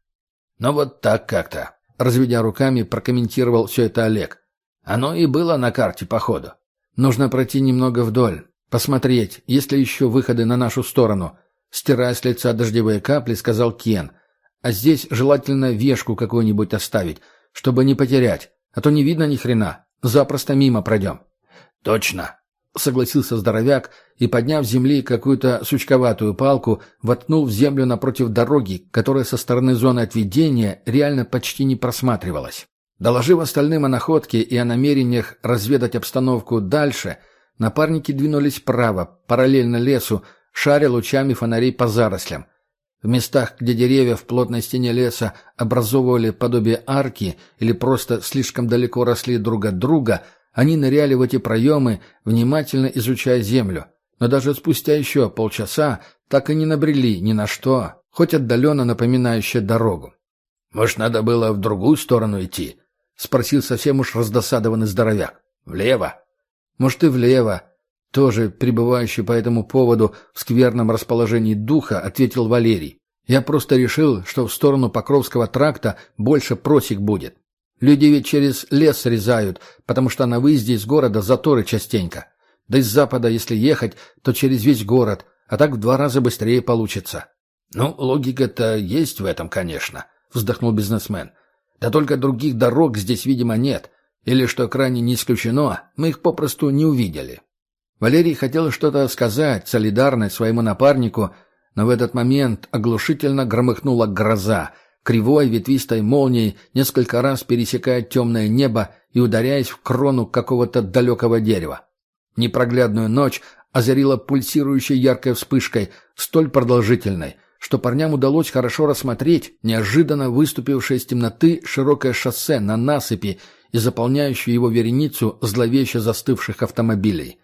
Но вот так как-то. Разведя руками, прокомментировал все это Олег. Оно и было на карте, походу. Нужно пройти немного вдоль, «Посмотреть, есть ли еще выходы на нашу сторону?» Стирая с лица дождевые капли, сказал Кен. «А здесь желательно вешку какую-нибудь оставить, чтобы не потерять, а то не видно ни хрена. Запросто мимо пройдем». «Точно», — согласился здоровяк и, подняв с земли какую-то сучковатую палку, воткнул в землю напротив дороги, которая со стороны зоны отведения реально почти не просматривалась. Доложив остальным о находке и о намерениях разведать обстановку дальше — Напарники двинулись вправо, параллельно лесу, шаря лучами фонарей по зарослям. В местах, где деревья в плотной стене леса образовывали подобие арки или просто слишком далеко росли друг от друга, они ныряли в эти проемы, внимательно изучая землю. Но даже спустя еще полчаса так и не набрели ни на что, хоть отдаленно напоминающее дорогу. «Может, надо было в другую сторону идти?» — спросил совсем уж раздосадованный здоровяк. «Влево?» «Может, и влево», тоже пребывающий по этому поводу в скверном расположении духа, ответил Валерий. «Я просто решил, что в сторону Покровского тракта больше просек будет. Люди ведь через лес срезают, потому что на выезде из города заторы частенько. Да из запада, если ехать, то через весь город, а так в два раза быстрее получится». «Ну, логика-то есть в этом, конечно», — вздохнул бизнесмен. «Да только других дорог здесь, видимо, нет. Или, что крайне не исключено, мы их попросту не увидели». Валерий хотел что-то сказать, солидарное своему напарнику, но в этот момент оглушительно громыхнула гроза, кривой ветвистой молнией, несколько раз пересекая темное небо и ударяясь в крону какого-то далекого дерева. Непроглядную ночь озарила пульсирующей яркой вспышкой, столь продолжительной, что парням удалось хорошо рассмотреть неожиданно выступившее из темноты широкое шоссе на насыпи и заполняющую его вереницу зловеще застывших автомобилей.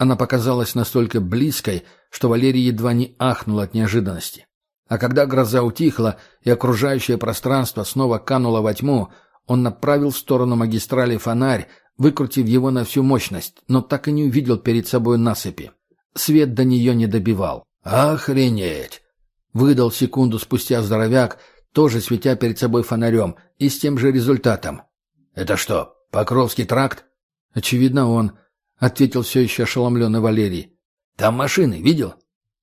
Она показалась настолько близкой, что Валерий едва не ахнул от неожиданности. А когда гроза утихла и окружающее пространство снова кануло во тьму, он направил в сторону магистрали фонарь, выкрутив его на всю мощность, но так и не увидел перед собой насыпи. Свет до нее не добивал. «Охренеть!» — выдал секунду спустя здоровяк, тоже светя перед собой фонарем, и с тем же результатом. «Это что, Покровский тракт?» «Очевидно, он», — ответил все еще ошеломленный Валерий. «Там машины, видел?»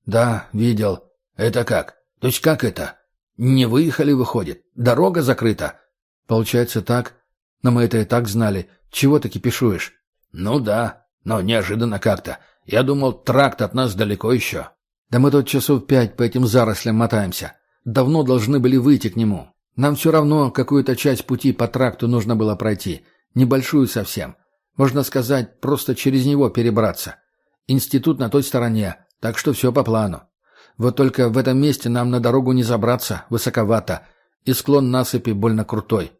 «Да, видел». «Это как? То есть как это? Не выехали, выходит? Дорога закрыта?» «Получается так. Но мы это и так знали. Чего ты кипишуешь?» «Ну да, но неожиданно как-то. Я думал, тракт от нас далеко еще». «Да мы тут часов пять по этим зарослям мотаемся. Давно должны были выйти к нему. Нам все равно какую-то часть пути по тракту нужно было пройти. Небольшую совсем. Можно сказать, просто через него перебраться. Институт на той стороне, так что все по плану. Вот только в этом месте нам на дорогу не забраться, высоковато, и склон насыпи больно крутой.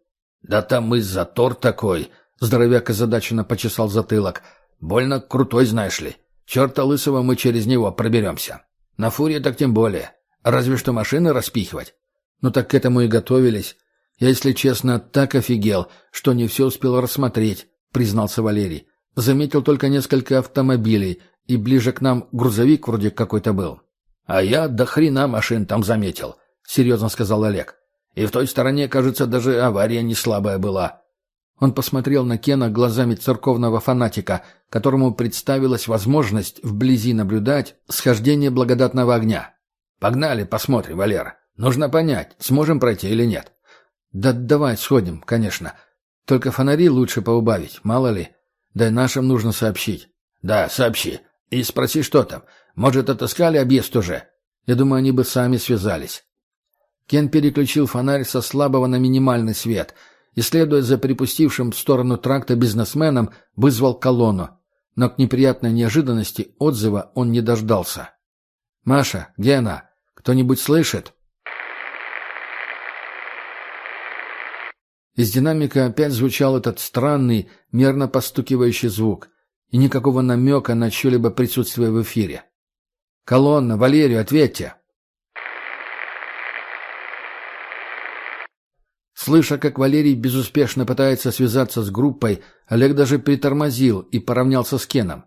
«Да там и затор такой!» — здоровяк озадаченно почесал затылок. «Больно крутой, знаешь ли. Черта лысого мы через него проберемся. На фуре так тем более. Разве что машины распихивать». «Ну так к этому и готовились. Я, если честно, так офигел, что не все успел рассмотреть. — признался Валерий. «Заметил только несколько автомобилей, и ближе к нам грузовик вроде какой-то был». «А я до хрена машин там заметил», — серьезно сказал Олег. «И в той стороне, кажется, даже авария не слабая была». Он посмотрел на Кена глазами церковного фанатика, которому представилась возможность вблизи наблюдать схождение благодатного огня. «Погнали, посмотрим, Валера. Нужно понять, сможем пройти или нет». «Да давай сходим, конечно. Только фонари лучше поубавить, мало ли. Да и нашим нужно сообщить. Да, сообщи. И спроси, что там. Может, отыскали объезд уже? Я думаю, они бы сами связались. Кен переключил фонарь со слабого на минимальный свет и, следуя за припустившим в сторону тракта бизнесменом, вызвал колонну. Но к неприятной неожиданности отзыва он не дождался. «Маша, где она? Кто-нибудь слышит?» Из динамика опять звучал этот странный, мерно постукивающий звук, и никакого намека на чье-либо присутствие в эфире. «Колонна! Валерию, ответьте!» Слыша, как Валерий безуспешно пытается связаться с группой, Олег даже притормозил и поравнялся с Кеном.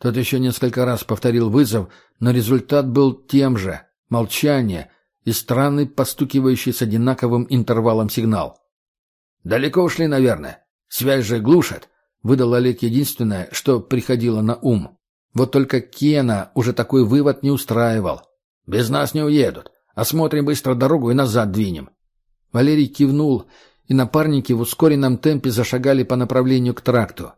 Тот еще несколько раз повторил вызов, но результат был тем же — молчание и странный постукивающий с одинаковым интервалом сигнал. «Далеко ушли, наверное. Связь же глушат», — выдал Олег единственное, что приходило на ум. Вот только Кена уже такой вывод не устраивал. «Без нас не уедут. Осмотрим быстро дорогу и назад двинем». Валерий кивнул, и напарники в ускоренном темпе зашагали по направлению к тракту.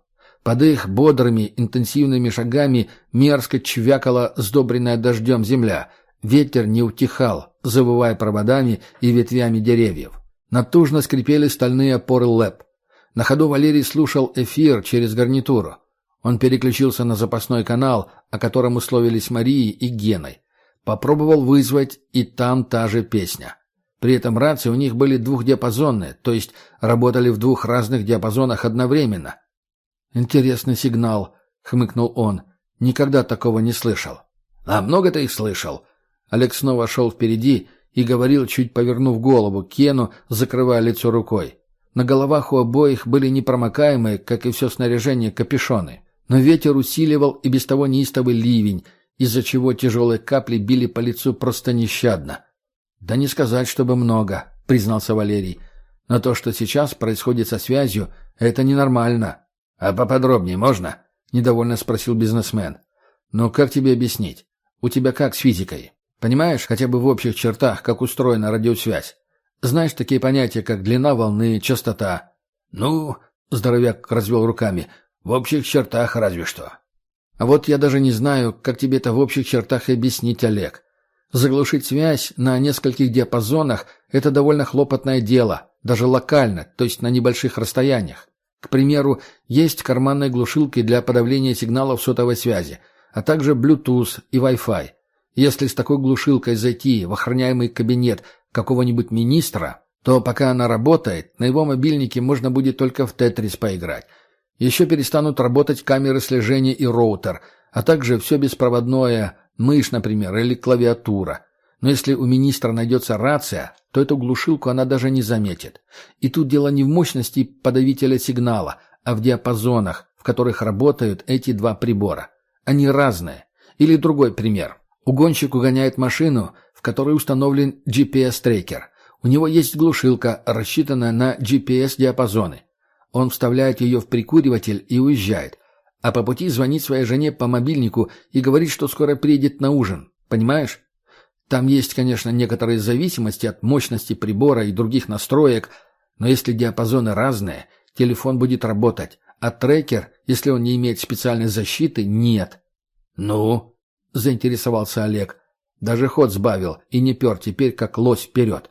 Под их бодрыми, интенсивными шагами мерзко чвякала сдобренная дождем земля. Ветер не утихал, завывая проводами и ветвями деревьев. Натужно скрипели стальные опоры ЛЭП. На ходу Валерий слушал эфир через гарнитуру. Он переключился на запасной канал, о котором условились Марией и Геной. Попробовал вызвать, и там та же песня. При этом рации у них были двухдиапазонные, то есть работали в двух разных диапазонах одновременно. «Интересный сигнал», — хмыкнул он. «Никогда такого не слышал». «А много ты их слышал?» Олег снова шел впереди и говорил, чуть повернув голову Кену, закрывая лицо рукой. На головах у обоих были непромокаемые, как и все снаряжение, капюшоны. Но ветер усиливал и без того неистовый ливень, из-за чего тяжелые капли били по лицу просто нещадно. «Да не сказать, чтобы много», — признался Валерий. «Но то, что сейчас происходит со связью, это ненормально». «А поподробнее можно?» — недовольно спросил бизнесмен. «Ну, как тебе объяснить? У тебя как с физикой? Понимаешь хотя бы в общих чертах, как устроена радиосвязь? Знаешь такие понятия, как длина волны, частота?» «Ну...» — здоровяк развел руками. «В общих чертах разве что». «А вот я даже не знаю, как тебе это в общих чертах объяснить, Олег. Заглушить связь на нескольких диапазонах – это довольно хлопотное дело, даже локально, то есть на небольших расстояниях. К примеру, есть карманные глушилки для подавления сигналов сотовой связи, а также Bluetooth и Wi-Fi. Если с такой глушилкой зайти в охраняемый кабинет какого-нибудь министра, то пока она работает, на его мобильнике можно будет только в Тетрис поиграть. Еще перестанут работать камеры слежения и роутер, а также все беспроводное Мышь, например, или клавиатура. Но если у министра найдется рация, то эту глушилку она даже не заметит. И тут дело не в мощности подавителя сигнала, а в диапазонах, в которых работают эти два прибора. Они разные. Или другой пример. Угонщик угоняет машину, в которой установлен GPS-трекер. У него есть глушилка, рассчитанная на GPS-диапазоны. Он вставляет ее в прикуриватель и уезжает а по пути звонить своей жене по мобильнику и говорить, что скоро приедет на ужин. Понимаешь? Там есть, конечно, некоторые зависимости от мощности прибора и других настроек, но если диапазоны разные, телефон будет работать, а трекер, если он не имеет специальной защиты, нет. «Ну?» — заинтересовался Олег. Даже ход сбавил и не пер теперь, как лось вперед.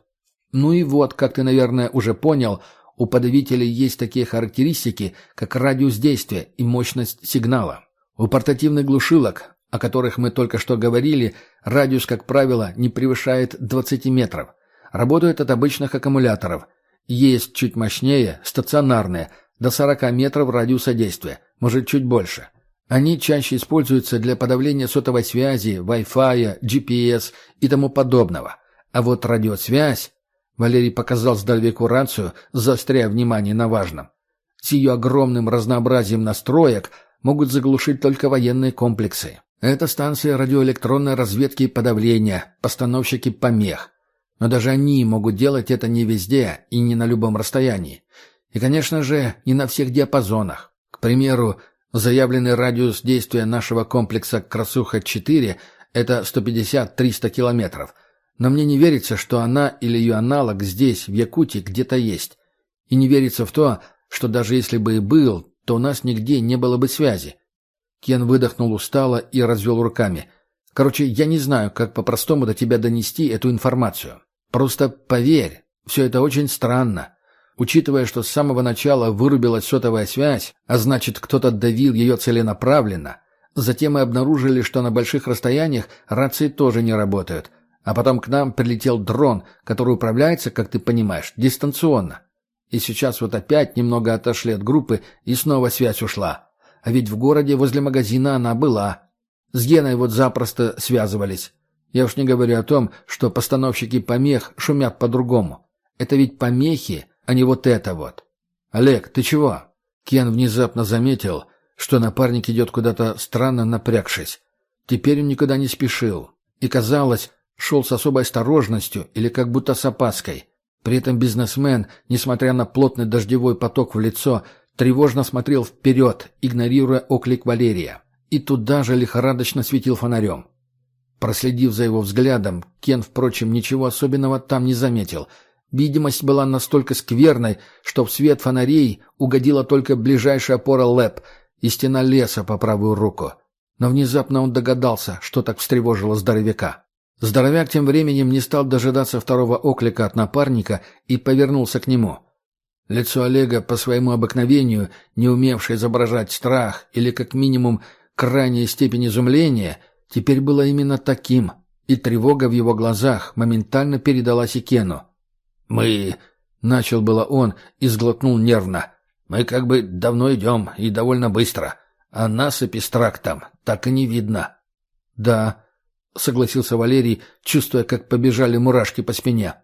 «Ну и вот, как ты, наверное, уже понял, у подавителей есть такие характеристики, как радиус действия и мощность сигнала. У портативных глушилок, о которых мы только что говорили, радиус, как правило, не превышает 20 метров. Работают от обычных аккумуляторов. Есть чуть мощнее, стационарные, до 40 метров радиуса действия, может чуть больше. Они чаще используются для подавления сотовой связи, Wi-Fi, GPS и тому подобного. А вот радиосвязь Валерий показал здоровяку рацию, заостряя внимание на важном. С ее огромным разнообразием настроек могут заглушить только военные комплексы. Это станции радиоэлектронной разведки и подавления, постановщики помех. Но даже они могут делать это не везде и не на любом расстоянии. И, конечно же, не на всех диапазонах. К примеру, заявленный радиус действия нашего комплекса «Красуха-4» — это 150-300 километров — но мне не верится, что она или ее аналог здесь, в Якутии, где-то есть. И не верится в то, что даже если бы и был, то у нас нигде не было бы связи. Кен выдохнул устало и развел руками. Короче, я не знаю, как по-простому до тебя донести эту информацию. Просто поверь, все это очень странно. Учитывая, что с самого начала вырубилась сотовая связь, а значит, кто-то давил ее целенаправленно, затем мы обнаружили, что на больших расстояниях рации тоже не работают — а потом к нам прилетел дрон, который управляется, как ты понимаешь, дистанционно. И сейчас вот опять немного отошли от группы, и снова связь ушла. А ведь в городе возле магазина она была. С Геной вот запросто связывались. Я уж не говорю о том, что постановщики помех шумят по-другому. Это ведь помехи, а не вот это вот. «Олег, ты чего?» Кен внезапно заметил, что напарник идет куда-то странно напрягшись. Теперь он никуда не спешил. И казалось, шел с особой осторожностью или как будто с опаской. При этом бизнесмен, несмотря на плотный дождевой поток в лицо, тревожно смотрел вперед, игнорируя оклик Валерия. И туда же лихорадочно светил фонарем. Проследив за его взглядом, Кен, впрочем, ничего особенного там не заметил. Видимость была настолько скверной, что в свет фонарей угодила только ближайшая опора ЛЭП и стена леса по правую руку. Но внезапно он догадался, что так встревожило здоровяка. Здоровяк тем временем не стал дожидаться второго оклика от напарника и повернулся к нему. Лицо Олега, по своему обыкновению, не умевшее изображать страх или, как минимум, крайняя степень изумления, теперь было именно таким, и тревога в его глазах моментально передалась и Кену. «Мы...» — начал было он и сглотнул нервно. «Мы как бы давно идем и довольно быстро, а насыпи с трактом так и не видно». «Да», — согласился Валерий, чувствуя, как побежали мурашки по спине.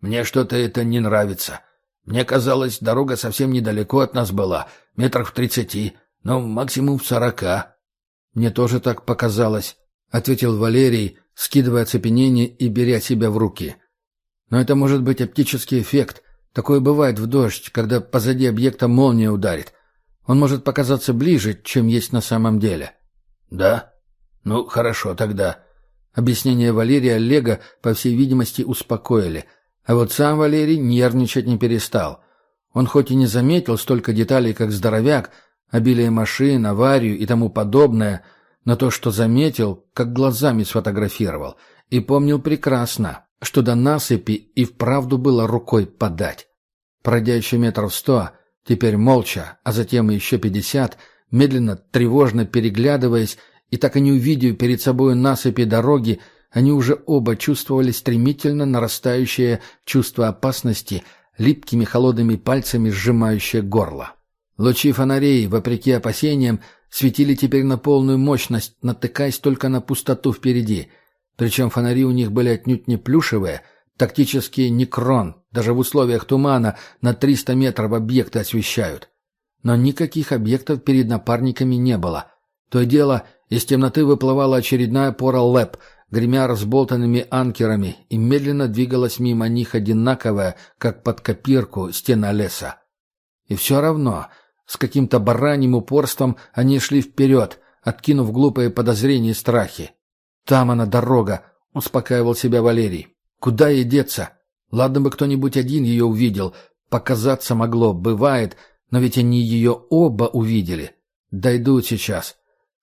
«Мне что-то это не нравится. Мне казалось, дорога совсем недалеко от нас была, метров в тридцати, но максимум в сорока». «Мне тоже так показалось», — ответил Валерий, скидывая оцепенение и беря себя в руки. «Но это может быть оптический эффект. Такое бывает в дождь, когда позади объекта молния ударит. Он может показаться ближе, чем есть на самом деле». «Да? Ну, хорошо тогда». Объяснения Валерия Олега, по всей видимости, успокоили. А вот сам Валерий нервничать не перестал. Он хоть и не заметил столько деталей, как здоровяк, обилие машин, аварию и тому подобное, но то, что заметил, как глазами сфотографировал, и помнил прекрасно, что до насыпи и вправду было рукой подать. Пройдя еще метров сто, теперь молча, а затем еще пятьдесят, медленно, тревожно переглядываясь, и так и не увидев перед собой насыпи дороги, они уже оба чувствовали стремительно нарастающее чувство опасности, липкими холодными пальцами сжимающее горло. Лучи фонарей, вопреки опасениям, светили теперь на полную мощность, натыкаясь только на пустоту впереди. Причем фонари у них были отнюдь не плюшевые, тактические некрон, даже в условиях тумана на 300 метров объекты освещают. Но никаких объектов перед напарниками не было. То и дело, из темноты выплывала очередная пора лэп, гремя разболтанными анкерами, и медленно двигалась мимо них одинаковая, как под копирку, стена леса. И все равно с каким-то бараньим упорством они шли вперед, откинув глупые подозрения и страхи. «Там она, дорога», — успокаивал себя Валерий. «Куда ей деться? Ладно бы кто-нибудь один ее увидел. Показаться могло, бывает, но ведь они ее оба увидели. Дойдут сейчас.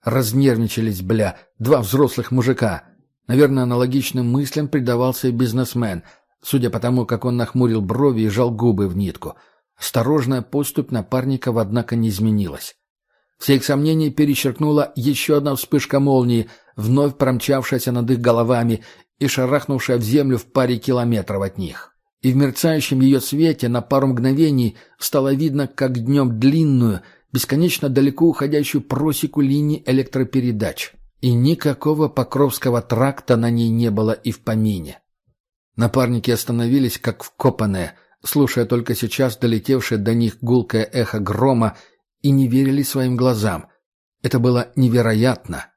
Разнервничались, бля, два взрослых мужика. Наверное, аналогичным мыслям предавался и бизнесмен, судя по тому, как он нахмурил брови и жал губы в нитку — Осторожная поступь напарников, однако, не изменилась. Все их сомнения перечеркнула еще одна вспышка молнии, вновь промчавшаяся над их головами и шарахнувшая в землю в паре километров от них. И в мерцающем ее свете на пару мгновений стало видно, как днем длинную, бесконечно далеко уходящую просеку линии электропередач. И никакого Покровского тракта на ней не было и в помине. Напарники остановились, как вкопанные – слушая только сейчас долетевшее до них гулкое эхо грома, и не верили своим глазам. Это было невероятно.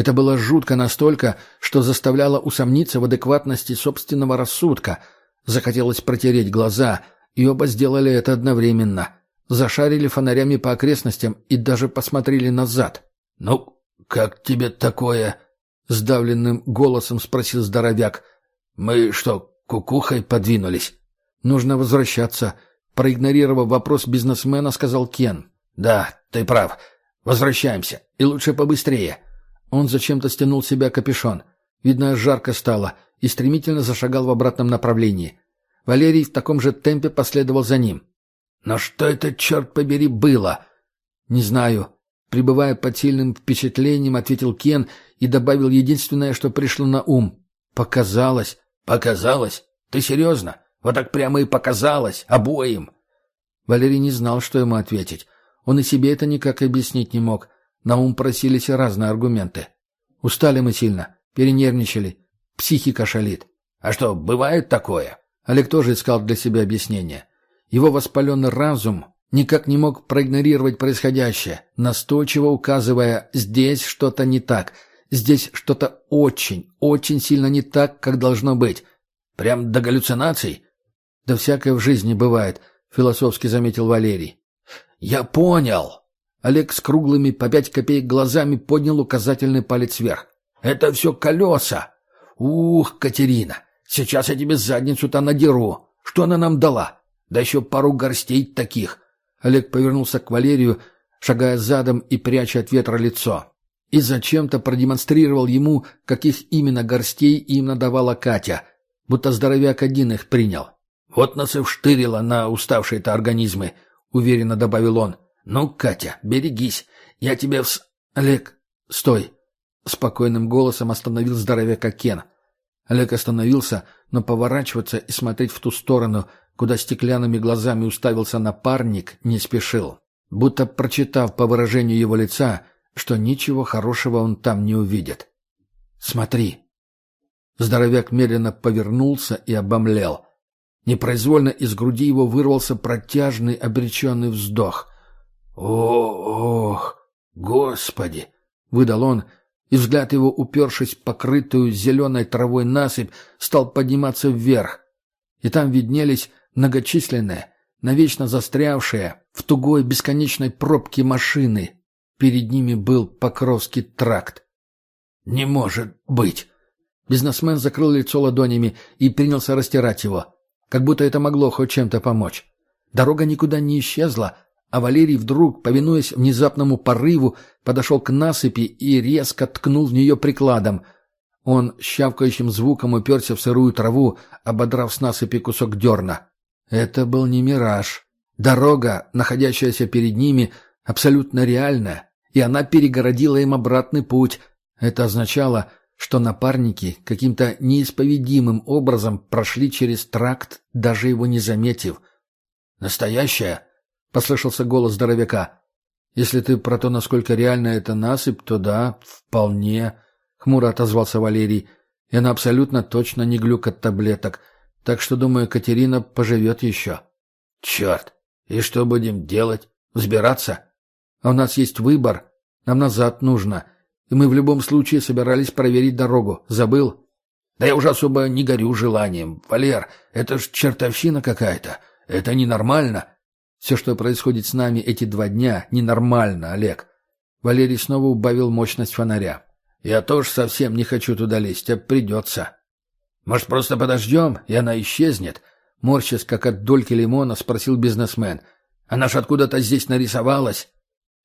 Это было жутко настолько, что заставляло усомниться в адекватности собственного рассудка. Захотелось протереть глаза, и оба сделали это одновременно. Зашарили фонарями по окрестностям и даже посмотрели назад. «Ну, как тебе такое?» — сдавленным голосом спросил здоровяк. «Мы что, кукухой подвинулись?» «Нужно возвращаться», — проигнорировав вопрос бизнесмена, сказал Кен. «Да, ты прав. Возвращаемся. И лучше побыстрее». Он зачем-то стянул себя капюшон. Видно, жарко стало, и стремительно зашагал в обратном направлении. Валерий в таком же темпе последовал за ним. «Но что это, черт побери, было?» «Не знаю». Пребывая под сильным впечатлением, ответил Кен и добавил единственное, что пришло на ум. «Показалось». «Показалось? Ты серьезно? Вот так прямо и показалось. Обоим. Валерий не знал, что ему ответить. Он и себе это никак объяснить не мог. На ум просились разные аргументы. Устали мы сильно, перенервничали. Психика шалит. А что, бывает такое? Олег тоже искал для себя объяснение. Его воспаленный разум никак не мог проигнорировать происходящее, настойчиво указывая «здесь что-то не так», «здесь что-то очень, очень сильно не так, как должно быть». «Прям до галлюцинаций?» «Да всякое в жизни бывает», — философски заметил Валерий. «Я понял!» Олег с круглыми по пять копеек глазами поднял указательный палец вверх. «Это все колеса! Ух, Катерина, сейчас я тебе задницу-то надеру! Что она нам дала? Да еще пару горстей таких!» Олег повернулся к Валерию, шагая задом и пряча от ветра лицо. И зачем-то продемонстрировал ему, каких именно горстей им надавала Катя, будто здоровяк один их принял. «Вот нас и вштырило на уставшие-то организмы», — уверенно добавил он. «Ну, Катя, берегись. Я тебе вс...» «Олег, стой!» — спокойным голосом остановил здоровяка Кен. Олег остановился, но поворачиваться и смотреть в ту сторону, куда стеклянными глазами уставился напарник, не спешил. Будто прочитав по выражению его лица, что ничего хорошего он там не увидит. «Смотри!» Здоровяк медленно повернулся и обомлел. Непроизвольно из груди его вырвался протяжный обреченный вздох. «О, ох, господи!» — выдал он, и взгляд его, упершись в покрытую зеленой травой насыпь, стал подниматься вверх. И там виднелись многочисленные, навечно застрявшие в тугой бесконечной пробке машины. Перед ними был Покровский тракт. «Не может быть!» Бизнесмен закрыл лицо ладонями и принялся растирать его, как будто это могло хоть чем-то помочь. Дорога никуда не исчезла, а Валерий вдруг, повинуясь внезапному порыву, подошел к насыпи и резко ткнул в нее прикладом. Он щавкающим звуком уперся в сырую траву, ободрав с насыпи кусок дерна. Это был не мираж. Дорога, находящаяся перед ними, абсолютно реальная, и она перегородила им обратный путь. Это означало, что напарники каким-то неисповедимым образом прошли через тракт, даже его не заметив. «Настоящая?» — послышался голос здоровяка. «Если ты про то, насколько реально это насыпь, то да, вполне», — хмуро отозвался Валерий. «И она абсолютно точно не глюк от таблеток, так что, думаю, Катерина поживет еще». «Черт! И что будем делать? Взбираться?» «А у нас есть выбор. Нам назад нужно. И мы в любом случае собирались проверить дорогу. Забыл?» «Да я уже особо не горю желанием. Валер, это ж чертовщина какая-то. Это ненормально. Все, что происходит с нами эти два дня, ненормально, Олег. Валерий снова убавил мощность фонаря. Я тоже совсем не хочу туда лезть, а придется. Может, просто подождем, и она исчезнет? Морщась, как от дольки лимона, спросил бизнесмен. Она ж откуда-то здесь нарисовалась.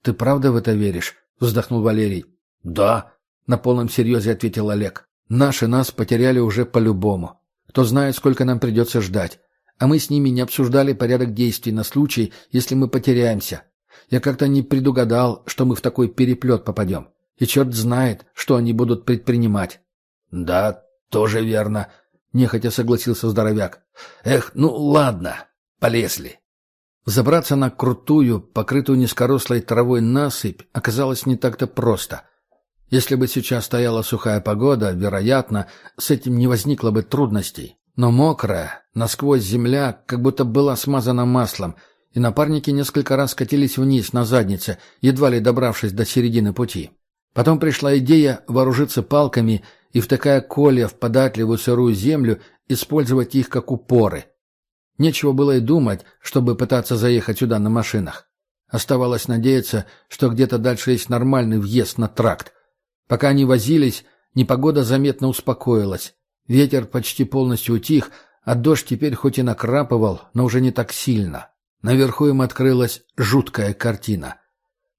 Ты правда в это веришь? Вздохнул Валерий. Да, на полном серьезе ответил Олег. Наши нас потеряли уже по-любому. Кто знает, сколько нам придется ждать а мы с ними не обсуждали порядок действий на случай, если мы потеряемся. Я как-то не предугадал, что мы в такой переплет попадем. И черт знает, что они будут предпринимать. — Да, тоже верно, — нехотя согласился здоровяк. — Эх, ну ладно, полезли. Забраться на крутую, покрытую низкорослой травой насыпь оказалось не так-то просто. Если бы сейчас стояла сухая погода, вероятно, с этим не возникло бы трудностей. Но мокрая, насквозь земля, как будто была смазана маслом, и напарники несколько раз скатились вниз на заднице, едва ли добравшись до середины пути. Потом пришла идея вооружиться палками и, втыкая колья в податливую сырую землю, использовать их как упоры. Нечего было и думать, чтобы пытаться заехать сюда на машинах. Оставалось надеяться, что где-то дальше есть нормальный въезд на тракт. Пока они возились, непогода заметно успокоилась. Ветер почти полностью утих, а дождь теперь хоть и накрапывал, но уже не так сильно. Наверху им открылась жуткая картина.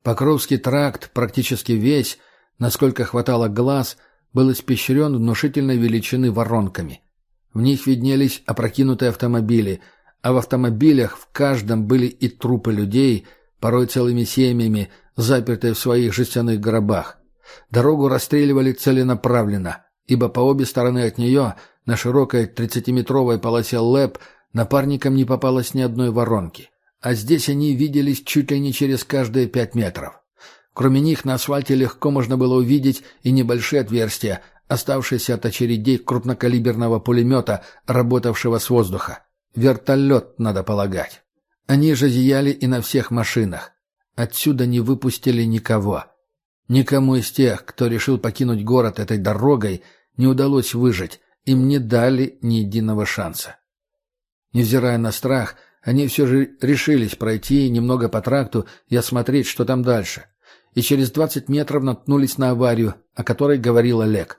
Покровский тракт практически весь, насколько хватало глаз, был испещрен внушительной величины воронками. В них виднелись опрокинутые автомобили, а в автомобилях в каждом были и трупы людей, порой целыми семьями, запертые в своих жестяных гробах. Дорогу расстреливали целенаправленно — ибо по обе стороны от нее, на широкой тридцатиметровой полосе ЛЭП, напарникам не попалось ни одной воронки. А здесь они виделись чуть ли не через каждые пять метров. Кроме них на асфальте легко можно было увидеть и небольшие отверстия, оставшиеся от очередей крупнокалиберного пулемета, работавшего с воздуха. Вертолет, надо полагать. Они же зияли и на всех машинах. Отсюда не выпустили никого. Никому из тех, кто решил покинуть город этой дорогой, не удалось выжить, им не дали ни единого шанса. Невзирая на страх, они все же решились пройти немного по тракту и осмотреть, что там дальше. И через двадцать метров наткнулись на аварию, о которой говорил Олег.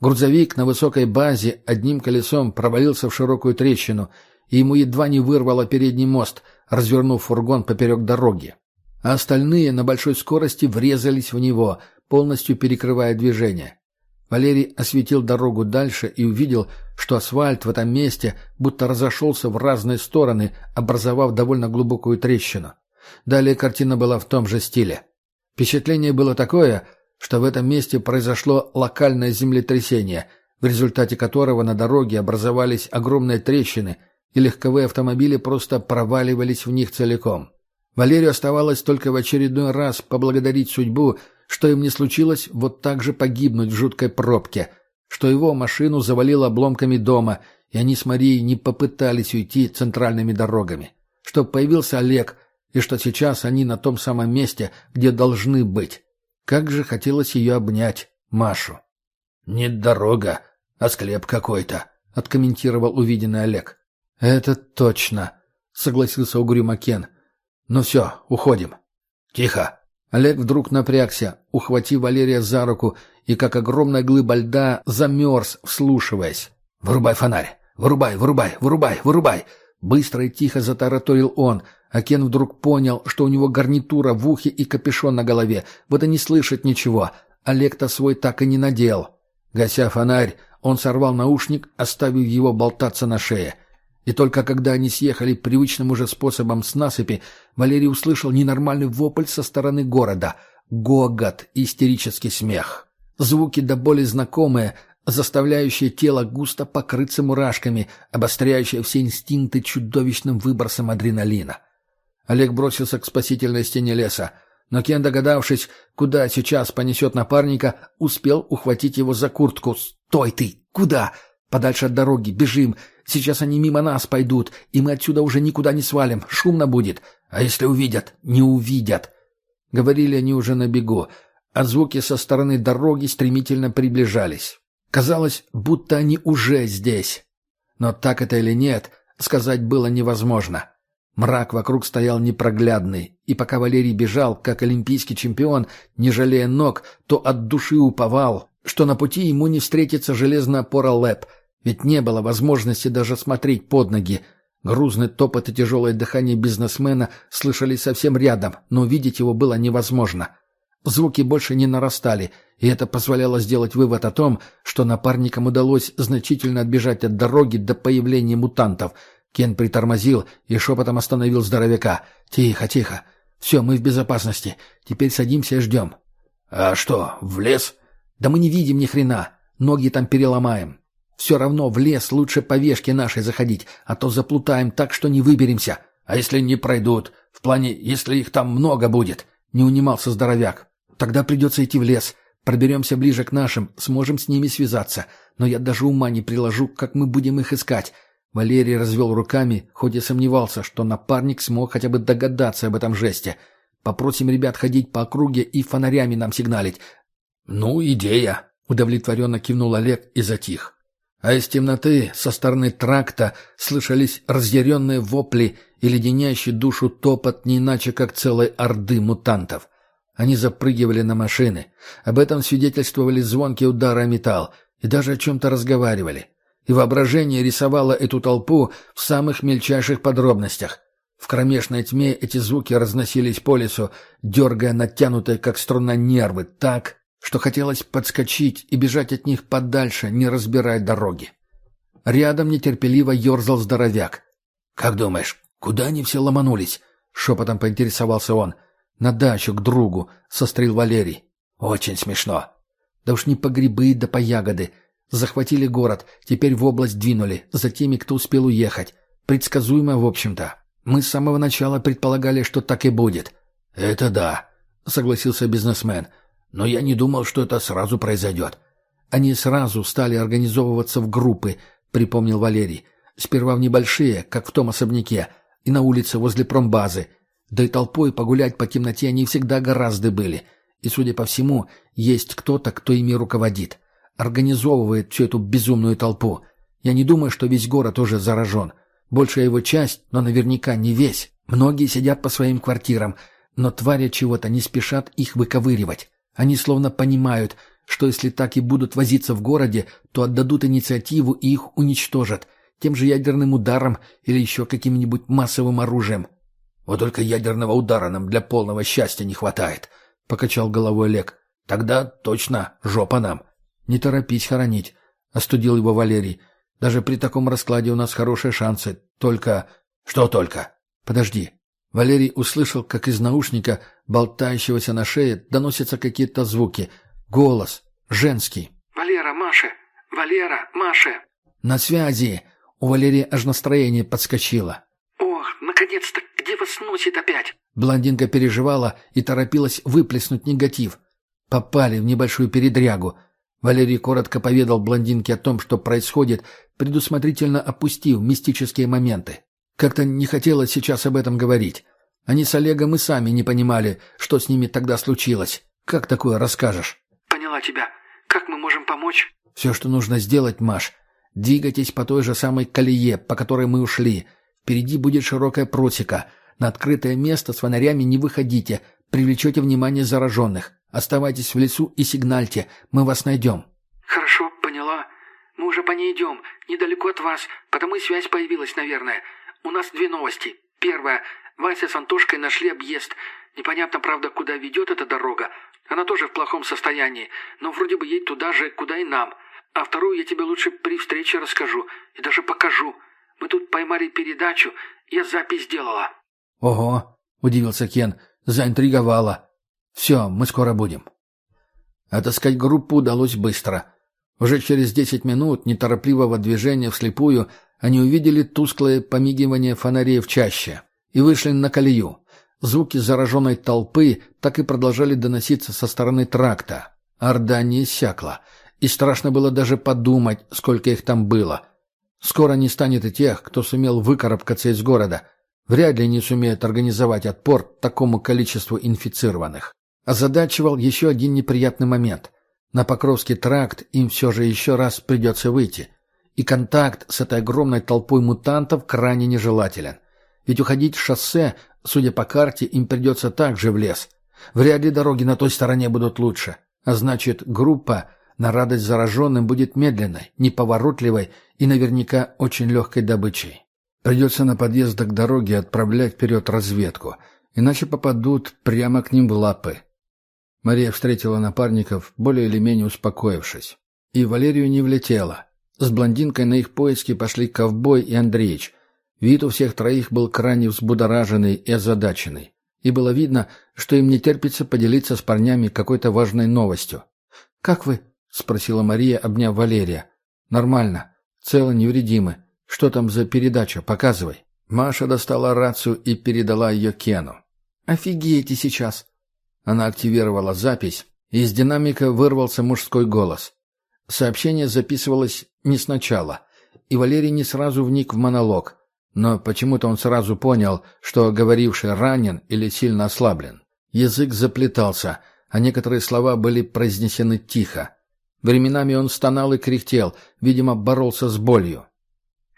Грузовик на высокой базе одним колесом провалился в широкую трещину, и ему едва не вырвало передний мост, развернув фургон поперек дороги а остальные на большой скорости врезались в него, полностью перекрывая движение. Валерий осветил дорогу дальше и увидел, что асфальт в этом месте будто разошелся в разные стороны, образовав довольно глубокую трещину. Далее картина была в том же стиле. Впечатление было такое, что в этом месте произошло локальное землетрясение, в результате которого на дороге образовались огромные трещины, и легковые автомобили просто проваливались в них целиком. Валерию оставалось только в очередной раз поблагодарить судьбу, что им не случилось вот так же погибнуть в жуткой пробке, что его машину завалило обломками дома, и они с Марией не попытались уйти центральными дорогами, что появился Олег, и что сейчас они на том самом месте, где должны быть. Как же хотелось ее обнять, Машу. «Не дорога, а склеп какой-то», — откомментировал увиденный Олег. «Это точно», — согласился угрюмо Кен. «Ну все, уходим». «Тихо!» Олег вдруг напрягся, ухватив Валерия за руку и, как огромная глыба льда, замерз, вслушиваясь. «Вырубай фонарь! Вырубай, вырубай, вырубай, вырубай!» Быстро и тихо затараторил он, а Кен вдруг понял, что у него гарнитура в ухе и капюшон на голове, вот и не слышит ничего. Олег-то свой так и не надел. Гася фонарь, он сорвал наушник, оставив его болтаться на шее. И только когда они съехали привычным уже способом с насыпи, Валерий услышал ненормальный вопль со стороны города. Гогот, истерический смех. Звуки до боли знакомые, заставляющие тело густо покрыться мурашками, обостряющие все инстинкты чудовищным выбросом адреналина. Олег бросился к спасительной стене леса, но Кен, догадавшись, куда сейчас понесет напарника, успел ухватить его за куртку. «Стой ты! Куда? Подальше от дороги! Бежим! Сейчас они мимо нас пойдут, и мы отсюда уже никуда не свалим. Шумно будет. А если увидят? Не увидят. Говорили они уже на бегу, а звуки со стороны дороги стремительно приближались. Казалось, будто они уже здесь. Но так это или нет, сказать было невозможно. Мрак вокруг стоял непроглядный, и пока Валерий бежал, как олимпийский чемпион, не жалея ног, то от души уповал, что на пути ему не встретится железная опора ЛЭП — ведь не было возможности даже смотреть под ноги. Грузный топот и тяжелое дыхание бизнесмена слышались совсем рядом, но увидеть его было невозможно. Звуки больше не нарастали, и это позволяло сделать вывод о том, что напарникам удалось значительно отбежать от дороги до появления мутантов. Кен притормозил и шепотом остановил здоровяка. «Тихо, тихо. Все, мы в безопасности. Теперь садимся и ждем». «А что, в лес?» «Да мы не видим ни хрена. Ноги там переломаем. Все равно в лес лучше по вешке нашей заходить, а то заплутаем так, что не выберемся. А если не пройдут? В плане, если их там много будет?» Не унимался здоровяк. «Тогда придется идти в лес. Проберемся ближе к нашим, сможем с ними связаться. Но я даже ума не приложу, как мы будем их искать». Валерий развел руками, хоть и сомневался, что напарник смог хотя бы догадаться об этом жесте. «Попросим ребят ходить по округе и фонарями нам сигналить». «Ну, идея», — удовлетворенно кивнул Олег и затих а из темноты со стороны тракта слышались разъяренные вопли и леденящий душу топот не иначе, как целой орды мутантов. Они запрыгивали на машины. Об этом свидетельствовали звонкие удары о металл и даже о чем-то разговаривали. И воображение рисовало эту толпу в самых мельчайших подробностях. В кромешной тьме эти звуки разносились по лесу, дергая натянутые, как струна, нервы так, что хотелось подскочить и бежать от них подальше, не разбирая дороги. Рядом нетерпеливо ерзал здоровяк. «Как думаешь, куда они все ломанулись?» — шепотом поинтересовался он. «На дачу, к другу», — сострил Валерий. «Очень смешно». «Да уж не по грибы, да по ягоды. Захватили город, теперь в область двинули, за теми, кто успел уехать. Предсказуемо, в общем-то. Мы с самого начала предполагали, что так и будет». «Это да», — согласился бизнесмен. Но я не думал, что это сразу произойдет. Они сразу стали организовываться в группы, припомнил Валерий. Сперва в небольшие, как в том особняке, и на улице возле промбазы. Да и толпой погулять по темноте они всегда гораздо были. И, судя по всему, есть кто-то, кто ими руководит. Организовывает всю эту безумную толпу. Я не думаю, что весь город уже заражен. Большая его часть, но наверняка не весь. Многие сидят по своим квартирам, но твари чего-то не спешат их выковыривать. Они словно понимают, что если так и будут возиться в городе, то отдадут инициативу и их уничтожат, тем же ядерным ударом или еще каким-нибудь массовым оружием. «Вот только ядерного удара нам для полного счастья не хватает», — покачал головой Олег. «Тогда точно жопа нам». «Не торопись хоронить», — остудил его Валерий. «Даже при таком раскладе у нас хорошие шансы. Только...» «Что только?» «Подожди. Валерий услышал, как из наушника, болтающегося на шее, доносятся какие-то звуки. Голос. Женский. «Валера, Маша, Валера, Маша!» «На связи!» У Валерии аж настроение подскочило. «Ох, наконец-то! Где вас носит опять?» Блондинка переживала и торопилась выплеснуть негатив. Попали в небольшую передрягу. Валерий коротко поведал блондинке о том, что происходит, предусмотрительно опустив мистические моменты. Как-то не хотелось сейчас об этом говорить. Они с Олегом и сами не понимали, что с ними тогда случилось. Как такое расскажешь? «Поняла тебя. Как мы можем помочь?» «Все, что нужно сделать, Маш. Двигайтесь по той же самой колее, по которой мы ушли. Впереди будет широкая просека. На открытое место с фонарями не выходите. Привлечете внимание зараженных. Оставайтесь в лесу и сигнальте. Мы вас найдем». «Хорошо, поняла. Мы уже по ней идем. Недалеко от вас. Потому и связь появилась, наверное. У нас две новости. Первая. Вася с Антошкой нашли объезд. Непонятно, правда, куда ведет эта дорога. Она тоже в плохом состоянии, но вроде бы едет туда же, куда и нам. А вторую я тебе лучше при встрече расскажу и даже покажу. Мы тут поймали передачу, я запись сделала». «Ого!» — удивился Кен. «Заинтриговала. Все, мы скоро будем». Отыскать группу удалось быстро. Уже через десять минут неторопливого движения вслепую они увидели тусклое помигивание фонарей в чаще и вышли на колею. Звуки зараженной толпы так и продолжали доноситься со стороны тракта. Орда не иссякла, и страшно было даже подумать, сколько их там было. Скоро не станет и тех, кто сумел выкарабкаться из города. Вряд ли они сумеют организовать отпор такому количеству инфицированных. Озадачивал еще один неприятный момент. На Покровский тракт им все же еще раз придется выйти. И контакт с этой огромной толпой мутантов крайне нежелателен. Ведь уходить с шоссе, судя по карте, им придется также в лес. Вряд ли дороги на той стороне будут лучше. А значит, группа на радость зараженным будет медленной, неповоротливой и наверняка очень легкой добычей. Придется на подъездах к дороге отправлять вперед разведку, иначе попадут прямо к ним в лапы. Мария встретила напарников, более или менее успокоившись. И Валерию не влетела. С блондинкой на их поиски пошли Ковбой и Андреич, Вид у всех троих был крайне взбудораженный и озадаченный. И было видно, что им не терпится поделиться с парнями какой-то важной новостью. «Как вы?» — спросила Мария, обняв Валерия. «Нормально. Целы невредимы. Что там за передача? Показывай». Маша достала рацию и передала ее Кену. «Офигеете сейчас!» Она активировала запись, и из динамика вырвался мужской голос. Сообщение записывалось не сначала, и Валерий не сразу вник в монолог — но почему-то он сразу понял, что говоривший ранен или сильно ослаблен. Язык заплетался, а некоторые слова были произнесены тихо. Временами он стонал и кряхтел, видимо, боролся с болью.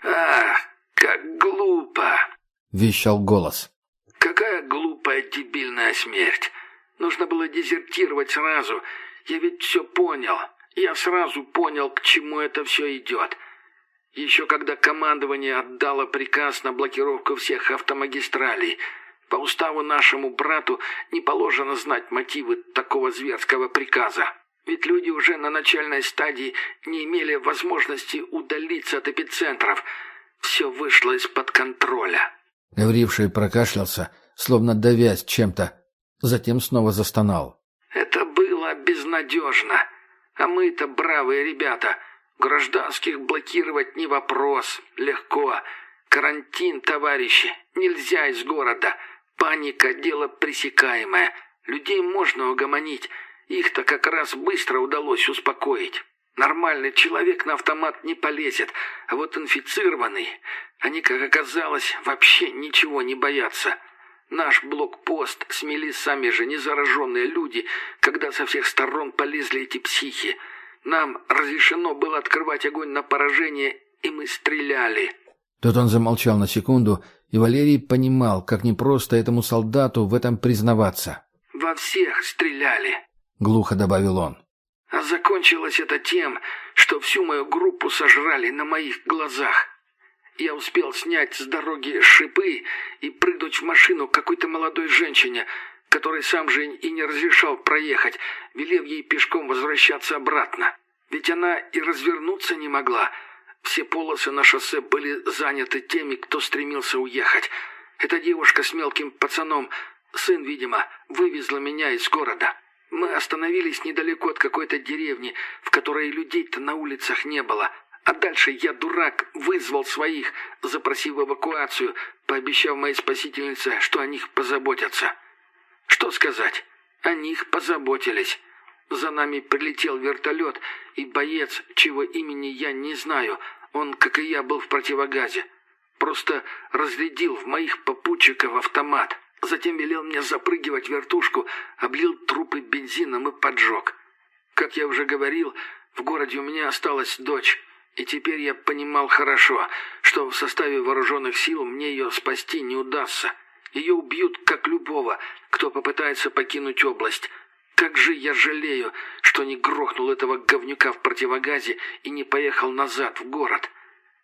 «Ах, как глупо!» — вещал голос. «Какая глупая дебильная смерть! Нужно было дезертировать сразу. Я ведь все понял. Я сразу понял, к чему это все идет. Еще когда командование отдало приказ на блокировку всех автомагистралей, по уставу нашему брату не положено знать мотивы такого зверского приказа. Ведь люди уже на начальной стадии не имели возможности удалиться от эпицентров. Все вышло из-под контроля. Говоривший прокашлялся, словно давясь чем-то. Затем снова застонал. Это было безнадежно. А мы-то бравые ребята — Гражданских блокировать не вопрос. Легко. Карантин, товарищи. Нельзя из города. Паника – дело пресекаемое. Людей можно угомонить. Их-то как раз быстро удалось успокоить. Нормальный человек на автомат не полезет, а вот инфицированный, они, как оказалось, вообще ничего не боятся. Наш блокпост смели сами же незараженные люди, когда со всех сторон полезли эти психи. Нам разрешено было открывать огонь на поражение, и мы стреляли». Тут он замолчал на секунду, и Валерий понимал, как непросто этому солдату в этом признаваться. «Во всех стреляли», — глухо добавил он. «А закончилось это тем, что всю мою группу сожрали на моих глазах. Я успел снять с дороги шипы и прыгнуть в машину какой-то молодой женщине, который сам же и не разрешал проехать, велев ей пешком возвращаться обратно. Ведь она и развернуться не могла. Все полосы на шоссе были заняты теми, кто стремился уехать. Эта девушка с мелким пацаном, сын, видимо, вывезла меня из города. Мы остановились недалеко от какой-то деревни, в которой людей-то на улицах не было. А дальше я, дурак, вызвал своих, запросив эвакуацию, пообещав моей спасительнице, что о них позаботятся. Что сказать? О них позаботились. За нами прилетел вертолет, и боец, чего имени я не знаю, он, как и я, был в противогазе. Просто разрядил в моих попутчиков автомат. Затем велел мне запрыгивать в вертушку, облил трупы бензином и поджег. Как я уже говорил, в городе у меня осталась дочь, и теперь я понимал хорошо, что в составе вооруженных сил мне ее спасти не удастся. Ее убьют, как любого, кто попытается покинуть область. Как же я жалею, что не грохнул этого говнюка в противогазе и не поехал назад в город.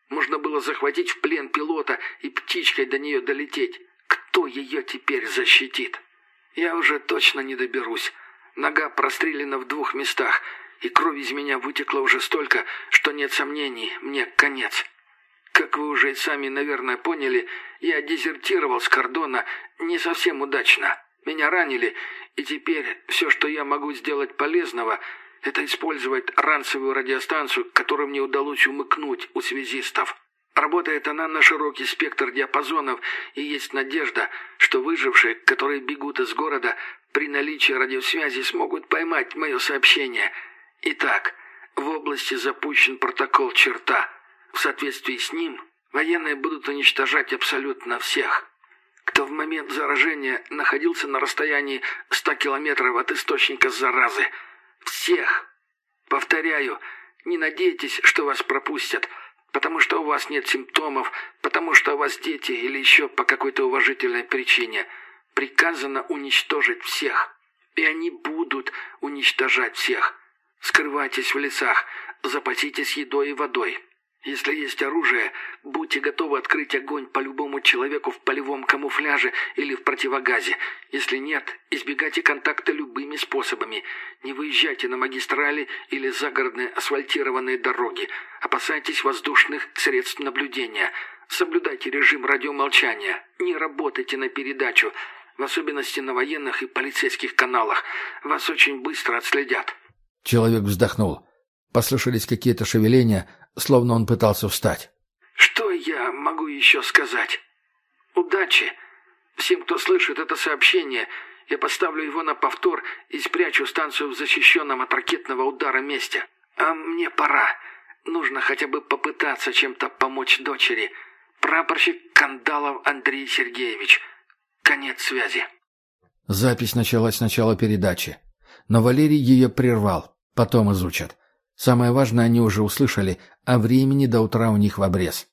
Можно было захватить в плен пилота и птичкой до нее долететь. Кто ее теперь защитит? Я уже точно не доберусь. Нога прострелена в двух местах, и кровь из меня вытекла уже столько, что нет сомнений, мне конец. Как вы уже и сами, наверное, поняли, я дезертировал с кордона не совсем удачно. Меня ранили, и теперь все, что я могу сделать полезного, это использовать ранцевую радиостанцию, которую мне удалось умыкнуть у связистов. Работает она на широкий спектр диапазонов, и есть надежда, что выжившие, которые бегут из города, при наличии радиосвязи смогут поймать мое сообщение. Итак, в области запущен протокол «Черта». В соответствии с ним военные будут уничтожать абсолютно всех, кто в момент заражения находился на расстоянии 100 километров от источника заразы. Всех. Повторяю, не надейтесь, что вас пропустят – потому что у вас нет симптомов, потому что у вас дети или еще по какой-то уважительной причине. Приказано уничтожить всех. И они будут уничтожать всех. Скрывайтесь в лесах, запаситесь едой и водой. Если есть оружие, будьте готовы открыть огонь по любому человеку в полевом камуфляже или в противогазе. Если нет, избегайте контакта любыми способами. Не выезжайте на магистрали или загородные асфальтированные дороги. Опасайтесь воздушных средств наблюдения. Соблюдайте режим радиомолчания. Не работайте на передачу, в особенности на военных и полицейских каналах. Вас очень быстро отследят. Человек вздохнул. Послышались какие-то шевеления, словно он пытался встать. «Что я могу еще сказать? Удачи! Всем, кто слышит это сообщение, я поставлю его на повтор и спрячу станцию в защищенном от ракетного удара месте. А мне пора. Нужно хотя бы попытаться чем-то помочь дочери. Прапорщик Кандалов Андрей Сергеевич. Конец связи». Запись началась с начала передачи. Но Валерий ее прервал. Потом изучат. Самое важное они уже услышали, а времени до утра у них в обрез.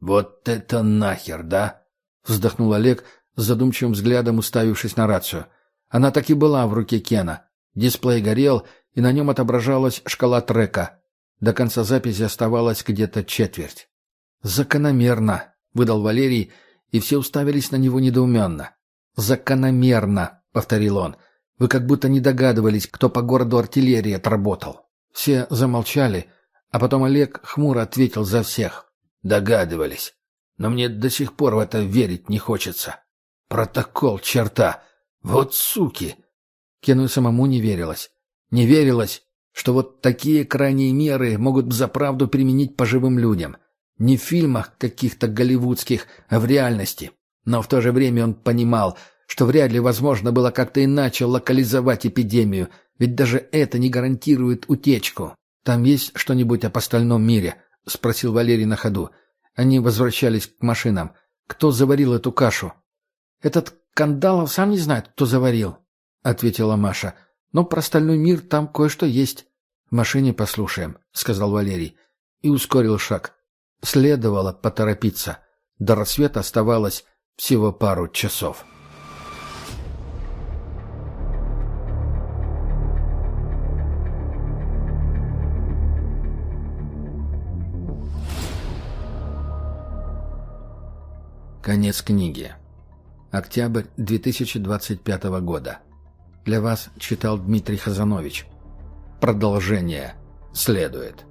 «Вот это нахер, да?» — вздохнул Олег, с задумчивым взглядом уставившись на рацию. Она так и была в руке Кена. Дисплей горел, и на нем отображалась шкала трека. До конца записи оставалось где-то четверть. «Закономерно», — выдал Валерий, и все уставились на него недоуменно. «Закономерно», — повторил он. «Вы как будто не догадывались, кто по городу артиллерии отработал». Все замолчали, а потом Олег хмуро ответил за всех. Догадывались. Но мне до сих пор в это верить не хочется. Протокол черта. Вот суки. Кену самому не верилось. Не верилось, что вот такие крайние меры могут за правду применить по живым людям. Не в фильмах каких-то голливудских, а в реальности. Но в то же время он понимал, что вряд ли возможно было как-то иначе локализовать эпидемию – ведь даже это не гарантирует утечку. Там есть что-нибудь об остальном мире?» — спросил Валерий на ходу. Они возвращались к машинам. «Кто заварил эту кашу?» «Этот Кандалов сам не знает, кто заварил», — ответила Маша. «Но про остальной мир там кое-что есть». «В машине послушаем», — сказал Валерий. И ускорил шаг. Следовало поторопиться. До рассвета оставалось всего пару часов. Конец книги. Октябрь 2025 года. Для вас читал Дмитрий Хазанович. Продолжение следует.